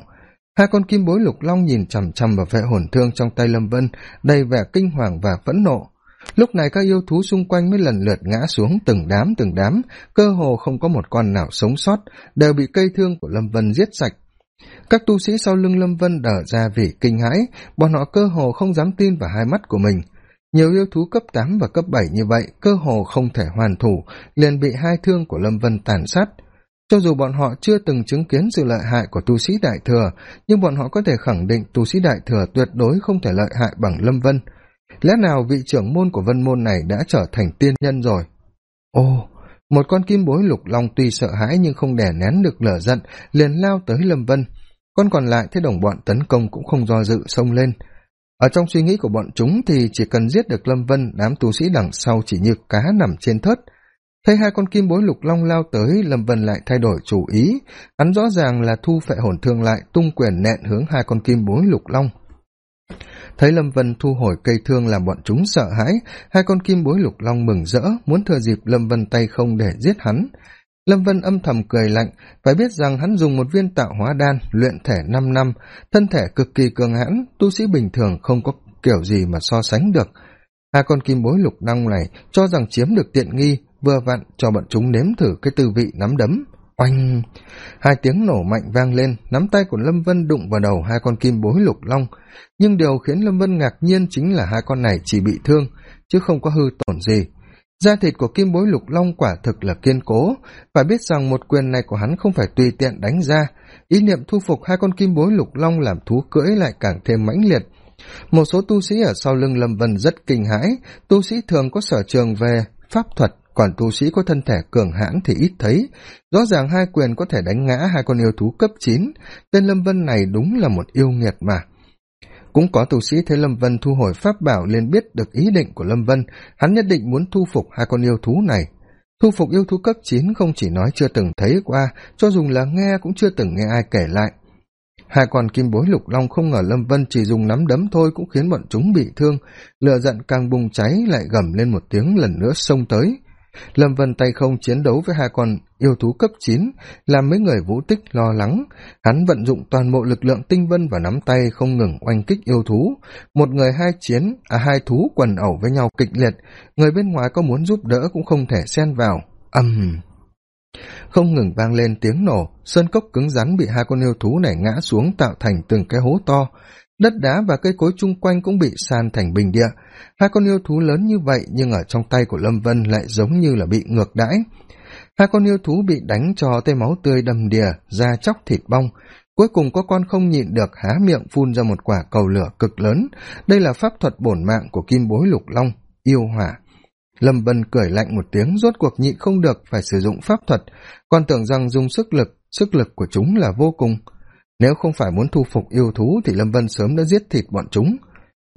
Hai con kim bối lục long nhìn chằm chằm vào vệ hồn thương trong tay lâm vân, đầy vẻ kinh hoàng và phẫn nộ lúc này các yêu thú xung quanh mới lần lượt ngã xuống từng đám từng đám. Cơ hồ không có một con nào sống sót, đều bị cây thương của lâm vân giết sạch. Các tu sĩ sau lưng lâm vân đờ ra vì kinh hãi. Bọn họ cơ hồ không dám tin vào hai mắt của mình. Nhiều yêu thú cấp tám và cấp bảy như vậy cơ hồ không thể hoàn thủ, liền bị hai thương của lâm vân tàn sát. Cho dù bọn họ chưa từng chứng kiến sự lợi hại của tu sĩ đại thừa, nhưng bọn họ có thể khẳng định tu sĩ đại thừa tuyệt đối không thể lợi hại bằng lâm vân lẽ nào vị trưởng môn của vân môn này đã trở thành tiên nhân rồi? Ồ, một con kim bối lục long tuy sợ hãi nhưng không đè nén được lở giận, liền lao tới lâm vân. Con còn lại thấy đồng bọn tấn công cũng không do dự, xông lên. Ở trong suy nghĩ của bọn chúng thì chỉ cần giết được lâm vân, đám tu sĩ đằng sau chỉ như cá nằm trên thớt. Thấy hai con kim bối lục long lao tới, lâm vân lại thay đổi chủ ý. Hắn rõ ràng là thu phệ hồn thương lại, tung quyền nện hướng hai con kim bối lục long thấy lâm vân thu hồi cây thương làm bọn chúng sợ hãi, hai con kim bối lục long mừng rỡ, muốn thừa dịp lâm vân tay không để giết hắn. Lâm vân âm thầm cười lạnh, phải biết rằng hắn dùng một viên tạo hóa đan luyện thể năm năm, thân thể cực kỳ cường hãn, tu sĩ bình thường không có kiểu gì mà so sánh được. Hai con kim bối lục long này cho rằng chiếm được tiện nghi, vừa vặn cho bọn chúng nếm thử cái tư vị nắm đấm oanh. Hai tiếng nổ mạnh vang lên, nắm tay của lâm vân đụng vào đầu hai con kim bối lục long. Nhưng điều khiến lâm vân ngạc nhiên chính là hai con này chỉ bị thương, chứ không có hư tổn gì. Da thịt của kim bối lục long quả thực là kiên cố. Phải biết rằng một quyền này của hắn không phải tùy tiện đánh ra. Ý niệm thu phục hai con kim bối lục long làm thú cưỡi lại càng thêm mãnh liệt. Một số tu sĩ ở sau lưng lâm vân rất kinh hãi. Tu sĩ thường có sở trường về pháp thuật còn tu sĩ có thân thể cường hãn thì ít thấy. Rõ ràng hai quyền có thể đánh ngã hai con yêu thú cấp chín. Tên lâm vân này đúng là một yêu nghiệt mà. Cũng có tu sĩ thấy lâm vân thu hồi pháp bảo liền biết được ý định của lâm vân. Hắn nhất định muốn thu phục hai con yêu thú này. Thu phục yêu thú cấp chín không chỉ nói chưa từng thấy qua, cho dù là nghe cũng chưa từng nghe ai kể lại. Hai con kim bối lục long không ngờ lâm vân chỉ dùng nắm đấm thôi cũng khiến bọn chúng bị thương. Lựa giận càng bùng cháy lại gầm lên một tiếng lần nữa xông tới lâm vân tay không chiến đấu với hai con yêu thú cấp chín, làm mấy người vũ tích lo lắng. Hắn vận dụng toàn bộ lực lượng tinh vân và nắm tay không ngừng oanh kích yêu thú. Một người hai chiến à hai thú quần ẩu với nhau kịch liệt. Người bên ngoài có muốn giúp đỡ cũng không thể xen vào. Ầm. Không ngừng vang lên tiếng nổ. Sơn cốc cứng rắn bị hai con yêu thú này ngã xuống tạo thành từng cái hố to đất đá và cây cối chung quanh cũng bị san thành bình địa. Hai con yêu thú lớn như vậy nhưng ở trong tay của lâm vân lại giống như là bị ngược đãi. Hai con yêu thú bị đánh cho tê máu tươi đầm đìa, da chóc thịt bong. Cuối cùng có con không nhịn được há miệng phun ra một quả cầu lửa cực lớn. Đây là pháp thuật bổn mạng của kim bối lục long, yêu hỏa. Lâm vân cười lạnh một tiếng, rốt cuộc nhịn không được phải sử dụng pháp thuật. Còn tưởng rằng dùng sức lực sức lực của chúng là vô cùng nếu không phải muốn thu phục yêu thú thì lâm vân sớm đã giết thịt bọn chúng.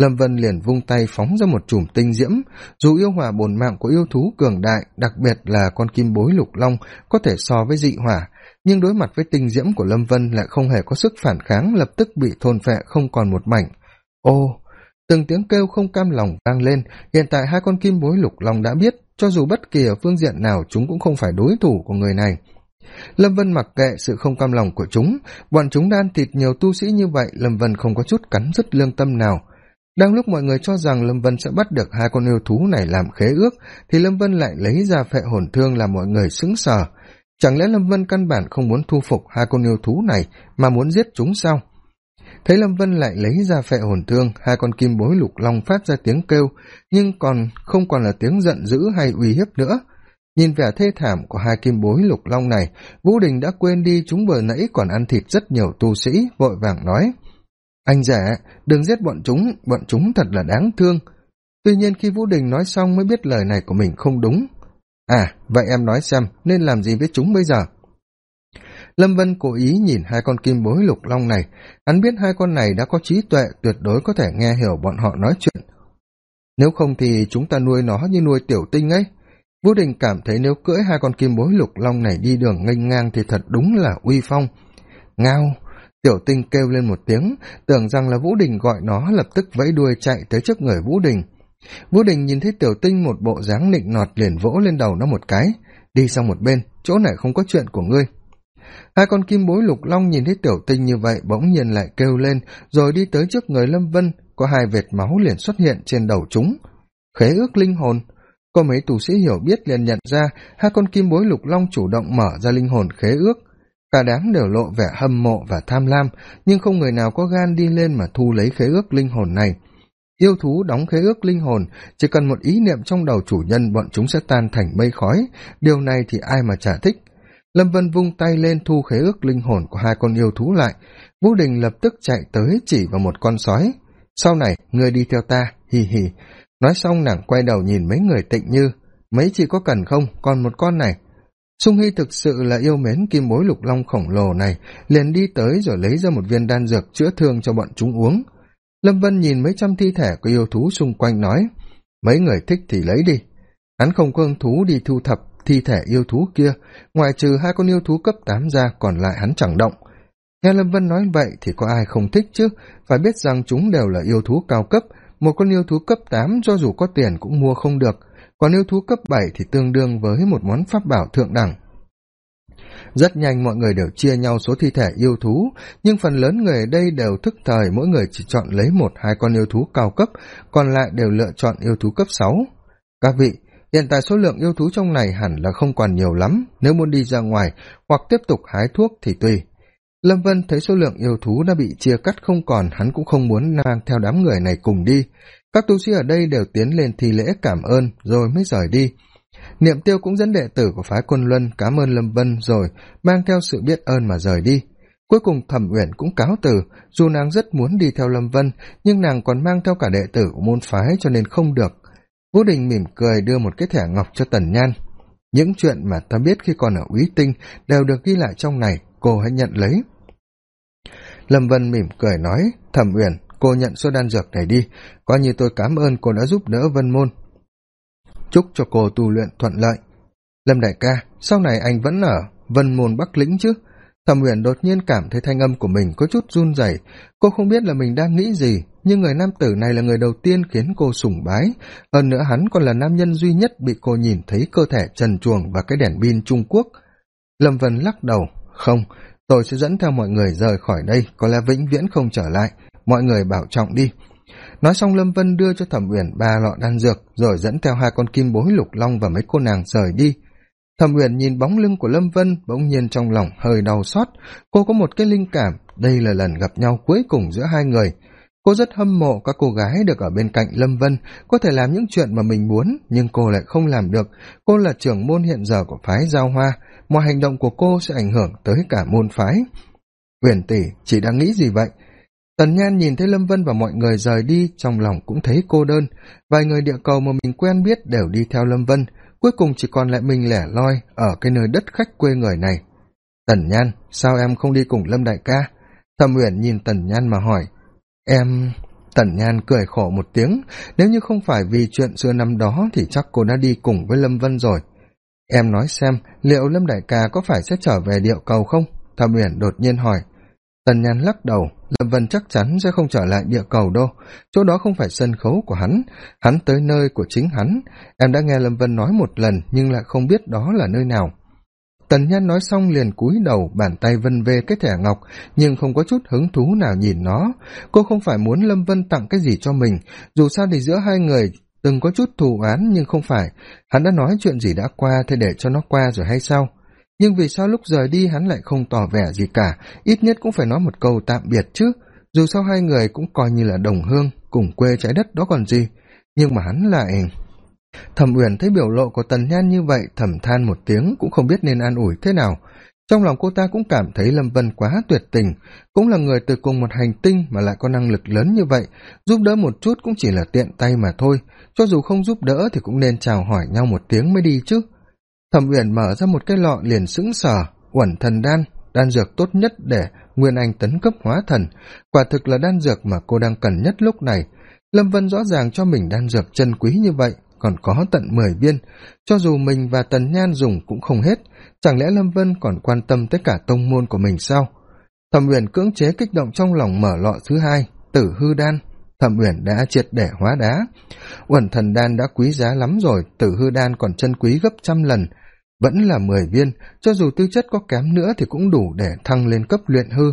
Lâm vân liền vung tay phóng ra một chùm tinh diễm. Dù yêu hỏa bồn mạng của yêu thú cường đại, đặc biệt là con kim bối lục long, có thể so với dị hỏa, nhưng đối mặt với tinh diễm của lâm vân lại không hề có sức phản kháng, lập tức bị thôn phệ không còn một mảnh. Ô, từng tiếng kêu không cam lòng vang lên. Hiện tại hai con kim bối lục long đã biết, cho dù bất kỳ ở phương diện nào chúng cũng không phải đối thủ của người này lâm vân mặc kệ sự không cam lòng của chúng. Bọn chúng đan thịt nhiều tu sĩ như vậy, lâm vân không có chút cắn dứt lương tâm nào. Đang lúc mọi người cho rằng lâm vân sẽ bắt được hai con yêu thú này làm khế ước, thì lâm vân lại lấy ra phệ hồn thương làm mọi người sững sờ. Chẳng lẽ lâm vân căn bản không muốn thu phục hai con yêu thú này mà muốn giết chúng sao? Thấy lâm vân lại lấy ra phệ hồn thương, hai con kim bối lục long phát ra tiếng kêu, nhưng còn không còn là tiếng giận dữ hay uy hiếp nữa nhìn vẻ thê thảm của hai kim bối lục long này, vũ đình đã quên đi chúng vừa nãy còn ăn thịt rất nhiều tu sĩ, vội vàng nói, anh rẻ đừng giết bọn chúng bọn chúng thật là đáng thương. Tuy nhiên khi vũ đình nói xong mới biết lời này của mình không đúng. À vậy em nói xem, nên làm gì với chúng bây giờ? Lâm vân cố ý nhìn hai con kim bối lục long này. Hắn biết hai con này đã có trí tuệ, tuyệt đối có thể nghe hiểu bọn họ nói chuyện. Nếu không thì chúng ta nuôi nó như nuôi tiểu tinh ấy vũ đình cảm thấy nếu cưỡi hai con kim bối lục long này đi đường nghênh ngang thì thật đúng là uy phong. Ngao, tiểu tinh kêu lên một tiếng, tưởng rằng là vũ đình gọi nó, lập tức vẫy đuôi chạy tới trước người vũ đình. Vũ đình nhìn thấy tiểu tinh một bộ dáng nịnh nọt liền vỗ lên đầu nó một cái. Đi sang một bên, chỗ này không có chuyện của ngươi. Hai con kim bối lục long nhìn thấy tiểu tinh như vậy bỗng nhiên lại kêu lên, rồi đi tới trước người lâm vân, có hai vệt máu liền xuất hiện trên đầu chúng. Khế ước linh hồn có mấy tù sĩ hiểu biết liền nhận ra hai con kim bối lục long chủ động mở ra linh hồn khế ước. Cả đám đều lộ vẻ hâm mộ và tham lam, nhưng không người nào có gan đi lên mà thu lấy khế ước linh hồn này. Yêu thú đóng khế ước linh hồn, chỉ cần một ý niệm trong đầu chủ nhân bọn chúng sẽ tan thành mây khói. Điều này thì ai mà chả thích? Lâm vân vung tay lên thu khế ước linh hồn của hai con yêu thú lại. Vũ đình lập tức chạy tới chỉ vào một con sói. Sau này, ngươi đi theo ta. Hì hì nói xong nàng quay đầu nhìn mấy người tịnh như, mấy chị có cần không? Còn một con này. Sung hy thực sự là yêu mến kim bối lục long khổng lồ này, liền đi tới rồi lấy ra một viên đan dược chữa thương cho bọn chúng uống. Lâm vân nhìn mấy trăm thi thể của yêu thú xung quanh nói, mấy người thích thì lấy đi. Hắn không có hứng thú đi thu thập thi thể yêu thú kia ngoài trừ hai con yêu thú cấp tám ra, còn lại hắn chẳng động. Nghe lâm vân nói vậy thì có ai không thích chứ? Phải biết rằng chúng đều là yêu thú cao cấp một con yêu thú cấp tám cho dù có tiền cũng mua không được. Còn yêu thú cấp bảy thì tương đương với một món pháp bảo thượng đẳng. Rất nhanh mọi người đều chia nhau số thi thể yêu thú, nhưng phần lớn người ở đây đều thức thời, mỗi người chỉ chọn lấy một, hai con yêu thú cao cấp, còn lại đều lựa chọn yêu thú cấp sáu. Các vị, hiện tại số lượng yêu thú trong này hẳn là không còn nhiều lắm, nếu muốn đi ra ngoài hoặc tiếp tục hái thuốc thì tùy lâm vân thấy số lượng yêu thú đã bị chia cắt không còn, hắn cũng không muốn mang theo đám người này cùng đi. Các tu sĩ ở đây đều tiến lên thi lễ cảm ơn, rồi mới rời đi. Niệm tiêu cũng dẫn đệ tử của phái quân luân cảm ơn lâm vân rồi mang theo sự biết ơn mà rời đi. Cuối cùng thẩm uyển cũng cáo từ, dù nàng rất muốn đi theo lâm vân, nhưng nàng còn mang theo cả đệ tử của môn phái cho nên không được. Vũ đình mỉm cười đưa một cái thẻ ngọc cho tần nhan. Những chuyện mà ta biết khi còn ở úy tinh đều được ghi lại trong này cô hãy nhận lấy. Lâm vân mỉm cười nói, thẩm uyển, cô nhận số đan dược này đi. Coi như tôi cảm ơn cô đã giúp đỡ vân môn. Chúc cho cô tu luyện thuận lợi. Lâm đại ca, sau này anh vẫn ở vân môn bắc lĩnh chứ? Thẩm uyển đột nhiên cảm thấy thanh âm của mình có chút run rẩy. Cô không biết là mình đang nghĩ gì, nhưng người nam tử này là người đầu tiên khiến cô sùng bái. Hơn nữa hắn còn là nam nhân duy nhất bị cô nhìn thấy cơ thể trần chuồng và cái đèn pin trung quốc. Lâm vân lắc đầu không, tôi sẽ dẫn theo mọi người rời khỏi đây, có lẽ vĩnh viễn không trở lại. Mọi người bảo trọng đi. Nói xong lâm vân đưa cho thẩm uyển ba lọ đan dược, rồi dẫn theo hai con kim bối lục long và mấy cô nàng rời đi. Thẩm uyển nhìn bóng lưng của lâm vân, bỗng nhiên trong lòng hơi đau xót. Cô có một cái linh cảm, đây là lần gặp nhau cuối cùng giữa hai người. Cô rất hâm mộ các cô gái được ở bên cạnh lâm vân, có thể làm những chuyện mà mình muốn, nhưng cô lại không làm được. Cô là trưởng môn hiện giờ của phái giao hoa mọi hành động của cô sẽ ảnh hưởng tới cả môn phái. Huyền tỷ, chị đang nghĩ gì vậy? Tần nhan nhìn thấy lâm vân và mọi người rời đi, trong lòng cũng thấy cô đơn. Vài người địa cầu mà mình quen biết đều đi theo lâm vân. Cuối cùng chỉ còn lại mình lẻ loi ở cái nơi đất khách quê người này. Tần nhan, sao em không đi cùng lâm đại ca? Thẩm uyển nhìn tần nhan mà hỏi. Em, tần nhan cười khổ một tiếng. Nếu như không phải vì chuyện xưa năm đó thì chắc cô đã đi cùng với lâm vân rồi em nói xem, liệu lâm đại ca có phải sẽ trở về điệu cầu không? Thẩm uyển đột nhiên hỏi. Tần nhàn lắc đầu, lâm vân chắc chắn sẽ không trở lại địa cầu đâu. Chỗ đó không phải sân khấu của hắn hắn tới nơi của chính hắn. Em đã nghe lâm vân nói một lần, nhưng lại không biết đó là nơi nào. Tần nhan nói xong liền cúi đầu, bàn tay vân vê cái thẻ ngọc, nhưng không có chút hứng thú nào nhìn nó. Cô không phải muốn lâm vân tặng cái gì cho mình. Dù sao thì giữa hai người từng có chút thù oán nhưng không phải. Hắn đã nói chuyện gì đã qua thì để cho nó qua rồi hay sao? Nhưng vì sao lúc rời đi hắn lại không tỏ vẻ gì cả? Ít nhất cũng phải nói một câu tạm biệt chứ. Dù sao hai người cũng coi như là đồng hương, cùng quê trái đất đó còn gì. Nhưng mà hắn lại thẩm uyển thấy biểu lộ của tần nhan như vậy, thầm than một tiếng, cũng không biết nên an ủi thế nào. Trong lòng cô ta cũng cảm thấy lâm vân quá tuyệt tình. Cũng là người từ cùng một hành tinh mà lại có năng lực lớn như vậy. Giúp đỡ một chút cũng chỉ là tiện tay mà thôi cho dù không giúp đỡ thì cũng nên chào hỏi nhau một tiếng mới đi chứ. Thẩm uyển mở ra một cái lọ liền sững sờ, uẩn thần đan đan dược tốt nhất để nguyên anh tấn cấp hóa thần. Quả thực là đan dược mà cô đang cần nhất lúc này. Lâm vân rõ ràng cho mình đan dược chân quý như vậy, còn có tận mười viên. Cho dù mình và tần nhan dùng cũng không hết. Chẳng lẽ lâm vân còn quan tâm tới cả tông môn của mình sao? Thẩm uyển cưỡng chế kích động trong lòng mở lọ thứ hai, tử hư đan thẩm uyển đã triệt để hóa đá. Uẩn thần đan đã quý giá lắm rồi, tử hư đan còn chân quý gấp trăm lần, vẫn là mười viên, cho dù tư chất có kém nữa thì cũng đủ để thăng lên cấp luyện hư.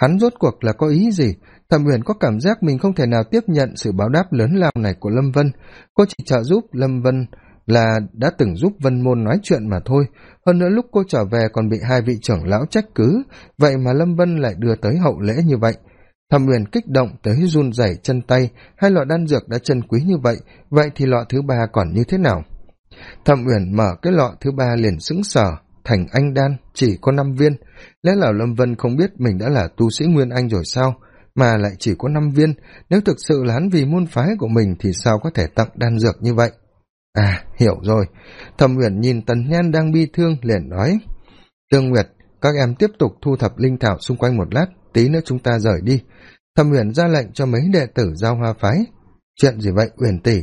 Hắn rốt cuộc là có ý gì? Thẩm uyển có cảm giác mình không thể nào tiếp nhận sự báo đáp lớn lao này của lâm vân. Cô chỉ trợ giúp lâm vân là đã từng giúp vân môn nói chuyện mà thôi. Hơn nữa lúc cô trở về còn bị hai vị trưởng lão trách cứ, vậy mà lâm vân lại đưa tới hậu lễ như vậy thẩm uyển kích động tới run rẩy chân tay, hai lọ đan dược đã chân quý như vậy vậy thì lọ thứ ba còn như thế nào? Thẩm uyển mở cái lọ thứ ba liền sững sờ, thành anh đan, chỉ có năm viên. Lẽ là lâm vân không biết mình đã là tu sĩ nguyên anh rồi sao? Mà lại chỉ có năm viên, nếu thực sự là hắn vì môn phái của mình thì sao có thể tặng đan dược như vậy? À hiểu rồi. Thẩm uyển nhìn tần nhan đang bi thương, liền nói tương nguyệt, các em tiếp tục thu thập linh thảo xung quanh một lát, tí nữa chúng ta rời đi thẩm uyển ra lệnh cho mấy đệ tử giao hoa phái. Chuyện gì vậy, uyển tỷ?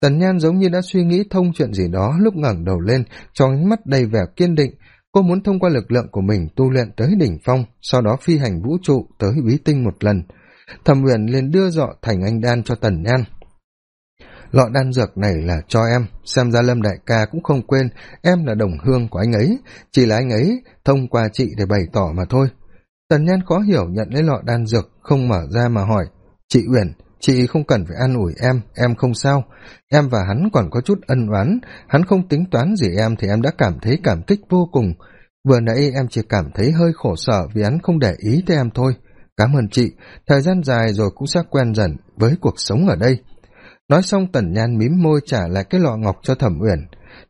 Tần nhan giống như đã suy nghĩ thông chuyện gì đó, lúc ngẩng đầu lên, trong ánh mắt đầy vẻ kiên định, cô muốn thông qua lực lượng của mình tu luyện tới đỉnh phong, sau đó phi hành vũ trụ tới bí tinh một lần. Thẩm uyển liền đưa dọ thành anh đan cho tần nhan. Lọ đan dược này là cho em, xem ra lâm đại ca cũng không quên, em là đồng hương của anh ấy, chỉ là anh ấy thông qua chị để bày tỏ mà thôi tần nhan khó hiểu nhận lấy lọ đan dược, không mở ra mà hỏi, chị uyển, chị không cần phải an ủi em em không sao. Em và hắn còn có chút ân oán, hắn không tính toán gì em thì em đã cảm thấy cảm kích vô cùng. Vừa nãy em chỉ cảm thấy hơi khổ sở vì hắn không để ý tới em thôi. Cảm ơn chị, thời gian dài rồi cũng sẽ quen dần với cuộc sống ở đây. Nói xong, tần nhan mím môi trả lại cái lọ ngọc cho thẩm uyển.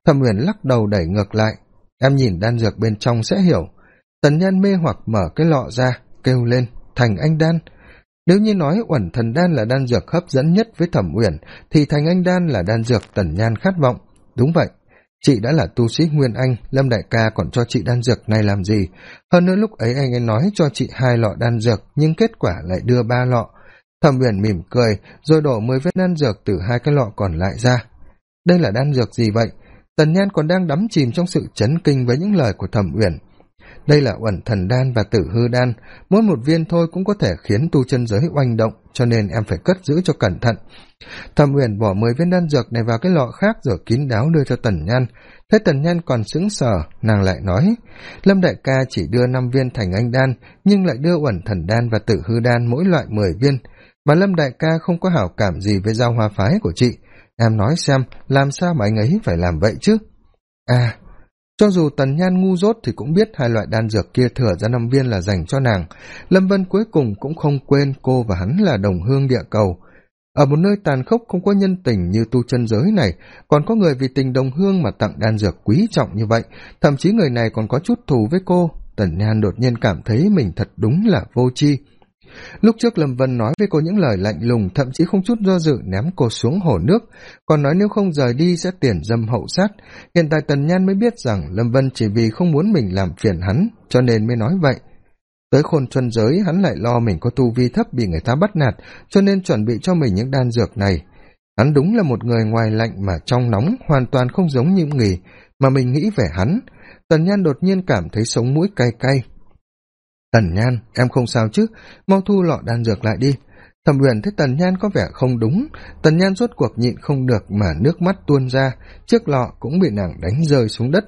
Thẩm uyển lắc đầu đẩy ngược lại, em nhìn đan dược bên trong sẽ hiểu tần nhan mê hoặc mở cái lọ ra, kêu lên, thành anh đan. Nếu như nói uẩn thần đan là đan dược hấp dẫn nhất với thẩm uyển, thì thành anh đan là đan dược tần nhan khát vọng. Đúng vậy, chị đã là tu sĩ nguyên anh, lâm đại ca còn cho chị đan dược này làm gì? Hơn nữa lúc ấy anh ấy nói cho chị hai lọ đan dược, nhưng kết quả lại đưa ba lọ. Thẩm uyển mỉm cười, rồi đổ mười viên đan dược từ hai cái lọ còn lại ra. Đây là đan dược gì vậy? Tần nhan còn đang đắm chìm trong sự chấn kinh với những lời của thẩm uyển đây là uẩn thần đan và tử hư đan. Mỗi một viên thôi cũng có thể khiến tu chân giới oanh động, cho nên em phải cất giữ cho cẩn thận. Thẩm uyển bỏ mười viên đan dược này vào cái lọ khác rồi kín đáo đưa cho tần nhan. Thấy tần nhan còn sững sờ, nàng lại nói, lâm đại ca chỉ đưa năm viên thành anh đan, nhưng lại đưa uẩn thần đan và tử hư đan mỗi loại mười viên. Mà lâm đại ca không có hảo cảm gì với giao hoa phái của chị. Em nói xem, làm sao mà anh ấy phải làm vậy chứ? À cho dù tần nhan ngu dốt thì cũng biết hai loại đan dược kia thừa ra năm viên là dành cho nàng. Lâm vân cuối cùng cũng không quên cô và hắn là đồng hương địa cầu. Ở một nơi tàn khốc không có nhân tình như tu chân giới này, còn có người vì tình đồng hương mà tặng đan dược quý trọng như vậy. Thậm chí người này còn có chút thù với cô. Tần nhan đột nhiên cảm thấy mình thật đúng là vô tri lúc trước lâm vân nói với cô những lời lạnh lùng, thậm chí không chút do dự ném cô xuống hồ nước, còn nói nếu không rời đi sẽ tiền dâm hậu sát. Hiện tại tần nhan mới biết rằng lâm vân chỉ vì không muốn mình làm phiền hắn, cho nên mới nói vậy. Tới khôn chuân giới, hắn lại lo mình có tu vi thấp bị người ta bắt nạt, cho nên chuẩn bị cho mình những đan dược này. Hắn đúng là một người ngoài lạnh mà trong nóng, hoàn toàn không giống như nghỉ mà mình nghĩ về hắn. Tần nhan đột nhiên cảm thấy sống mũi cay cay tần nhan, em không sao chứ? Mau thu lọ đan dược lại đi. Thẩm uyển thấy tần nhan có vẻ không đúng, tần nhan rốt cuộc nhịn không được mà nước mắt tuôn ra, chiếc lọ cũng bị nàng đánh rơi xuống đất.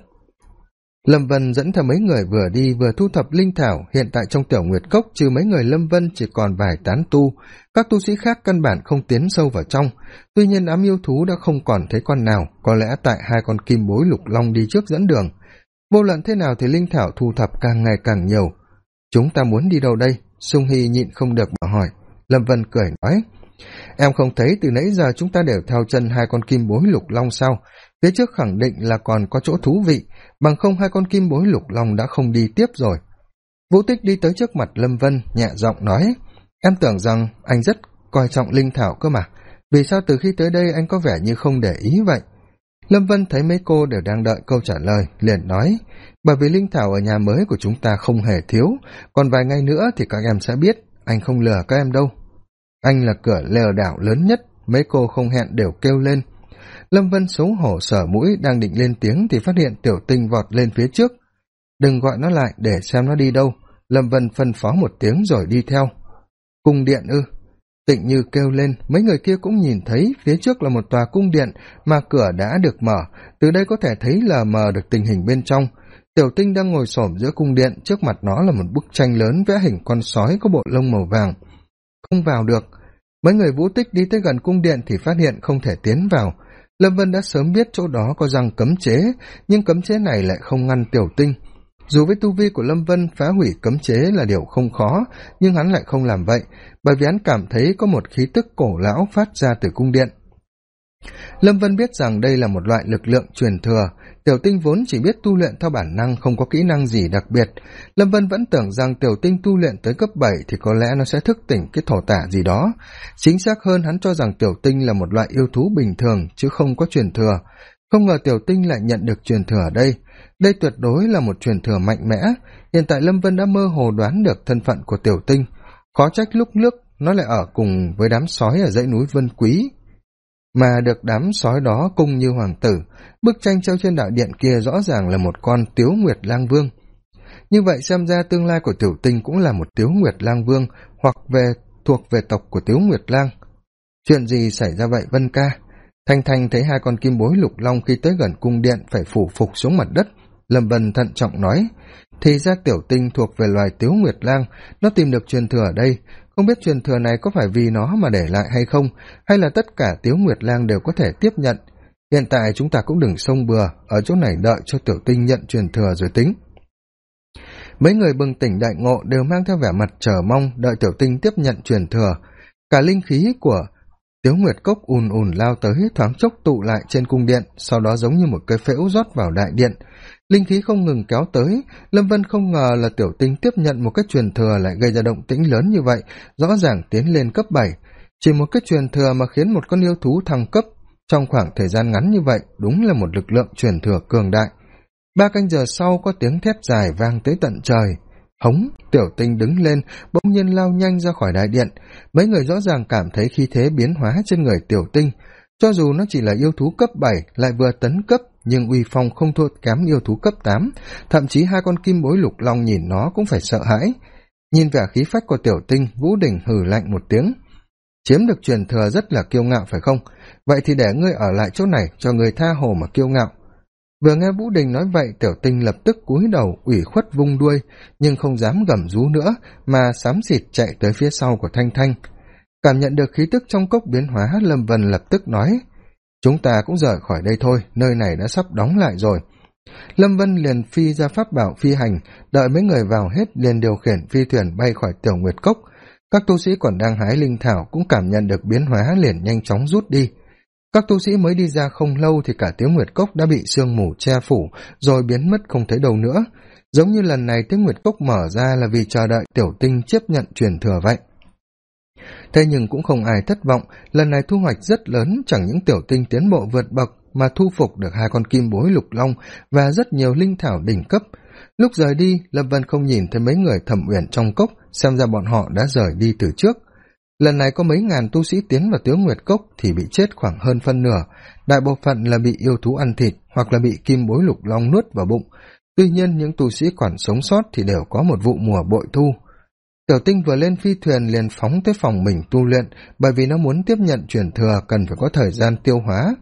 Lâm vân dẫn theo mấy người vừa đi vừa thu thập linh thảo, hiện tại trong tiểu nguyệt cốc trừ mấy người lâm vân chỉ còn vài tán tu. Các tu sĩ khác căn bản không tiến sâu vào trong. Tuy nhiên ám yêu thú đã không còn thấy con nào, có lẽ tại hai con kim bối lục long đi trước dẫn đường. Vô luận thế nào thì linh thảo thu thập càng ngày càng nhiều chúng ta muốn đi đâu đây? Sung hy nhịn không được mà hỏi. Lâm vân cười nói, em không thấy từ nãy giờ chúng ta đều theo chân hai con kim bối lục long sao? Phía trước khẳng định là còn có chỗ thú vị, bằng không hai con kim bối lục long đã không đi tiếp rồi. Vũ tích đi tới trước mặt lâm vân, nhẹ giọng nói, em tưởng rằng anh rất coi trọng linh thảo cơ mà. Vì sao từ khi tới đây anh có vẻ như không để ý vậy? Lâm vân thấy mấy cô đều đang đợi câu trả lời, liền nói, bởi vì linh thảo ở nhà mới của chúng ta không hề thiếu, còn vài ngày nữa thì các em sẽ biết, anh không lừa các em đâu. Anh là cửa lừa đảo lớn nhất, mấy cô không hẹn đều kêu lên. Lâm vân xấu hổ sở mũi, đang định lên tiếng thì phát hiện tiểu tinh vọt lên phía trước. Đừng gọi nó lại để xem nó đi đâu. Lâm vân phân phó một tiếng rồi đi theo. Cung điện ư? Tịnh như kêu lên, mấy người kia cũng nhìn thấy, phía trước là một tòa cung điện mà cửa đã được mở. Từ đây có thể thấy lờ mờ được tình hình bên trong. Tiểu tinh đang ngồi s giữa cung điện, trước mặt nó là một bức tranh lớn vẽ hình con sói có bộ lông màu vàng. Không vào được. Mấy người vũ tích đi tới gần cung điện thì phát hiện không thể tiến vào. Lâm vân đã sớm biết chỗ đó có răng cấm chế, nhưng cấm chế này lại không ngăn tiểu tinh dù với tu vi của lâm vân phá hủy cấm chế là điều không khó, nhưng hắn lại không làm vậy, bởi vì hắn cảm thấy có một khí tức cổ lão phát ra từ cung điện. Lâm vân biết rằng đây là một loại lực lượng truyền thừa, tiểu tinh vốn chỉ biết tu luyện theo bản năng, không có kỹ năng gì đặc biệt. Lâm vân vẫn tưởng rằng tiểu tinh tu luyện tới cấp bảy thì có lẽ nó sẽ thức tỉnh cái thổ tả gì đó. Chính xác hơn, hắn cho rằng tiểu tinh là một loại yêu thú bình thường, chứ không có truyền thừa. Không ngờ tiểu tinh lại nhận được truyền thừa ở đây đây tuyệt đối là một truyền thừa mạnh mẽ. Hiện tại lâm vân đã mơ hồ đoán được thân phận của tiểu tinh. Khó trách lúc nước nó lại ở cùng với đám sói ở dãy núi vân quý. Mà được đám sói đó cung như hoàng tử, bức tranh treo trên đạo điện kia rõ ràng là một con tiếu nguyệt lang vương. Như vậy xem ra tương lai của tiểu tinh cũng là một tiếu nguyệt lang vương hoặc về, thuộc về tộc của tiếu nguyệt lang. Chuyện gì xảy ra vậy vân ca? Thanh thanh thấy hai con kim bối lục long khi tới gần cung điện phải phủ phục xuống mặt đất lâm bần thận trọng nói, thì ra tiểu tinh thuộc về loài tiếu nguyệt lang, nó tìm được truyền thừa ở đây. Không biết truyền thừa này có phải vì nó mà để lại hay không, hay là tất cả tiếu nguyệt lang đều có thể tiếp nhận. Hiện tại chúng ta cũng đừng xông bừa, ở chỗ này đợi cho tiểu tinh nhận truyền thừa rồi tính. Mấy người bừng tỉnh đại ngộ đều mang theo vẻ mặt chờ mong, đợi tiểu tinh tiếp nhận truyền thừa. Cả linh khí của tiếu nguyệt cốc ùn ùn lao tới, thoáng chốc tụ lại trên cung điện, sau đó giống như một cây phễu rót vào đại điện linh khí không ngừng kéo tới. Lâm vân không ngờ là tiểu tinh tiếp nhận một cái truyền thừa lại gây ra động tĩnh lớn như vậy, rõ ràng tiến lên cấp bảy. Chỉ một cái truyền thừa mà khiến một con yêu thú thăng cấp trong khoảng thời gian ngắn như vậy, đúng là một lực lượng truyền thừa cường đại. Ba canh giờ sau có tiếng thét dài vang tới tận trời. Hống, tiểu tinh đứng lên, bỗng nhiên lao nhanh ra khỏi đại điện. Mấy người rõ ràng cảm thấy khí thế biến hóa trên người tiểu tinh. Cho dù nó chỉ là yêu thú cấp bảy, lại vừa tấn cấp nhưng uy phong không thua kém yêu thú cấp tám, thậm chí hai con kim bối lục long nhìn nó cũng phải sợ hãi. Nhìn vẻ khí phách của tiểu tinh, vũ đình hừ lạnh một tiếng. Chiếm được truyền thừa rất là kiêu ngạo phải không? Vậy thì để ngươi ở lại chỗ này cho người tha hồ mà kiêu ngạo. Vừa nghe vũ đình nói vậy, tiểu tinh lập tức cúi đầu, ủy khuất vung đuôi, nhưng không dám gầm rú nữa, mà xám xịt chạy tới phía sau của thanh thanh. Cảm nhận được khí tức trong cốc biến hóa, lâm vân lập tức nói chúng ta cũng rời khỏi đây thôi, nơi này đã sắp đóng lại rồi. Lâm vân liền phi ra pháp bảo phi hành, đợi mấy người vào hết liền điều khiển phi thuyền bay khỏi tiểu nguyệt cốc. Các tu sĩ còn đang hái linh thảo cũng cảm nhận được biến hóa liền nhanh chóng rút đi. Các tu sĩ mới đi ra không lâu thì cả tiếng nguyệt cốc đã bị sương mù che phủ, rồi biến mất không thấy đâu nữa. Giống như lần này tiếng nguyệt cốc mở ra là vì chờ đợi tiểu tinh chấp nhận truyền thừa vậy thế nhưng cũng không ai thất vọng, lần này thu hoạch rất lớn, chẳng những tiểu tinh tiến bộ vượt bậc mà thu phục được hai con kim bối lục long và rất nhiều linh thảo đỉnh cấp. Lúc rời đi lâm vân không nhìn thấy mấy người thẩm uyển trong cốc, xem ra bọn họ đã rời đi từ trước. Lần này có mấy ngàn tu sĩ tiến vào tướng nguyệt cốc thì bị chết khoảng hơn phân nửa. Đại bộ phận là bị yêu thú ăn thịt hoặc là bị kim bối lục long nuốt vào bụng. Tuy nhiên những tu sĩ còn sống sót thì đều có một vụ mùa bội thu tiểu tinh vừa lên phi thuyền liền phóng tới phòng mình tu luyện, bởi vì nó muốn tiếp nhận truyền thừa cần phải có thời gian tiêu hóa.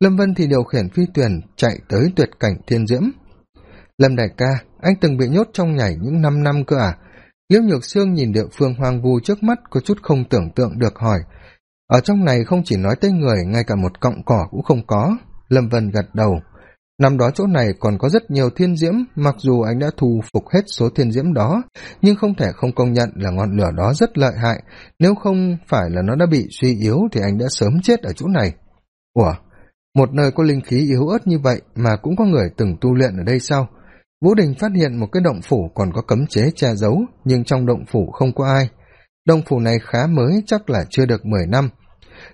Lâm vân thì điều khiển phi thuyền chạy tới tuyệt cảnh thiên diễm. Lâm đại ca, anh từng bị nhốt trong nhảy những năm năm cơ à? Liễu nhược sương nhìn địa phương hoang vu trước mắt có chút không tưởng tượng được hỏi. Ở trong này không chỉ nói tới người, ngay cả một cọng cỏ cũng không có. Lâm vân gật đầu năm đó chỗ này còn có rất nhiều thiên diễm, mặc dù anh đã thu phục hết số thiên diễm đó, nhưng không thể không công nhận là ngọn lửa đó rất lợi hại. Nếu không phải là nó đã bị suy yếu thì anh đã sớm chết ở chỗ này. Ủa, một nơi có linh khí yếu ớt như vậy mà cũng có người từng tu luyện ở đây sao? Vũ đình phát hiện một cái động phủ còn có cấm chế che giấu, nhưng trong động phủ không có ai. Động phủ này khá mới, chắc là chưa được mười năm.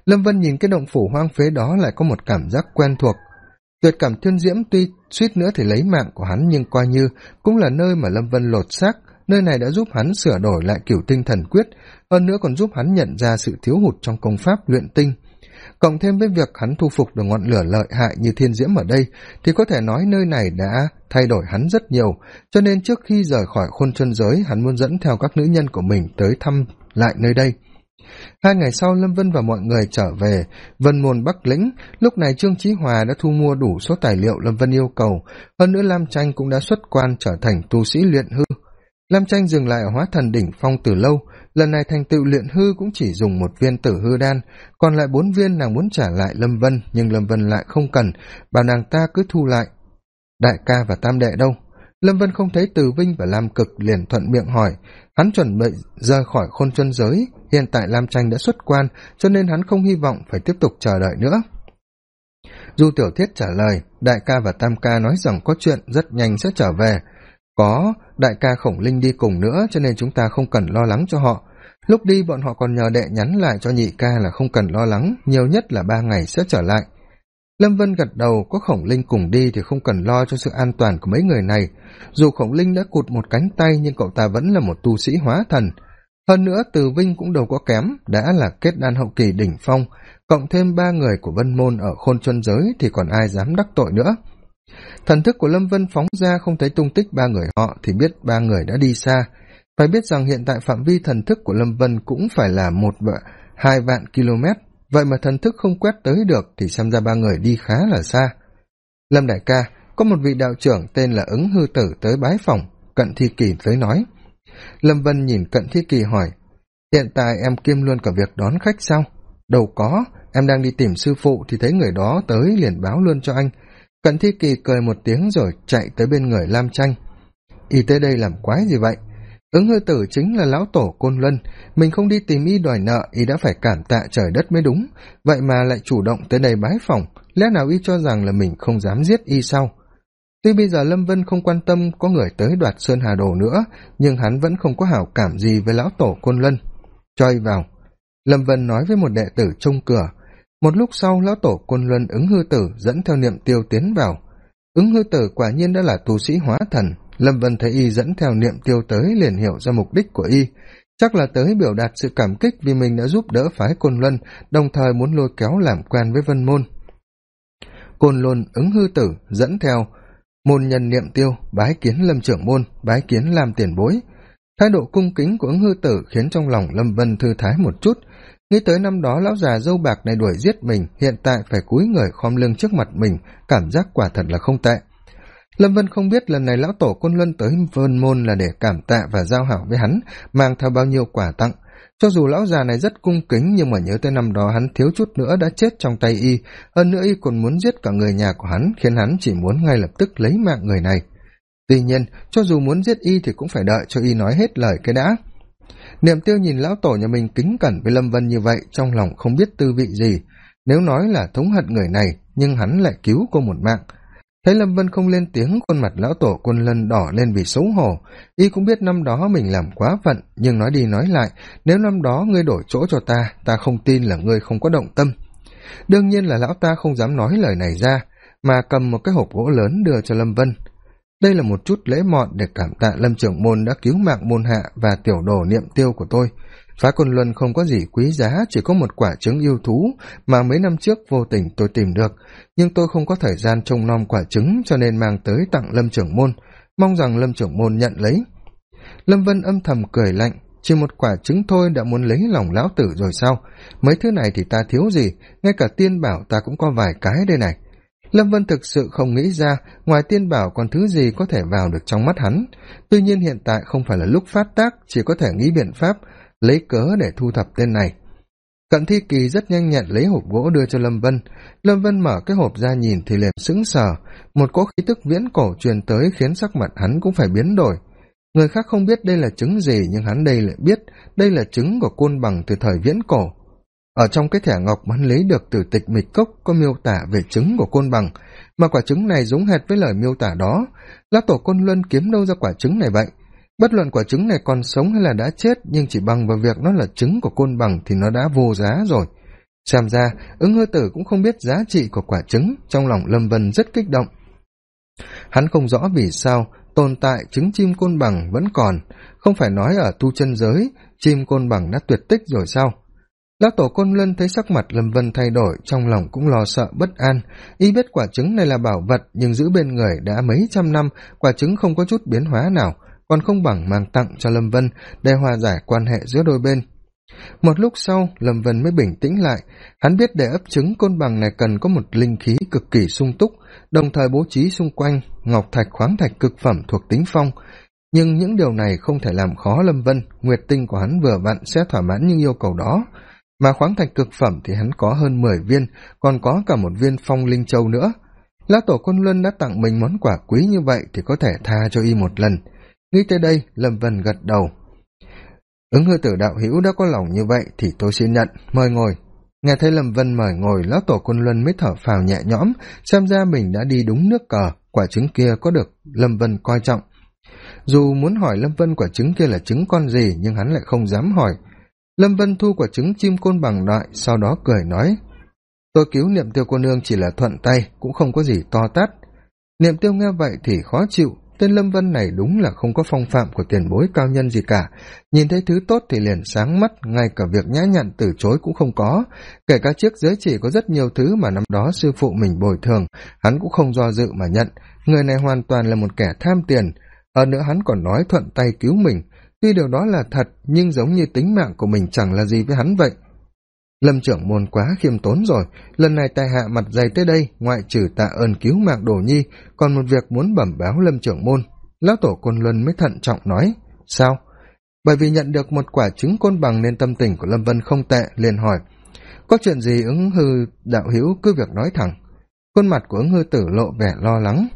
Lâm vân nhìn cái động phủ hoang phế đó lại có một cảm giác quen thuộc tuyệt cảm thiên diễm tuy suýt nữa thì lấy mạng của hắn, nhưng coi như cũng là nơi mà lâm vân lột xác, nơi này đã giúp hắn sửa đổi lại kiểu tinh thần quyết, hơn nữa còn giúp hắn nhận ra sự thiếu hụt trong công pháp luyện tinh. Cộng thêm với việc hắn thu phục được ngọn lửa lợi hại như thiên diễm ở đây, thì có thể nói nơi này đã thay đổi hắn rất nhiều, cho nên trước khi rời khỏi khuôn chân giới, hắn muốn dẫn theo các nữ nhân của mình tới thăm lại nơi đây hai ngày sau lâm vân và mọi người trở về vân môn bắc lĩnh, lúc này trương trí hòa đã thu mua đủ số tài liệu lâm vân yêu cầu. Hơn nữa lam tranh cũng đã xuất quan trở thành tu sĩ luyện hư. Lam tranh dừng lại ở hóa thần đỉnh phong từ lâu. Lần này thành tựu luyện hư cũng chỉ dùng một viên tử hư đan. Còn lại bốn viên nàng muốn trả lại lâm vân, nhưng lâm vân lại không cần. Bảo nàng ta cứ thu lại đại ca và tam đệ đâu lâm vân không thấy từ vinh và lam cực liền thuận miệng hỏi. Hắn chuẩn bị rời khỏi khôn chân giới, hiện tại lam tranh đã xuất quan, cho nên hắn không hy vọng phải tiếp tục chờ đợi nữa. Du tiểu thiết trả lời, đại ca và tam ca nói rằng có chuyện rất nhanh sẽ trở về. Có, đại ca khổng linh đi cùng nữa, cho nên chúng ta không cần lo lắng cho họ. Lúc đi bọn họ còn nhờ đệ nhắn lại cho nhị ca là không cần lo lắng, nhiều nhất là ba ngày sẽ trở lại lâm vân gật đầu, có khổng linh cùng đi thì không cần lo cho sự an toàn của mấy người này. Dù khổng linh đã cụt một cánh tay nhưng cậu ta vẫn là một tu sĩ hóa thần. Hơn nữa, từ vinh cũng đâu có kém, đã là kết đan hậu kỳ đỉnh phong, cộng thêm ba người của vân môn ở khôn chân giới thì còn ai dám đắc tội nữa. Thần thức của lâm vân phóng ra không thấy tung tích ba người họ thì biết ba người đã đi xa. Phải biết rằng hiện tại phạm vi thần thức của lâm vân cũng phải là một vạn, hai vạn km vậy mà thần thức không quét tới được thì xem ra ba người đi khá là xa. Lâm đại ca, có một vị đạo trưởng tên là ứng hư tử tới bái phòng, cận thi kỳ tới nói. Lâm vân nhìn cận thi kỳ hỏi, hiện tại em kiêm luôn cả việc đón khách sao? Đâu có, em đang đi tìm sư phụ thì thấy người đó tới liền báo luôn cho anh. Cận thi kỳ cười một tiếng rồi chạy tới bên người lam tranh y tới đây làm quái gì vậy? Ứng hư tử chính là lão tổ côn luân. Mình không đi tìm y đòi nợ, y đã phải cảm tạ trời đất mới đúng. Vậy mà lại chủ động tới đây bái phỏng. Lẽ nào y cho rằng là mình không dám giết y sau tuy bây giờ lâm vân không quan tâm có người tới đoạt sơn hà đồ nữa, nhưng hắn vẫn không có hảo cảm gì với lão tổ côn luân. Cho y vào. Lâm vân nói với một đệ tử trông cửa. Một lúc sau, lão tổ côn luân ứng hư tử dẫn theo niệm tiêu tiến vào. Ứng hư tử quả nhiên đã là tu sĩ hóa thần lâm vân thấy y dẫn theo niệm tiêu tới liền hiểu ra mục đích của y. Chắc là tới biểu đạt sự cảm kích vì mình đã giúp đỡ phái côn luân, đồng thời muốn lôi kéo làm quen với vân môn. Côn luân ứng hư tử, dẫn theo. Môn nhân niệm tiêu, bái kiến lâm trưởng môn, bái kiến làm tiền bối. Thái độ cung kính của ứng hư tử khiến trong lòng lâm vân thư thái một chút. Nghĩ tới năm đó lão già dâu bạc này đuổi giết mình, hiện tại phải cúi người khom lưng trước mặt mình, cảm giác quả thật là không tệ lâm vân không biết lần này lão tổ quân luân tới vân môn là để cảm tạ và giao hảo với hắn, mang theo bao nhiêu quả tặng. Cho dù lão già này rất cung kính, nhưng mà nhớ tới năm đó hắn thiếu chút nữa đã chết trong tay y. Hơn nữa y còn muốn giết cả người nhà của hắn, khiến hắn chỉ muốn ngay lập tức lấy mạng người này. Tuy nhiên, cho dù muốn giết y thì cũng phải đợi cho y nói hết lời cái đã. Niệm tiêu nhìn lão tổ nhà mình kính cẩn với lâm vân như vậy, trong lòng không biết tư vị gì. Nếu nói là thống hận người này, nhưng hắn lại cứu cô một mạng thấy lâm vân không lên tiếng, khuôn mặt lão tổ quân lân đỏ lên vì xấu hổ. Y cũng biết năm đó mình làm quá phận, nhưng nói đi nói lại, nếu năm đó ngươi đổi chỗ cho ta ta không tin là ngươi không có động tâm. Đương nhiên là lão ta không dám nói lời này ra, mà cầm một cái hộp gỗ lớn đưa cho lâm vân đây là một chút lễ mọn để cảm tạ lâm trưởng môn đã cứu mạng môn hạ và tiểu đồ niệm tiêu của tôi. Phá côn luân không có gì quý giá, chỉ có một quả trứng yêu thú mà mấy năm trước vô tình tôi tìm được. Nhưng tôi không có thời gian trông nom quả trứng, cho nên mang tới tặng lâm trưởng môn. Mong rằng lâm trưởng môn nhận lấy. Lâm vân âm thầm cười lạnh, chỉ một quả trứng thôi đã muốn lấy lòng lão tử rồi sao? Mấy thứ này thì ta thiếu gì? Ngay cả tiên bảo ta cũng có vài cái đây này lâm vân thực sự không nghĩ ra ngoài tiên bảo còn thứ gì có thể vào được trong mắt hắn. Tuy nhiên hiện tại không phải là lúc phát tác, chỉ có thể nghĩ biện pháp, lấy cớ để thu thập tên này. Cận thi kỳ rất nhanh nhẹn lấy hộp gỗ đưa cho lâm vân. Lâm vân mở cái hộp ra nhìn thì liền sững sờ. Một cỗ khí tức viễn cổ truyền tới khiến sắc mặt hắn cũng phải biến đổi. Người khác không biết đây là trứng gì, nhưng hắn đây lại biết đây là trứng của côn bằng từ thời viễn cổ ở trong cái thẻ ngọc mà hắn lấy được từ tịch mịch cốc có miêu tả về trứng của côn bằng, mà quả trứng này giống hệt với lời miêu tả đó. Lá tổ côn luân kiếm đâu ra quả trứng này vậy? Bất luận quả trứng này còn sống hay là đã chết, nhưng chỉ bằng vào việc nó là trứng của côn bằng thì nó đã vô giá rồi. Xem ra, ứng hư tử cũng không biết giá trị của quả trứng, trong lòng lâm vân rất kích động. Hắn không rõ vì sao tồn tại trứng chim côn bằng vẫn còn. Không phải nói ở tu chân giới, chim côn bằng đã tuyệt tích rồi sao? Lão tổ côn luân thấy sắc mặt lâm vân thay đổi, trong lòng cũng lo sợ, bất an. Y biết quả trứng này là bảo vật, nhưng giữ bên người đã mấy trăm năm, quả trứng không có chút biến hóa nào, còn không bằng mang tặng cho lâm vân, để hòa giải quan hệ giữa đôi bên. Một lúc sau, lâm vân mới bình tĩnh lại. Hắn biết để ấp trứng côn bằng này cần có một linh khí cực kỳ sung túc, đồng thời bố trí xung quanh, ngọc thạch, khoáng thạch cực phẩm thuộc tính phong. Nhưng những điều này không thể làm khó lâm vân, nguyệt tinh của hắn vừa vặn sẽ thỏa mãn những yêu cầu đó mà khoáng thạch cực phẩm thì hắn có hơn mười viên, còn có cả một viên phong linh châu nữa. Lão tổ quân luân đã tặng mình món quà quý như vậy thì có thể tha cho y một lần. Nghĩ tới đây, lâm vân gật đầu. Ứng hư tử đạo hữu đã có lòng như vậy thì tôi xin nhận, mời ngồi. Nghe thấy lâm vân mời ngồi lão tổ quân luân mới thở phào nhẹ nhõm, xem ra mình đã đi đúng nước cờ, quả trứng kia có được, lâm vân coi trọng. Dù muốn hỏi lâm vân quả trứng kia là trứng con gì, nhưng hắn lại không dám hỏi lâm vân thu quả trứng chim côn bằng loại sau đó cười nói, tôi cứu niệm tiêu cô nương chỉ là thuận tay, cũng không có gì to tát. Niệm tiêu nghe vậy thì khó chịu, tên lâm vân này đúng là không có phong phạm của tiền bối cao nhân gì cả. Nhìn thấy thứ tốt thì liền sáng mắt, ngay cả việc nhã nhặn từ chối cũng không có. Kể cả chiếc giới chỉ có rất nhiều thứ mà năm đó sư phụ mình bồi thường, hắn cũng không do dự mà nhận. Người này hoàn toàn là một kẻ tham tiền, hơn nữa hắn còn nói thuận tay cứu mình tuy điều đó là thật, nhưng giống như tính mạng của mình chẳng là gì với hắn vậy. Lâm trưởng môn quá khiêm tốn rồi, lần này tài hạ mặt dày tới đây, ngoại trừ tạ ơn cứu mạng đồ nhi, còn một việc muốn bẩm báo lâm trưởng môn. Lão tổ côn luân mới thận trọng nói, sao? Bởi vì nhận được một quả trứng côn bằng nên tâm tình của lâm vân không tệ, liền hỏi, có chuyện gì ứng hư đạo hữu cứ việc nói thẳng? Khuôn mặt của ứng hư tử lộ vẻ lo lắng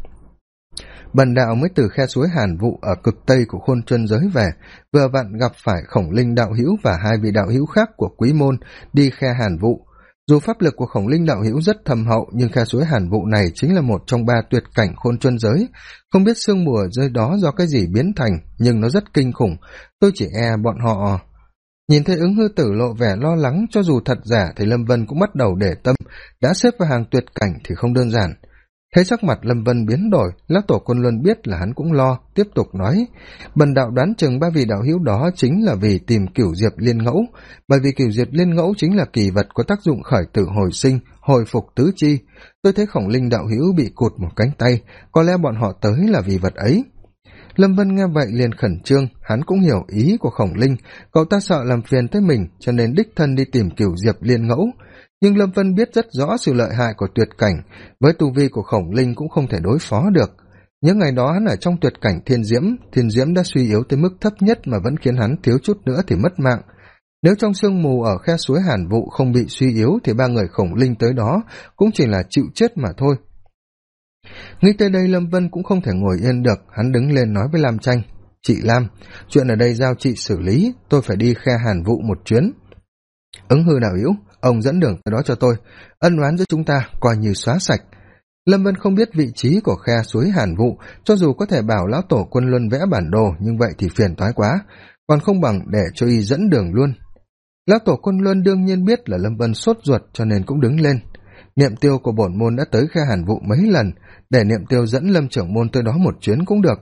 bần đạo mới từ khe suối hàn vụ ở cực tây của khôn chân giới về, vừa vặn gặp phải khổng linh đạo hữu và hai vị đạo hữu khác của quý môn đi khe hàn vụ dù pháp lực của khổng linh đạo hữu rất thầm hậu, nhưng khe suối hàn vụ này chính là một trong ba tuyệt cảnh khôn chân giới. Không biết sương mùa rơi đó do cái gì biến thành, nhưng nó rất kinh khủng. Tôi chỉ e bọn họ. Nhìn thấy ứng hư tử lộ vẻ lo lắng, cho dù thật giả thì lâm vân cũng bắt đầu để tâm. Đã xếp vào hàng tuyệt cảnh thì không đơn giản thấy sắc mặt lâm vân biến đổi, lão tổ quân luân biết là hắn cũng lo, tiếp tục nói, bần đạo đoán chừng ba vị đạo hữu đó chính là vì tìm cửu diệp liên ngẫu, bởi vì cửu diệp liên ngẫu chính là kỳ vật có tác dụng khởi tử hồi sinh, hồi phục tứ chi. Tôi thấy khổng linh đạo hữu bị cụt một cánh tay, có lẽ bọn họ tới là vì vật ấy. Lâm vân nghe vậy liền khẩn trương, hắn cũng hiểu ý của khổng linh, cậu ta sợ làm phiền tới mình, cho nên đích thân đi tìm cửu diệp liên ngẫu nhưng lâm vân biết rất rõ sự lợi hại của tuyệt cảnh, với tu vi của khổng linh cũng không thể đối phó được. Những ngày đó hắn ở trong tuyệt cảnh thiên diễm thiên diễm đã suy yếu tới mức thấp nhất mà vẫn khiến hắn thiếu chút nữa thì mất mạng. Nếu trong sương mù ở khe suối hàn vụ không bị suy yếu thì ba người khổng linh tới đó cũng chỉ là chịu chết mà thôi. Nghĩ tới đây lâm vân cũng không thể ngồi yên được, hắn đứng lên nói với lam tranh chị lam, chuyện ở đây giao chị xử lý, tôi phải đi khe hàn vụ một chuyến. Ứng hư đạo hữu ông dẫn đường tới đó cho tôi, ân oán giữa chúng ta coi như xóa sạch. Lâm vân không biết vị trí của khe suối hàn vụ, cho dù có thể bảo lão tổ quân luân vẽ bản đồ, nhưng vậy thì phiền toái quá, còn không bằng để cho y dẫn đường luôn. Lão tổ quân luân đương nhiên biết là lâm vân sốt ruột cho nên cũng đứng lên. Niệm tiêu của bổn môn đã tới khe hàn vụ mấy lần, để niệm tiêu dẫn lâm trưởng môn tới đó một chuyến cũng được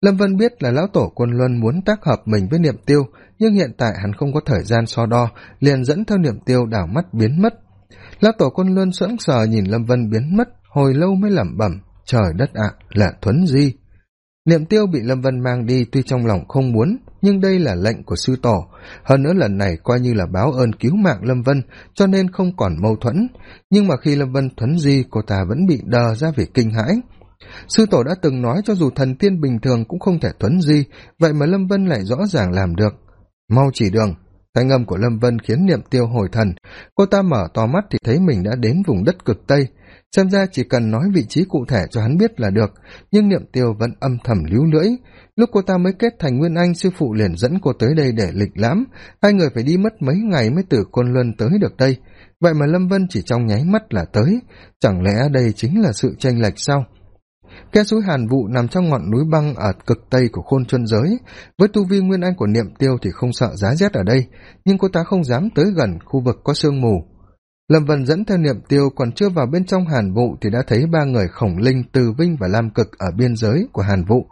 lâm vân biết là lão tổ quân luân muốn tác hợp mình với niệm tiêu, nhưng hiện tại hắn không có thời gian so đo, liền dẫn theo niệm tiêu đảo mắt biến mất. Lão tổ quân luân sững sờ nhìn lâm vân biến mất, hồi lâu mới lẩm bẩm, trời đất ạ, là thuấn di. Niệm tiêu bị lâm vân mang đi tuy trong lòng không muốn, nhưng đây là lệnh của sư tổ. Hơn nữa lần này coi như là báo ơn cứu mạng lâm vân, cho nên không còn mâu thuẫn. Nhưng mà khi lâm vân thuấn di, cô ta vẫn bị đờ ra vì kinh hãi sư tổ đã từng nói cho dù thần tiên bình thường cũng không thể thuấn di, vậy mà lâm vân lại rõ ràng làm được. Mau chỉ đường, thanh âm của lâm vân khiến niệm tiêu hồi thần. Cô ta mở to mắt thì thấy mình đã đến vùng đất cực tây. Xem ra chỉ cần nói vị trí cụ thể cho hắn biết là được, nhưng niệm tiêu vẫn âm thầm líu lưỡi. Lúc cô ta mới kết thành nguyên anh, sư phụ liền dẫn cô tới đây để lịch lãm. Hai người phải đi mất mấy ngày mới từ côn luân tới được đây vậy mà lâm vân chỉ trong nháy mắt là tới. Chẳng lẽ đây chính là sự tranh lệch sao? Khe suối hàn vụ nằm trong ngọn núi băng ở cực tây của khôn chuân giới. Với tu vi nguyên anh của niệm tiêu thì không sợ giá rét ở đây, nhưng cô ta không dám tới gần khu vực có sương mù. Lâm vân dẫn theo niệm tiêu còn chưa vào bên trong hàn vụ thì đã thấy ba người khổng linh, từ vinh và lam cực ở biên giới của hàn vụ.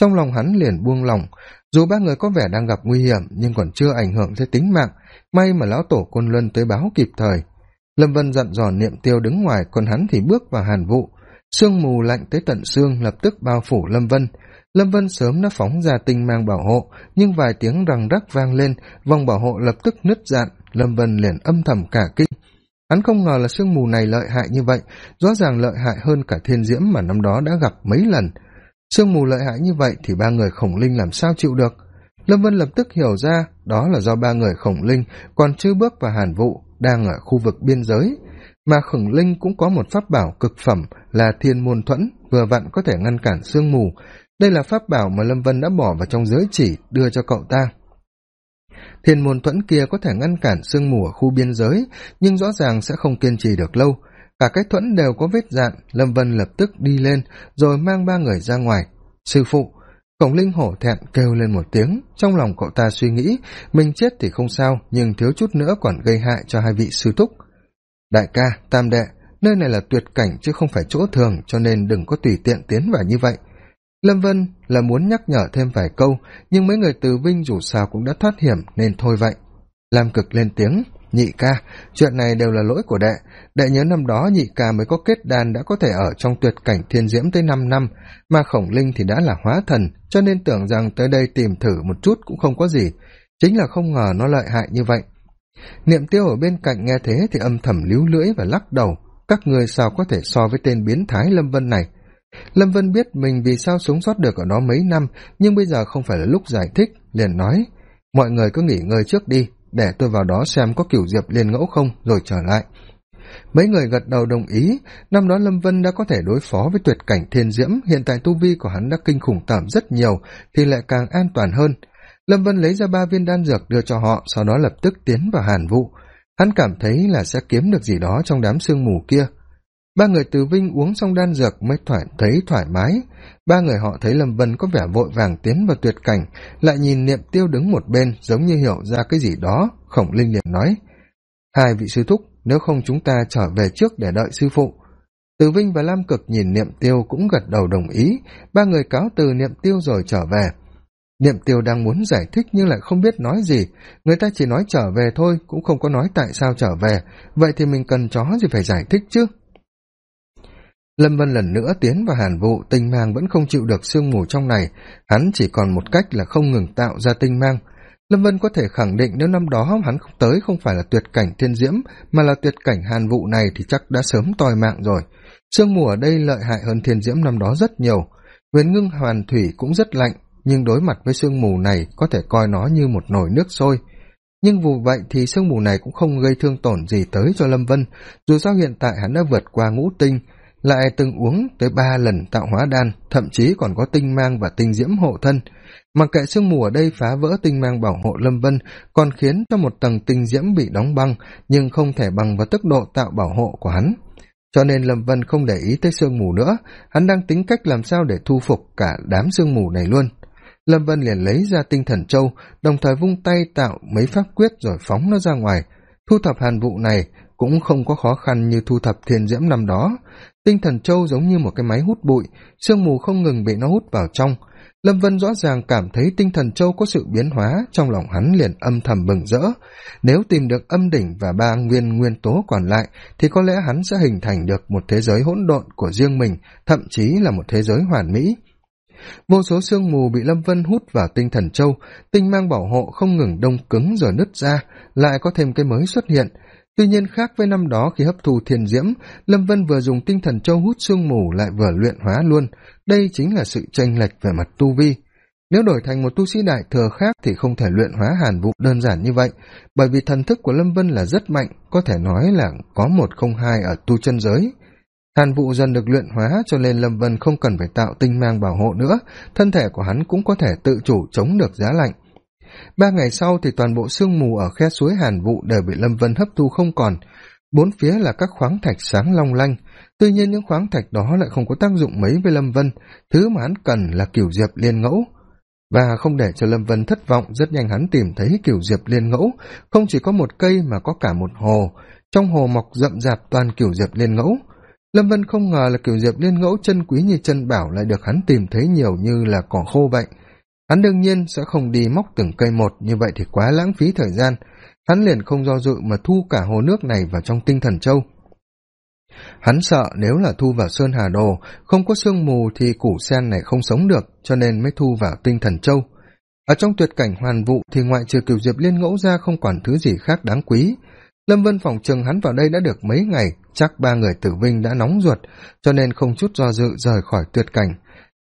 Trong lòng hắn liền buông lỏng, dù ba người có vẻ đang gặp nguy hiểm nhưng còn chưa ảnh hưởng tới tính mạng, may mà lão tổ côn luân tới báo kịp thời. Lâm vân dặn dò niệm tiêu đứng ngoài, còn hắn thì bước vào hàn vụ sương mù lạnh tới tận xương lập tức bao phủ lâm vân. Lâm vân sớm đã phóng ra tinh mang bảo hộ, nhưng vài tiếng răng rắc vang lên, vòng bảo hộ lập tức nứt dạn lâm vân liền âm thầm cả kinh. Hắn không ngờ là sương mù này lợi hại như vậy, rõ ràng lợi hại hơn cả thiên diễm mà năm đó đã gặp mấy lần. Sương mù lợi hại như vậy thì ba người khổng linh làm sao chịu được? Lâm vân lập tức hiểu ra, đó là do ba người khổng linh, còn chưa bước vào hàn vụ đang ở khu vực biên giới. Mà khổng linh cũng có một pháp bảo cực phẩm là thiên môn thuẫn, vừa vặn có thể ngăn cản sương mù. Đây là pháp bảo mà lâm vân đã bỏ vào trong giới chỉ, đưa cho cậu ta. Thiên môn thuẫn kia có thể ngăn cản sương mù ở khu biên giới, nhưng rõ ràng sẽ không kiên trì được lâu. Cả cái thuẫn đều có vết dạn, lâm vân lập tức đi lên, rồi mang ba người ra ngoài. Sư phụ cổng linh hổ thẹn kêu lên một tiếng, trong lòng cậu ta suy nghĩ, mình chết thì không sao, nhưng thiếu chút nữa còn gây hại cho hai vị sư thúc. Đại ca, tam đệ nơi này là tuyệt cảnh chứ không phải chỗ thường, cho nên đừng có tùy tiện tiến vào như vậy. Lâm vân là muốn nhắc nhở thêm vài câu, nhưng mấy người từ vinh dù sao cũng đã thoát hiểm, nên thôi vậy. Lam cực lên tiếng, nhị ca, chuyện này đều là lỗi của đệ. Đệ nhớ năm đó nhị ca mới có kết đan đã có thể ở trong tuyệt cảnh thiên diễm tới năm năm, mà khổng linh thì đã là hóa thần, cho nên tưởng rằng tới đây tìm thử một chút cũng không có gì. Chính là không ngờ nó lợi hại như vậy. Niệm tiêu ở bên cạnh nghe thế thì âm thầm líu lưỡi và lắc đầu các người sao có thể so với tên biến thái lâm vân này? Lâm vân biết mình vì sao sống sót được ở đó mấy năm, nhưng bây giờ không phải là lúc giải thích, liền nói, mọi người cứ nghỉ ngơi trước đi, để tôi vào đó xem có kiểu diệp liên ngẫu không, rồi trở lại. Mấy người gật đầu đồng ý, năm đó lâm vân đã có thể đối phó với tuyệt cảnh thiên diễm, hiện tại tu vi của hắn đã kinh khủng tởm rất nhiều, thì lại càng an toàn hơn. Lâm vân lấy ra ba viên đan dược đưa cho họ, sau đó lập tức tiến vào hàn vụ hắn cảm thấy là sẽ kiếm được gì đó trong đám sương mù kia. Ba người từ vinh uống xong đan dược mới thoải, thấy thoải mái. Ba người họ thấy lâm vân có vẻ vội vàng tiến vào tuyệt cảnh, lại nhìn niệm tiêu đứng một bên, giống như hiểu ra cái gì đó, khổng linh liền nói. Hai vị sư thúc, nếu không chúng ta trở về trước để đợi sư phụ. Từ vinh và lam cực nhìn niệm tiêu cũng gật đầu đồng ý. Ba người cáo từ niệm tiêu rồi trở về niệm tiêu đang muốn giải thích nhưng lại không biết nói gì. Người ta chỉ nói trở về thôi, cũng không có nói tại sao trở về. Vậy thì mình cần chó gì phải giải thích chứ? Lâm vân lần nữa tiến vào hàn vụ tinh mang vẫn không chịu được sương mù trong này. Hắn chỉ còn một cách là không ngừng tạo ra tinh mang. Lâm vân có thể khẳng định nếu năm đó hắn không tới không phải là tuyệt cảnh thiên diễm, mà là tuyệt cảnh hàn vụ này thì chắc đã sớm toi mạng rồi. Sương mù ở đây lợi hại hơn thiên diễm năm đó rất nhiều. Huyền ngưng hoàn thủy cũng rất lạnh nhưng đối mặt với sương mù này có thể coi nó như một nồi nước sôi. Nhưng dù vậy thì sương mù này cũng không gây thương tổn gì tới cho lâm vân, dù sao hiện tại hắn đã vượt qua ngũ tinh, lại từng uống tới ba lần tạo hóa đan, thậm chí còn có tinh mang và tinh diễm hộ thân. Mặc kệ sương mù ở đây phá vỡ tinh mang bảo hộ lâm vân, còn khiến cho một tầng tinh diễm bị đóng băng, nhưng không thể bằng vào tốc độ tạo bảo hộ của hắn. Cho nên lâm vân không để ý tới sương mù nữa, hắn đang tính cách làm sao để thu phục cả đám sương mù này luôn lâm vân liền lấy ra tinh thần châu đồng thời vung tay tạo mấy pháp quyết rồi phóng nó ra ngoài. Thu thập hàn vụ này cũng không có khó khăn như thu thập thiên diễm năm đó. Tinh thần châu giống như một cái máy hút bụi, sương mù không ngừng bị nó hút vào trong. Lâm vân rõ ràng cảm thấy tinh thần châu có sự biến hóa, trong lòng hắn liền âm thầm mừng rỡ. Nếu tìm được âm đỉnh và ba nguyên nguyên tố còn lại, thì có lẽ hắn sẽ hình thành được một thế giới hỗn độn của riêng mình, thậm chí là một thế giới hoàn mỹ vô số sương mù bị lâm vân hút vào tinh thần châu, tinh mang bảo hộ không ngừng đông cứng rồi nứt ra, lại có thêm cái mới xuất hiện. Tuy nhiên khác với năm đó khi hấp thu thiền diễm, lâm vân vừa dùng tinh thần châu hút sương mù lại vừa luyện hóa luôn. Đây chính là sự tranh lệch về mặt tu vi. Nếu đổi thành một tu sĩ đại thừa khác thì không thể luyện hóa hàn vụ đơn giản như vậy, bởi vì thần thức của lâm vân là rất mạnh, có thể nói là có một không hai ở tu chân giới hàn vụ dần được luyện hóa cho nên lâm vân không cần phải tạo tinh mang bảo hộ nữa. Thân thể của hắn cũng có thể tự chủ chống được giá lạnh. Ba ngày sau thì toàn bộ sương mù ở khe suối hàn vụ đều bị lâm vân hấp thu không còn. Bốn phía là các khoáng thạch sáng long lanh. Tuy nhiên những khoáng thạch đó lại không có tác dụng mấy với lâm vân. Thứ mà hắn cần là kiểu diệp liên ngẫu. Và không để cho lâm vân thất vọng, rất nhanh hắn tìm thấy kiểu diệp liên ngẫu. Không chỉ có một cây mà có cả một hồ. Trong hồ mọc rậm rạp toàn kiểu diệp liên ngẫu lâm vân không ngờ là kiểu diệp liên ngẫu chân quý như chân bảo lại được hắn tìm thấy nhiều như là cỏ khô vậy. Hắn đương nhiên sẽ không đi móc từng cây một, như vậy thì quá lãng phí thời gian. Hắn liền không do dự mà thu cả hồ nước này vào trong tinh thần châu. Hắn sợ nếu là thu vào sơn hà đồ, không có sương mù thì củ sen này không sống được, cho nên mới thu vào tinh thần châu. Ở trong tuyệt cảnh hoàn vụ thì ngoại trừ cửu diệp liên ngẫu ra không còn thứ gì khác đáng quý lâm vân phòng chừng hắn vào đây đã được mấy ngày, chắc ba người tử vinh đã nóng ruột, cho nên không chút do dự rời khỏi tuyệt cảnh.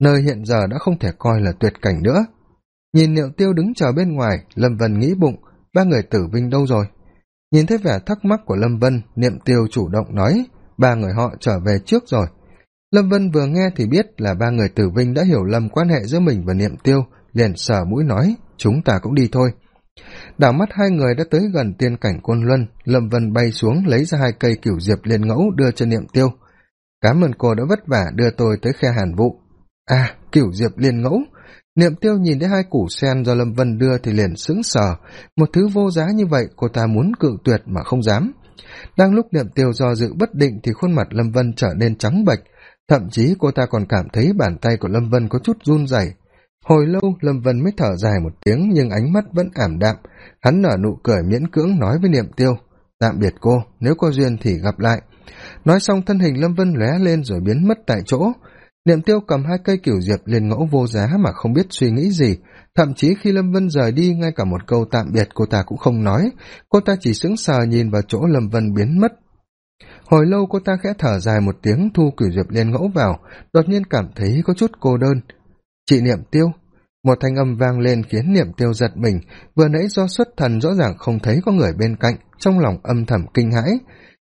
Nơi hiện giờ đã không thể coi là tuyệt cảnh nữa. Nhìn niệu tiêu đứng chờ bên ngoài, lâm vân nghĩ bụng, ba người tử vinh đâu rồi? Nhìn thấy vẻ thắc mắc của lâm vân, niệm tiêu chủ động nói, ba người họ trở về trước rồi. Lâm vân vừa nghe thì biết là ba người tử vinh đã hiểu lầm quan hệ giữa mình và niệm tiêu, liền sờ mũi nói, chúng ta cũng đi thôi đảo mắt hai người đã tới gần tiên cảnh côn luân, lâm vân bay xuống lấy ra hai cây cửu diệp liền ngẫu đưa cho niệm tiêu. Cám ơn cô đã vất vả đưa tôi tới khe hàn vụ à cửu diệp liên ngẫu. Niệm tiêu nhìn thấy hai củ sen do lâm vân đưa thì liền sững sờ. Một thứ vô giá như vậy cô ta muốn cự tuyệt mà không dám. Đang lúc niệm tiêu do dự bất định thì khuôn mặt lâm vân trở nên trắng bệch. Thậm chí cô ta còn cảm thấy bàn tay của lâm vân có chút run rẩy hồi lâu, lâm vân mới thở dài một tiếng, nhưng ánh mắt vẫn ảm đạm. Hắn nở nụ cười miễn cưỡng nói với niệm tiêu, tạm biệt cô, nếu có duyên thì gặp lại. Nói xong, thân hình lâm vân lóe lên rồi biến mất tại chỗ. Niệm tiêu cầm hai cây kiểu diệp lên ngẫu vô giá mà không biết suy nghĩ gì. Thậm chí khi lâm vân rời đi, ngay cả một câu tạm biệt cô ta cũng không nói. Cô ta chỉ sững sờ nhìn vào chỗ lâm vân biến mất. Hồi lâu, cô ta khẽ thở dài một tiếng, thu kiểu diệp lên ngẫu vào. Đột nhiên cảm thấy có chút cô đơn chị niệm tiêu. Một thanh âm vang lên khiến niệm tiêu giật mình. Vừa nãy do xuất thần rõ ràng không thấy có người bên cạnh, trong lòng âm thầm kinh hãi.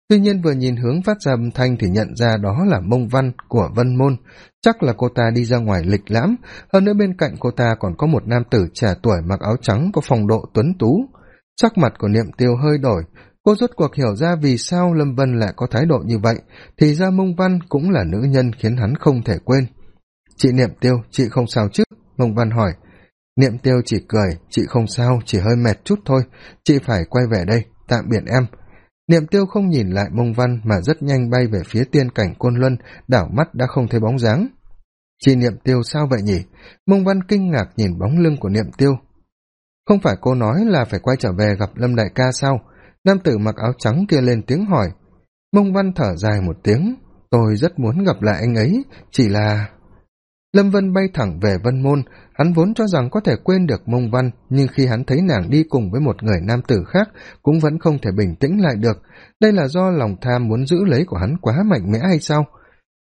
Tuy nhiên vừa nhìn hướng phát ra âm thanh thì nhận ra đó là mông văn của vân môn. Chắc là cô ta đi ra ngoài lịch lãm. Hơn nữa bên cạnh cô ta còn có một nam tử trẻ tuổi mặc áo trắng có phong độ tuấn tú. Sắc mặt của niệm tiêu hơi đổi. Cô rốt cuộc hiểu ra vì sao lâm vân lại có thái độ như vậy, thì ra mông văn cũng là nữ nhân khiến hắn không thể quên chị niệm tiêu, chị không sao chứ? Mông văn hỏi. Niệm tiêu chỉ cười, chị không sao, chỉ hơi mệt chút thôi. Chị phải quay về đây, tạm biệt em. Niệm tiêu không nhìn lại mông văn mà rất nhanh bay về phía tiên cảnh côn luân, đảo mắt đã không thấy bóng dáng. Chị niệm tiêu sao vậy nhỉ? Mông văn kinh ngạc nhìn bóng lưng của niệm tiêu. Không phải cô nói là phải quay trở về gặp lâm đại ca sao? Nam tử mặc áo trắng kia lên tiếng hỏi. Mông văn thở dài một tiếng. Tôi rất muốn gặp lại anh ấy, chỉ là lâm vân bay thẳng về vân môn. Hắn vốn cho rằng có thể quên được mông văn, nhưng khi hắn thấy nàng đi cùng với một người nam tử khác, cũng vẫn không thể bình tĩnh lại được. Đây là do lòng tham muốn giữ lấy của hắn quá mạnh mẽ hay sao?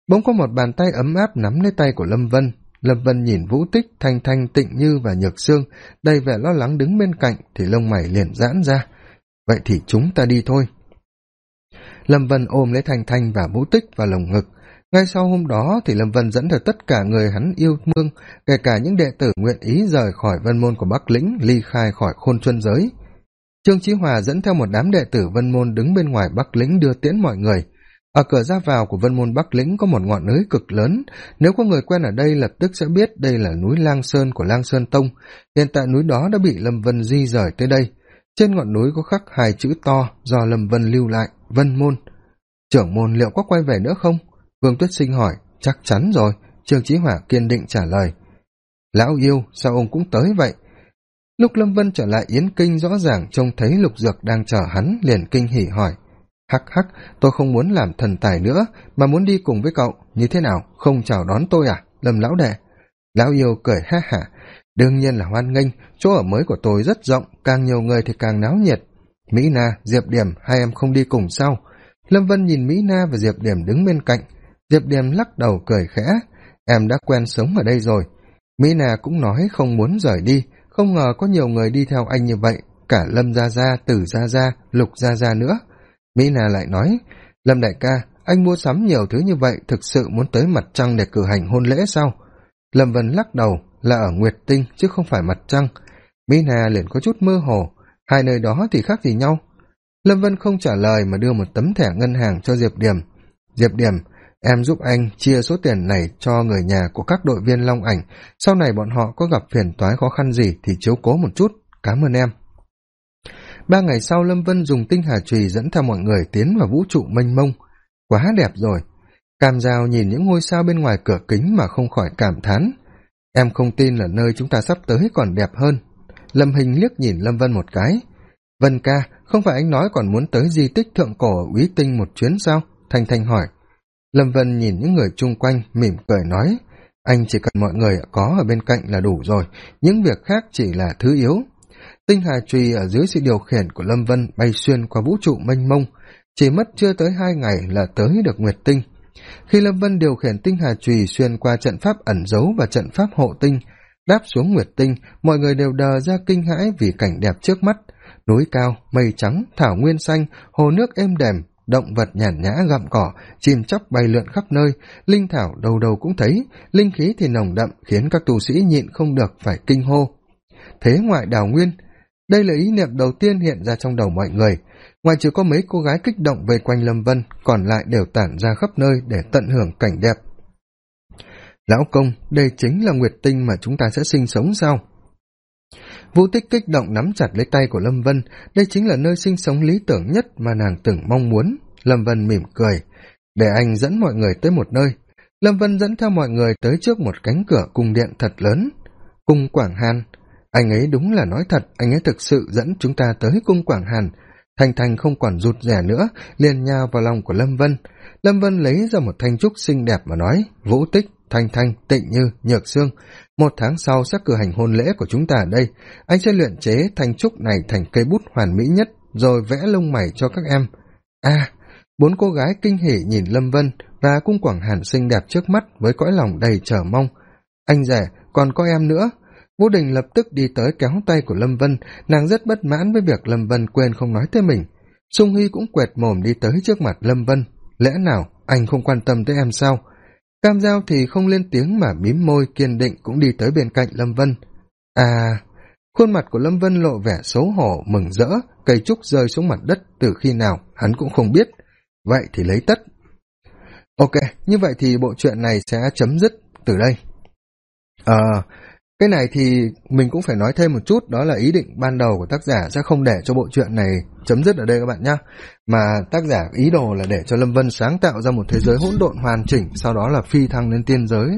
Bỗng có một bàn tay ấm áp nắm lấy tay của lâm vân. Lâm vân nhìn vũ tích, thanh thanh, tịnh như và nhược xương đầy vẻ lo lắng đứng bên cạnh thì lông mày liền giãn ra. Vậy thì chúng ta đi thôi. Lâm vân ôm lấy thanh thanh và vũ tích vào lồng ngực ngay sau hôm đó thì lâm vân dẫn theo tất cả người hắn yêu thương, kể cả những đệ tử nguyện ý rời khỏi vân môn của bắc lĩnh, ly khai khỏi khôn chuân giới. Trương chí hòa dẫn theo một đám đệ tử vân môn đứng bên ngoài bắc lĩnh đưa tiễn mọi người. Ở cửa ra vào của vân môn bắc lĩnh có một ngọn núi cực lớn. Nếu có người quen ở đây lập tức sẽ biết đây là núi lang sơn của lang sơn tông. Hiện tại núi đó đã bị lâm vân di rời tới đây. Trên ngọn núi có khắc hai chữ to do lâm vân lưu lại, vân môn. Trưởng môn liệu có quay về nữa không? Vương tuyết sinh hỏi, chắc chắn rồi. Trương chí hỏa kiên định trả lời, lão yêu, sao ông cũng tới vậy? Lúc lâm vân trở lại yến kinh, rõ ràng trông thấy lục dược đang chờ hắn, liền kinh hỉ hỏi, hắc hắc, tôi không muốn làm thần tài nữa, mà muốn đi cùng với cậu, như thế nào, không chào đón tôi à lâm lão đệ? Lão yêu cười ha hả, đương nhiên là hoan nghênh, chỗ ở mới của tôi rất rộng, càng nhiều người thì càng náo nhiệt. Mỹ na, diệp điểm, hai em không đi cùng sau lâm vân nhìn mỹ na và diệp điểm đứng bên cạnh diệp điểm lắc đầu cười khẽ. Em đã quen sống ở đây rồi. Mỹ Nà cũng nói không muốn rời đi. Không ngờ có nhiều người đi theo anh như vậy. Cả lâm gia gia, tử gia gia, lục gia gia nữa. Mỹ Nà lại nói, lâm đại ca, anh mua sắm nhiều thứ như vậy thực sự muốn tới mặt trăng để cử hành hôn lễ sao? Lâm vân lắc đầu, là ở nguyệt tinh, chứ không phải mặt trăng. Mỹ Nà liền có chút mơ hồ, hai nơi đó thì khác gì nhau? Lâm vân không trả lời mà đưa một tấm thẻ ngân hàng cho diệp điểm diệp điểm em giúp anh chia số tiền này cho người nhà của các đội viên long ảnh. Sau này bọn họ có gặp phiền toái khó khăn gì thì chiếu cố một chút. Cảm ơn em. Ba ngày sau lâm vân dùng tinh hà trùy dẫn theo mọi người tiến vào vũ trụ mênh mông. Quá đẹp rồi. Cam g nhìn những ngôi sao bên ngoài cửa kính mà không khỏi cảm thán. Em không tin là nơi chúng ta sắp tới còn đẹp hơn. Lâm hình liếc nhìn lâm vân một cái. Vân ca, không phải anh nói còn muốn tới di tích thượng cổ ở úy tinh một chuyến sao? Thanh thanh hỏi lâm vân nhìn những người chung quanh, mỉm cười nói, anh chỉ cần mọi người có ở bên cạnh là đủ rồi, những việc khác chỉ là thứ yếu. Tinh hà trùy ở dưới sự điều khiển của lâm vân bay xuyên qua vũ trụ mênh mông, chỉ mất chưa tới hai ngày là tới được nguyệt tinh. Khi lâm vân điều khiển tinh hà trùy xuyên qua trận pháp ẩn giấu và trận pháp hộ tinh, đáp xuống nguyệt tinh, mọi người đều đờ ra kinh hãi vì cảnh đẹp trước mắt. Núi cao, mây trắng, thảo nguyên xanh, hồ nước êm đềm động vật nhàn nhã gặm cỏ, chim chóc bay lượn khắp nơi, linh thảo đầu đầu cũng thấy, linh khí thì nồng đậm khiến các tu sĩ nhịn không được phải kinh hô. Thế ngoại đào nguyên, đây là ý niệm đầu tiên hiện ra trong đầu mọi người. Ngoài trừ có mấy cô gái kích động về quanh lâm vân, còn lại đều tản ra khắp nơi để tận hưởng cảnh đẹp. Lão công, đây chính là nguyệt tinh mà chúng ta sẽ sinh sống sao? Vũ tích kích động nắm chặt lấy tay của lâm vân. Đây chính là nơi sinh sống lý tưởng nhất mà nàng từng mong muốn. Lâm vân mỉm cười. Để anh dẫn mọi người tới một nơi. Lâm vân dẫn theo mọi người tới trước một cánh cửa cung điện thật lớn. Cung quảng hàn. Anh ấy đúng là nói thật, anh ấy thực sự dẫn chúng ta tới cung quảng hàn. Thanh thanh không còn rụt rè nữa, liền nhào vào lòng của lâm vân. Lâm vân lấy ra một thanh trúc xinh đẹp mà nói, vũ tích, thanh thanh, tịnh như, nhược xương một tháng sau sẽ cử hành hôn lễ của chúng ta ở đây anh sẽ luyện chế thanh trúc này thành cây bút hoàn mỹ nhất rồi vẽ lông mày cho các em. A à, bốn cô gái kinh hỉ nhìn lâm vân và cung quảng hàn xinh đẹp trước mắt với cõi lòng đầy chờ mong. Anh rể còn có em nữa. Vũ đình lập tức đi tới kéo tay của lâm vân nàng rất bất mãn với việc lâm vân quên không nói tới mình. Sung hy cũng quẹt mồm đi tới trước mặt lâm vân. Lẽ nào anh không quan tâm tới em sao? Cam g thì không lên tiếng mà mím môi kiên định cũng đi tới bên cạnh lâm vân. À khuôn mặt của lâm vân lộ vẻ xấu hổ, mừng rỡ, cây trúc rơi xuống mặt đất từ khi nào hắn cũng không biết. Vậy thì lấy tất. Ok, như vậy thì bộ chuyện này sẽ chấm dứt từ đây. Ờ cái này thì mình cũng phải nói thêm một chút, đó là ý định ban đầu của tác giả sẽ không để cho bộ truyện này chấm dứt ở đây các bạn nhé mà tác giả ý đồ là để cho lâm vân sáng tạo ra một thế giới hỗn độn hoàn chỉnh, sau đó là phi thăng lên tiên giới.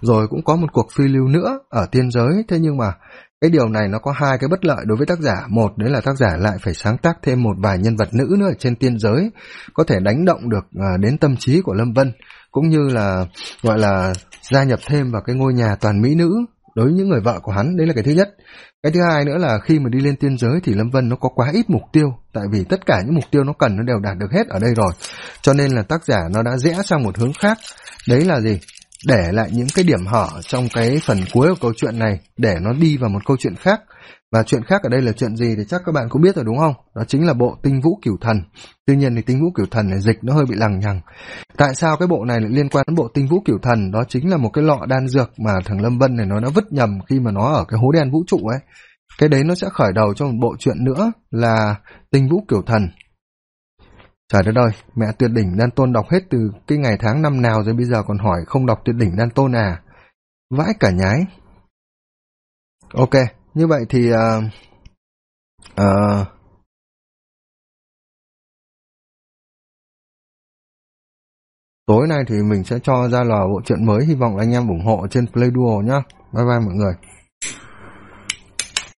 Rồi cũng có một cuộc phi lưu nữa ở tiên giới. Thế nhưng mà cái điều này nó có hai cái bất lợi đối với tác giả. Một, đấy là tác giả lại phải sáng tác thêm một vài nhân vật nữ nữa ở trên tiên giới, có thể đánh động được à, đến tâm trí của lâm vân, cũng như là, gọi là gia nhập thêm vào cái ngôi nhà toàn mỹ nữ đối với những người vợ của hắn, đấy là cái thứ nhất. Cái thứ hai nữa là khi mà đi lên tiên giới thì lâm vân nó có quá ít mục tiêu, tại vì tất cả những mục tiêu nó cần nó đều đạt được hết ở đây rồi. Cho nên là tác giả nó đã rẽ sang một hướng khác. Đấy là gì? Để lại những cái điểm hở trong cái phần cuối của câu chuyện này, để nó đi vào một câu chuyện khác và chuyện khác ở đây là chuyện gì thì chắc các bạn cũng biết rồi đúng không? Đó chính là bộ tinh vũ cửu thần. Tuy nhiên thì tinh vũ cửu thần này dịch nó hơi bị lằng nhằng. Tại sao cái bộ này lại liên quan đến bộ tinh vũ cửu thần? Đó chính là một cái lọ đan dược mà thằng lâm vân này nó đã vứt nhầm khi mà nó ở cái hố đen vũ trụ ấy. Cái đấy nó sẽ khởi đầu cho một bộ chuyện nữa là tinh vũ cửu thần. Trời đất ơi, mẹ tuyệt đỉnh đan tôn đọc hết từ cái ngày tháng năm nào rồi bây giờ còn hỏi không đọc tuyệt đỉnh đan tôn à? Vãi cả nhái. Ok như vậy thì uh, uh, tối nay thì mình sẽ cho ra lò bộ truyện mới hy vọng là anh em ủng hộ trên play duo nhá. Bye bye mọi người.